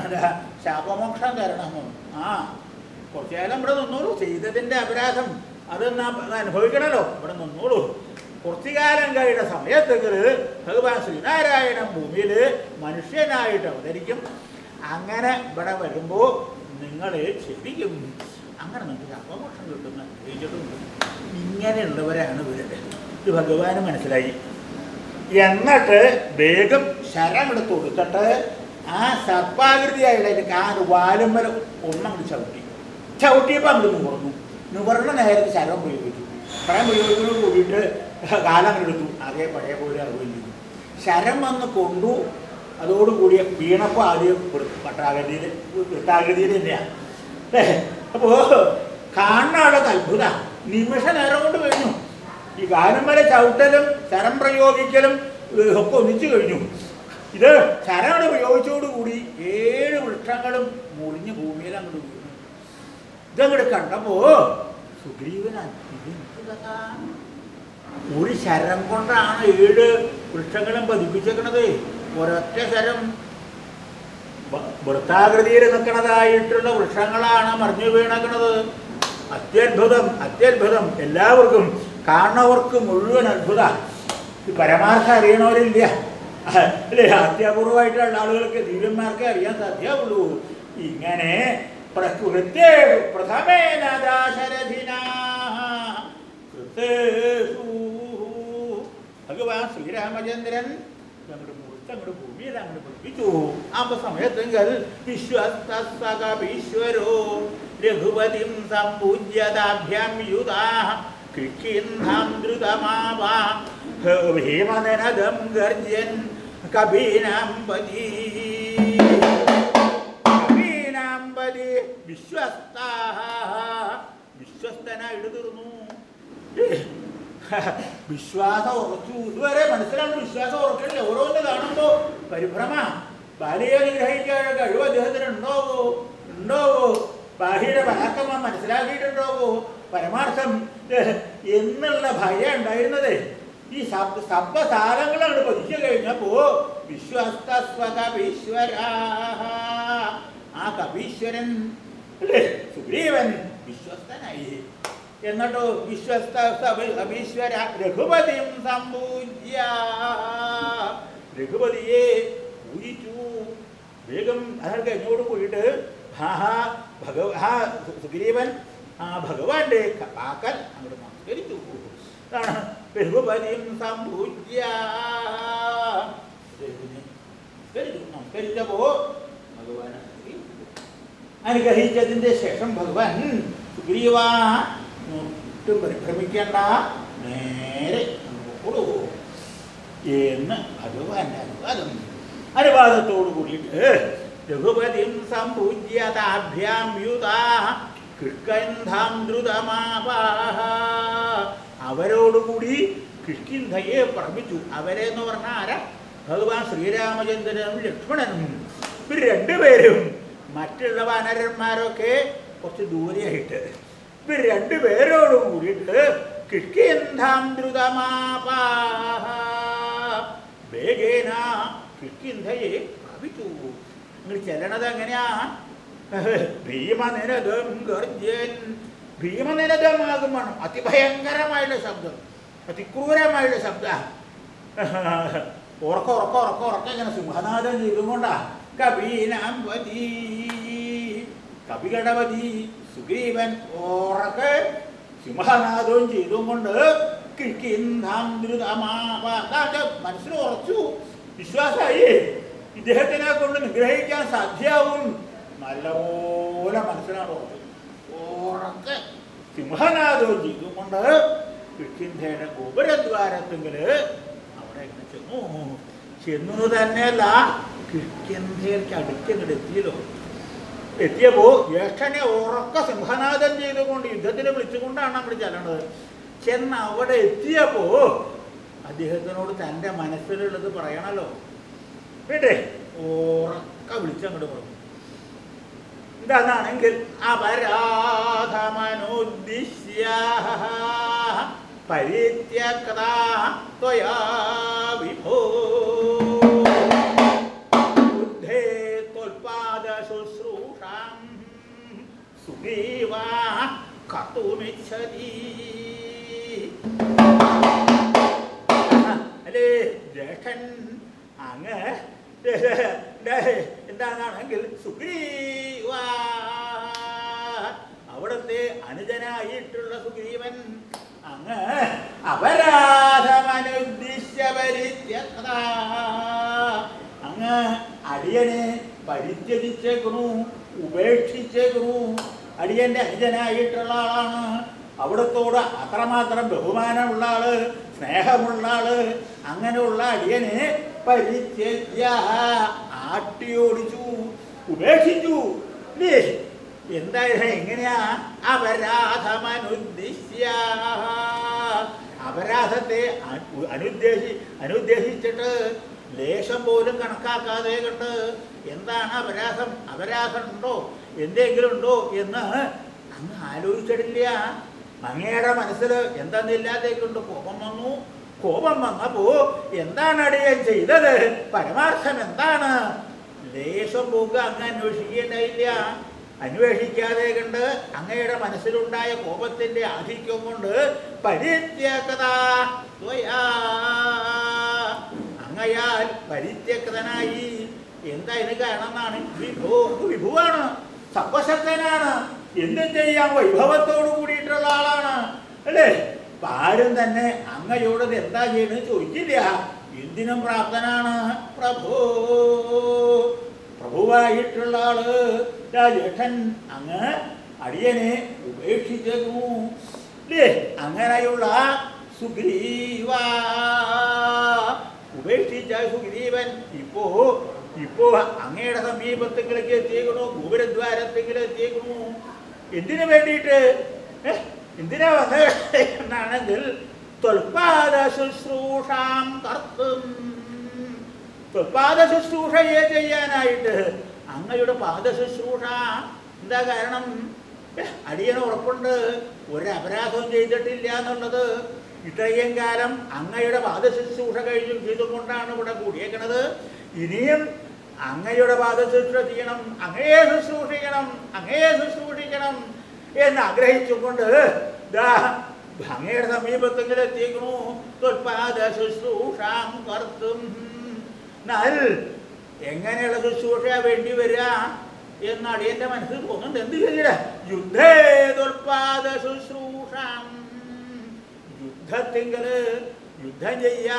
ശാപമോക്ഷം തരണം ആ കുറച്ചു കാലം ഇവിടെ നിന്നോളൂ. ചെയ്തതിന്റെ അപരാധം അത് അനുഭവിക്കണല്ലോ. ഇവിടെ നിന്നോളൂ. കുറച്ചു കാലം കഴിയുടെ സമയത്തെങ്കിൽ ഭഗവാൻ ശ്രീനാരായണൻ ഭൂമിയിൽ മനുഷ്യനായിട്ട് അവതരിക്കും. അങ്ങനെ ഇവിടെ വരുമ്പോൾ നിങ്ങൾ ക്ഷമിക്കും. അങ്ങനെ നിങ്ങൾക്ക് ശാപമോക്ഷം കിട്ടുന്ന ഗ്രഹിച്ചിട്ടുണ്ട് ഇങ്ങനെയുള്ളവരാണ് ഇവരുടെ ഇത് ഭഗവാന് മനസ്സിലായി. എന്നിട്ട് വേഗം ശരമെടുത്ത് കൊടുത്തിട്ട് ആ സർപ്പാകൃതിയായിട്ട് ആ ഒരു വാലുമ്മൽ ഒന്നങ്ങോട്ട് ചവിട്ടി. ചവിട്ടിയപ്പോൾ അങ്ങോട്ട് നിവർന്നു. നിവർന്ന നേരത്തെ ശരം പ്രയോഗിച്ചു. ശരം പ്രയോഗിച്ചതോട് കൂടിയിട്ട് കാലം എടുത്തു. അതേ പഴയ പോലെ അറിയുകയും ചെയ്തു. ശരം വന്ന് കൊണ്ടു. അതോടുകൂടി വീണപ്പോൾ ആദ്യം പട്ടാകൃതിയിൽ വൃത്താകൃതിയിൽ തന്നെയാണ് അല്ലേ? അപ്പോൾ കാണുന്ന ആളൊക്കെ അത്ഭുത. നിമിഷ നേരം കൊണ്ട് കഴിഞ്ഞു. ഈ കാലം വരെ ചവിട്ടലും ശരം പ്രയോഗിക്കലും ഒക്കെ ഒന്നിച്ചു കഴിഞ്ഞു. ഇത് ശരമാണ് പ്രയോഗിച്ചോടുകൂടി ഏഴ് വൃക്ഷങ്ങളും മുറിഞ്ഞ് ഭൂമിയിൽ അങ്ങോട്ട് വീണു. ഇതങ്ങോട്ട് കണ്ടപ്പോ സുഗ്രീവൻ ഒരു ശരം കൊണ്ടാണ് ഏഴ് വൃക്ഷങ്ങളും പതിപ്പിച്ചേക്കണത്. ഒരൊറ്റ ശരം. വൃത്താകൃതിയിൽ നിൽക്കുന്നതായിട്ടുള്ള വൃക്ഷങ്ങളാണ് മറിഞ്ഞു വീണക്കണത്. അത്യത്ഭുതം അത്യത്ഭുതം. എല്ലാവർക്കും കാണുന്നവർക്ക് മുഴുവൻ അത്ഭുത. പരമാർത്ഥം അറിയണവരില്ല. അല്ലേ? അത്യപൂർവമായിട്ടുള്ള ആളുകൾക്ക് ദിവ്യന്മാർക്കേ അറിയാൻ സാധ്യമുള്ളൂ ഇങ്ങനെ പ്രകൃത്തെ പ്രഥമേന ദാശരഥിന കൃത്തേഷു ഭഗവാൻ ശ്രീരാമചന്ദ്രൻ അങ്ങോട്ട് മുറിച്ച് അങ്ങോട്ട് ഭൂമിയിൽ അങ്ങോട്ട് പഠിപ്പിച്ചു ആ സമയത്തെങ്കിൽ വിശ്വസ്തീശ്വരോ രഘുപതിം സമ്പൂജ്യതാഭ്യാം യുതാ കിഷ്കിന്ധാം ദ്രുതമാവാ. ഭീമനദം ഗർജൻ കബീനാംബതി കബീനാമ്പതി വിശ്വസ്ത. വിശ്വസ്തനായിട്ട് തീർന്നു വിശ്വാസം ഉറച്ചു. ഇതുവരെ മനസ്സിലാണ് വിശ്വാസം ഉറക്കില്ല ഓരോന്ന് കാണുമ്പോ പരിഭ്രമ. ബാലിയെ അനുഗ്രഹിക്കാൻ കഴിവ് അദ്ദേഹത്തിന് ഉണ്ടാവോ ഉണ്ടാവോ ബാഹിയുടെ പരാക്രമം മനസ്സിലാക്കിയിട്ടുണ്ടാവോ പരമാർത്ഥം എന്നുള്ള ഭയം ഉണ്ടായിരുന്നത്. ഈ ശബ്ദ ശബ്ദസാരങ്ങളാണ് പതിച്ചു കഴിഞ്ഞപ്പോ വിശ്വസ്തസ്വകവീശ്വര ആ കവീശ്വരൻ സുഗ്രീവൻ വിശ്വസ്തനായി. എന്നിട്ടോ വിശ്വസ്ത അഭീശ്വര രഘുപതിയും സമ്പൂജ്യ രഘുപതിയെ പൂജിച്ചു. വേഗം അയാൾ കഴിഞ്ഞോട് പോയിട്ട് സുഗ്രീവൻ ആ ഭഗവാന്റെ കാക്കൽ അങ്ങോട്ട് നമസ്കരിച്ചു. രഘുപതിയും സമ്പൂജ്യ രഘുവിനെ നമസ്കരിച്ചു നമസ്കരിച്ചപ്പോ ഭഗവാൻ അനുഗ്രഹിച്ചതിന്റെ ശേഷം ഭഗവാൻ സുഗ്രീവ ഒട്ടും പരിഭ്രമിക്കേണ്ട. നേരെ അങ്ങോട്ട് പോ എന്ന് ഭഗവാന്റെ അനുവാദം. അനുവാദത്തോടു കൂടിയിട്ട് രഘുപതിം സമ്പൂജ്യതാഭ്യാം യുതാ. കിഷ്കന്ധാം ദ്രുതമാവാഹ അവരോടുകൂടി കിഷ്കിന്ധയെ പറപ്പിച്ചു അവരെ എന്ന് പറഞ്ഞാൽ ആരാ? ഭഗവാൻ ശ്രീരാമചന്ദ്രനും ലക്ഷ്മണനും. ഇവർ രണ്ടുപേരും മറ്റുള്ള വാനരന്മാരൊക്കെ കുറച്ച് ദൂരെയായിട്ട്. ഇവർ രണ്ടുപേരോടും കൂടിയിട്ട് കിഷ്കിന്ധാം ദ്രുതമാപാഹ വേഗേന കിഷ്കിന്ധയെ പ്രാപിച്ചു. നിങ്ങൾ ചെല്ലണത് എങ്ങനെയാ ഭീമനിരതം ഗർജൻ ഭീമനിരതമാകുമാണ്. അതിഭയങ്കരമായുള്ള ശബ്ദം. അതിക്രൂരമായുള്ള ശബ്ദ. ഉറക്കം ഉറക്കം ഉറക്കം ഉറക്കം ഇങ്ങനെ സിംഹനാഥം ചെയ്തുകൊണ്ടാ കപീനാമ്പതി കപികടപതി സുഗ്രീവൻ ഉറക്കെ സിംഹനാഥവും ചെയ്തും കൊണ്ട് മനസ്സിൽ ഉറച്ചു. വിശ്വാസമായി. ഇദ്ദേഹത്തിനെ കൊണ്ട് നിഗ്രഹിക്കാൻ സാധ്യാവും. നല്ലപോലെ മനസ്സിലാണ് ഉറക്കെ. സിംഹനാഥവും ചെയ്തും കൊണ്ട് കിക്കിന്ധയുടെ ഗോപുരദ്വാരത്തെങ്കിൽ അവിടെ ഇങ്ങനെ ചെന്നു. ചെന്നു തന്നെയല്ല കിക്കിന്ധയിലേക്ക് അടുക്കങ്ങോട്ട് എത്തിയല്ലോ. എത്തിയപ്പോ ജ്യേഷ്ഠനെ ഉറക്ക സിംഹനാഥം ചെയ്തുകൊണ്ട് യുദ്ധത്തിന് വിളിച്ചുകൊണ്ടാണ് നമ്മൾ ചെല്ലണത്. ചെന്ന് അവിടെ എത്തിയപ്പോ അദ്ദേഹത്തിനോട് തന്റെ മനസ്സിലുള്ളത് പറയണല്ലോ. വേണ്ടേ ഉറക്ക വിളിച്ചങ്ങോട്ട് പറഞ്ഞു. എന്താണെങ്കിൽ അപരാധമനുദ്ദിശ്യ. പരിത്യക്ത ത്വയാ വിഭോ. ബുദ്ധേ ത്വൽപാദ ശുശ്രൂഷാം സുഗ്രീവ കർത്തുമിച്ഛതി അല്ലേ ജ്യേഷ്ഠൻ അങ്ങ് എന്താണെങ്കിൽ സുഗ്രീവ. അവിടുത്തെ അനുജനായിട്ടുള്ള സുഗ്രീവൻ അങ്ങ് അപരാധമനുദ്ദിശ്യ പരിത്യക്ത അങ്ങ് അടിയനെ പരിത്യജിച്ചേക്കണു ഉപേക്ഷിച്ചേക്കണു അടിയന്റെ അനുജനായിട്ടുള്ള ആളാണ്. അവിടത്തോട് അത്രമാത്രം ബഹുമാനമുള്ള ആൾ സ്നേഹമുള്ള ആൾ അങ്ങനെയുള്ള അടിയനെ പരിത്യജ്യ. ആട്ടിയോടിച്ചു ഉപേക്ഷിച്ചു? എന്തായാലും എങ്ങനെയാ? അപരാധമനുദ്ദിശ്യ അപരാധത്തെ അനുദ്ദേശി അനുദ്ദേശിച്ചിട്ട് ലേശം പോലും കണക്കാക്കാതെ കണ്ട് എന്താണ് അപരാധം? അപരാധം ഉണ്ടോ എന്തെങ്കിലും ഉണ്ടോ എന്ന് അങ്ങ് ആലോചിച്ചിട്ടില്ല. അങ്ങയുടെ മനസ്സിൽ എന്തെന്നില്ലാതേക്കൊണ്ട് കോപം വന്നു. കോപം വന്നപ്പോ എന്താണ് അടിയൻ ചെയ്തത്? പരമാർത്ഥം എന്താണ്? ലേശം പോക്ക് അങ്ങ് അന്വേഷിക്കേണ്ടതില്ല. അന്വേഷിക്കാതെ കണ്ട് അങ്ങയുടെ മനസ്സിലുണ്ടായ കോപത്തിന്റെ ആധിക്യം കൊണ്ട് പരിത്യക്തത. അങ്ങയാൽ പരിത്യക്തനായി. എന്താ ഇതിന് കാരണം എന്നാണ് വിഭു വിഭുവാണ്. സർവശക്തനാണ്. എന്തും ചെയ്യാൻ വൈഭവത്തോട് കൂടിയിട്ടുള്ള ആളാണ്. അല്ലേ? ആരും തന്നെ അങ്ങയോടത് എന്താ ചെയ്യണമെന്ന് ചോദിക്കില്ല എന്തിനും പ്രാപ്തനാണ് പ്രഭു. പ്രഭുവായിട്ടുള്ള ആൾ രാജേഷൻ അങ്ങ് അടിയനെ ഉപേക്ഷിച്ചു അങ്ങനെയുള്ള സുഗ്രീവ. ഉപേക്ഷിച്ച സുഗ്രീവൻ ഇപ്പോ ഇപ്പോ അങ്ങയുടെ സമീപത്തെങ്കിലേക്ക് എത്തിയേക്കണു ഗോപുരദ്വാരത്തെങ്കിലും എത്തിയേക്കണു. എന്തിനു വേണ്ടിയിട്ട്? ഏ? എന്തിനാ വന്നത് എന്നാണെങ്കിൽ ത്വൽപാദ ശുശ്രൂഷാം കർത്തും. ത്വൽപാദ ശുശ്രൂഷയെ ചെയ്യാനായിട്ട് അങ്ങയുടെ പാദ ശുശ്രൂഷ എന്താ കാരണം? അടിയന് ഉറപ്പുണ്ട്. ഒരു അപരാധവും ചെയ്തിട്ടില്ല എന്നുള്ളത് ഇത്രയും കാലം അങ്ങയുടെ പാദ ശുശ്രൂഷ കഴിഞ്ഞു ചെയ്തുകൊണ്ടാണ് ഇവിടെ കൂടിയേക്കണത്. ഇനിയും അങ്ങയുടെ പാദ ശുശ്രൂഷ ചെയ്യണം അങ്ങയെ ശുശ്രൂഷിക്കണം അങ്ങയെ ശുശ്രൂഷിക്കണം. എന്ന് ആഗ്രഹിച്ചുകൊണ്ട് ദാ അങ്ങയുടെ സമീപത്തെങ്കിലും എത്തിക്കണു തൊൽപാദ ശുശ്രൂഷാം കർത്തും. എങ്ങനെയുള്ള ശുശ്രൂഷ വേണ്ടി വരിക എന്ന് അടിയന്റെ മനസ്സിൽ തോന്നുന്നുണ്ട്. എന്ത് ചെയ്യട യുദ്ധേ തൊൽപാദ ശുശ്രൂഷാം. യുദ്ധത്തിങ്കൽ യുദ്ധം ചെയ്യ.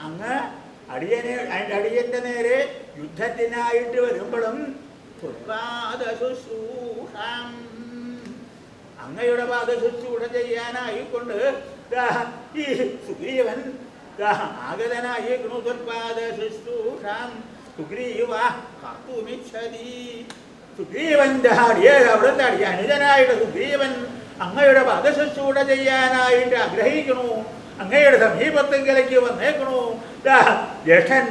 അങ്ങ് അടിയനെ അടിയന്റെ നേരെ യുദ്ധത്തിനായിട്ട് വരുമ്പോഴും തൊൽപാദ ശുശ്രൂഷാം. അങ്ങയുടെ പാദ ശുശ്രൂഷ ചെയ്യാനായിക്കൊണ്ട് ഈ സുഗ്രീവൻ ആഗതനായി പാദ ശുശ്രൂഷാം സുഗ്രീവന്റെ അടിയെ അവിടുത്തെ അടിയ അനുജനായിട്ട് സുഗ്രീവൻ അങ്ങയുടെ പാദ ചെയ്യാനായിട്ട് ആഗ്രഹിക്കണു. അങ്ങയുടെ സമീപത്തെങ്കിലേക്ക് വന്നേക്കണു. ജ്യേഷ്ഠൻ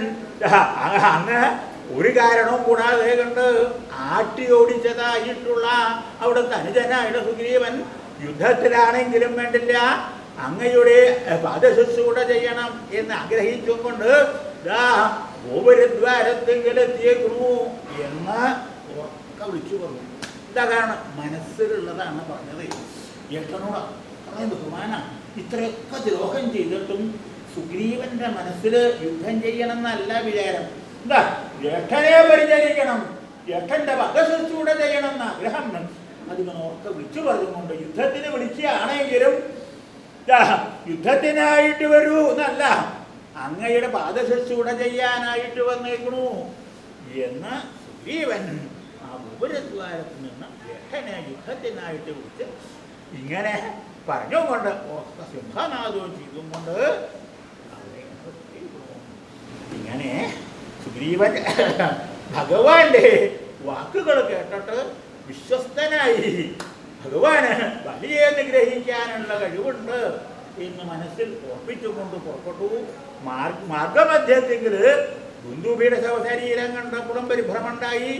അങ്ങ് ഒരു കാരണവും കൂടാതെ കണ്ട് ആട്ടി ഓടിച്ചതായിട്ടുള്ള അവിടുത്തെ അനുജനായുടെ സുഗ്രീവൻ യുദ്ധത്തിലാണെങ്കിലും വേണ്ടില്ല അങ്ങയുടെ പാദശുശ്രൂഷ ചെയ്യണം എന്ന് ആഗ്രഹിച്ചും കൊണ്ട് ദാ എന്ന് ഉറക്കെ വിളിച്ചു പറഞ്ഞു. എന്താ കാരണം മനസ്സിലുള്ളതാണ് പറഞ്ഞത്. ജ്യേഷ്ഠനോട് അത്രയും ബഹുമാന ഇത്രയൊക്കെ ദ്രോഹം ചെയ്തിട്ടും സുഗ്രീവന്റെ മനസ്സിൽ യുദ്ധം ചെയ്യണമെന്നല്ല വിചാരം. എന്താ ജ്യേഷ്ഠനെ പരിചരിക്കണം ജ്യേഷ്ഠന്റെ വധശുശ്രൂഷ ചെയ്യണം എന്ന ആഗ്രഹം അതിങ്ങനെ ഓർത്ത് വിളിച്ചു പറഞ്ഞുകൊണ്ട് യുദ്ധത്തിന് വിളിക്കുകയാണെങ്കിലും യുദ്ധത്തിനായിട്ട് വരൂ എന്നല്ല അങ്ങയുടെ പാദശുശ്രൂഷ ചെയ്യാനായിട്ട് വന്നേക്കണു എന്ന് സുഗ്രീവൻ ആ ഉപരദ്വാരത്തിൽ നിന്ന് ജ്യേഷ്ഠനെ യുദ്ധത്തിനായിട്ട് വിളിച്ച് ഇങ്ങനെ പറഞ്ഞുകൊണ്ട് ഓർത്ത ചെയ്തും കൊണ്ട് അവിടെ എത്തിയിരുന്നു. ഇങ്ങനെ സുഗ്രീവൻ ഭഗവാന്റെ വാക്കുകൾ കേട്ടിട്ട് വിശ്വസ്തനായി. ഭഗവാന് വലിയ നിഗ്രഹിക്കാനുള്ള കഴിവുണ്ട് എന്ന് മനസ്സിൽ ഉറപ്പിച്ചുകൊണ്ട് പുറപ്പെട്ടു. മാർഗ മാർഗമധ്യത്തിൽ ബന്ധുബിയുടെ ശവശരീരം കണ്ടപ്പോഴും പരിഭ്രമുണ്ടായി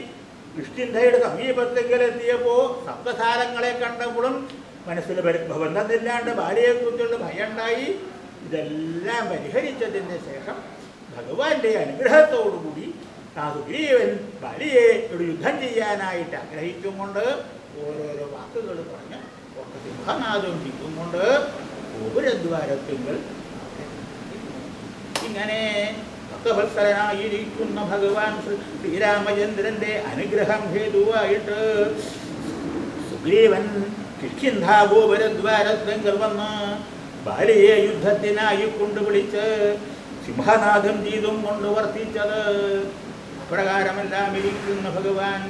കിഷ്കിന്ധയുടെ സമീപത്തെങ്കിൽ എത്തിയപ്പോൾ സപ്തസാരങ്ങളെ കണ്ടപ്പോഴും മനസ്സിൽ ബന്ധത്തില്ലാണ്ട് ബന്ധമില്ലാണ്ട് ഭാര്യയെക്കുറിച്ചുള്ള ഭയമുണ്ടായി ഇതെല്ലാം പരിഹരിച്ചതിന് ശേഷം ഭഗവാന്റെ അനുഗ്രഹത്തോടുകൂടി സാധുഗ്രീവൻ ബലിയെ ഒരു യുദ്ധം ചെയ്യാനായിട്ട് ആഗ്രഹിച്ചും കൊണ്ട് ഓരോരോ വാക്കുകൾ പറഞ്ഞ് ഒക്കെ സിംഹനാദം ചെയ്തുകൊണ്ട് ഗോപുരദ്വാരത്തിങ്കൽ ഇങ്ങനെ ഭക്തവത്സരനായിരിക്കുന്ന ഭഗവാൻ ശ്രീ ശ്രീരാമചന്ദ്രന്റെ അനുഗ്രഹം ഹേതുവായിട്ട് സുഗ്രീവൻ കിഷ്കിന്ധാ ഗോപുരദ്വാരത്തിങ്കൽ വന്ന് ബാലിയെ യുദ്ധത്തിനായി കൊണ്ടുവിളിച്ച് സിംഹനാഥം ചെയ്തും കൊണ്ട് വർത്തിച്ചത്. അപ്രകാരമെല്ലാം ഇരിക്കുന്ന ഭഗവാൻ.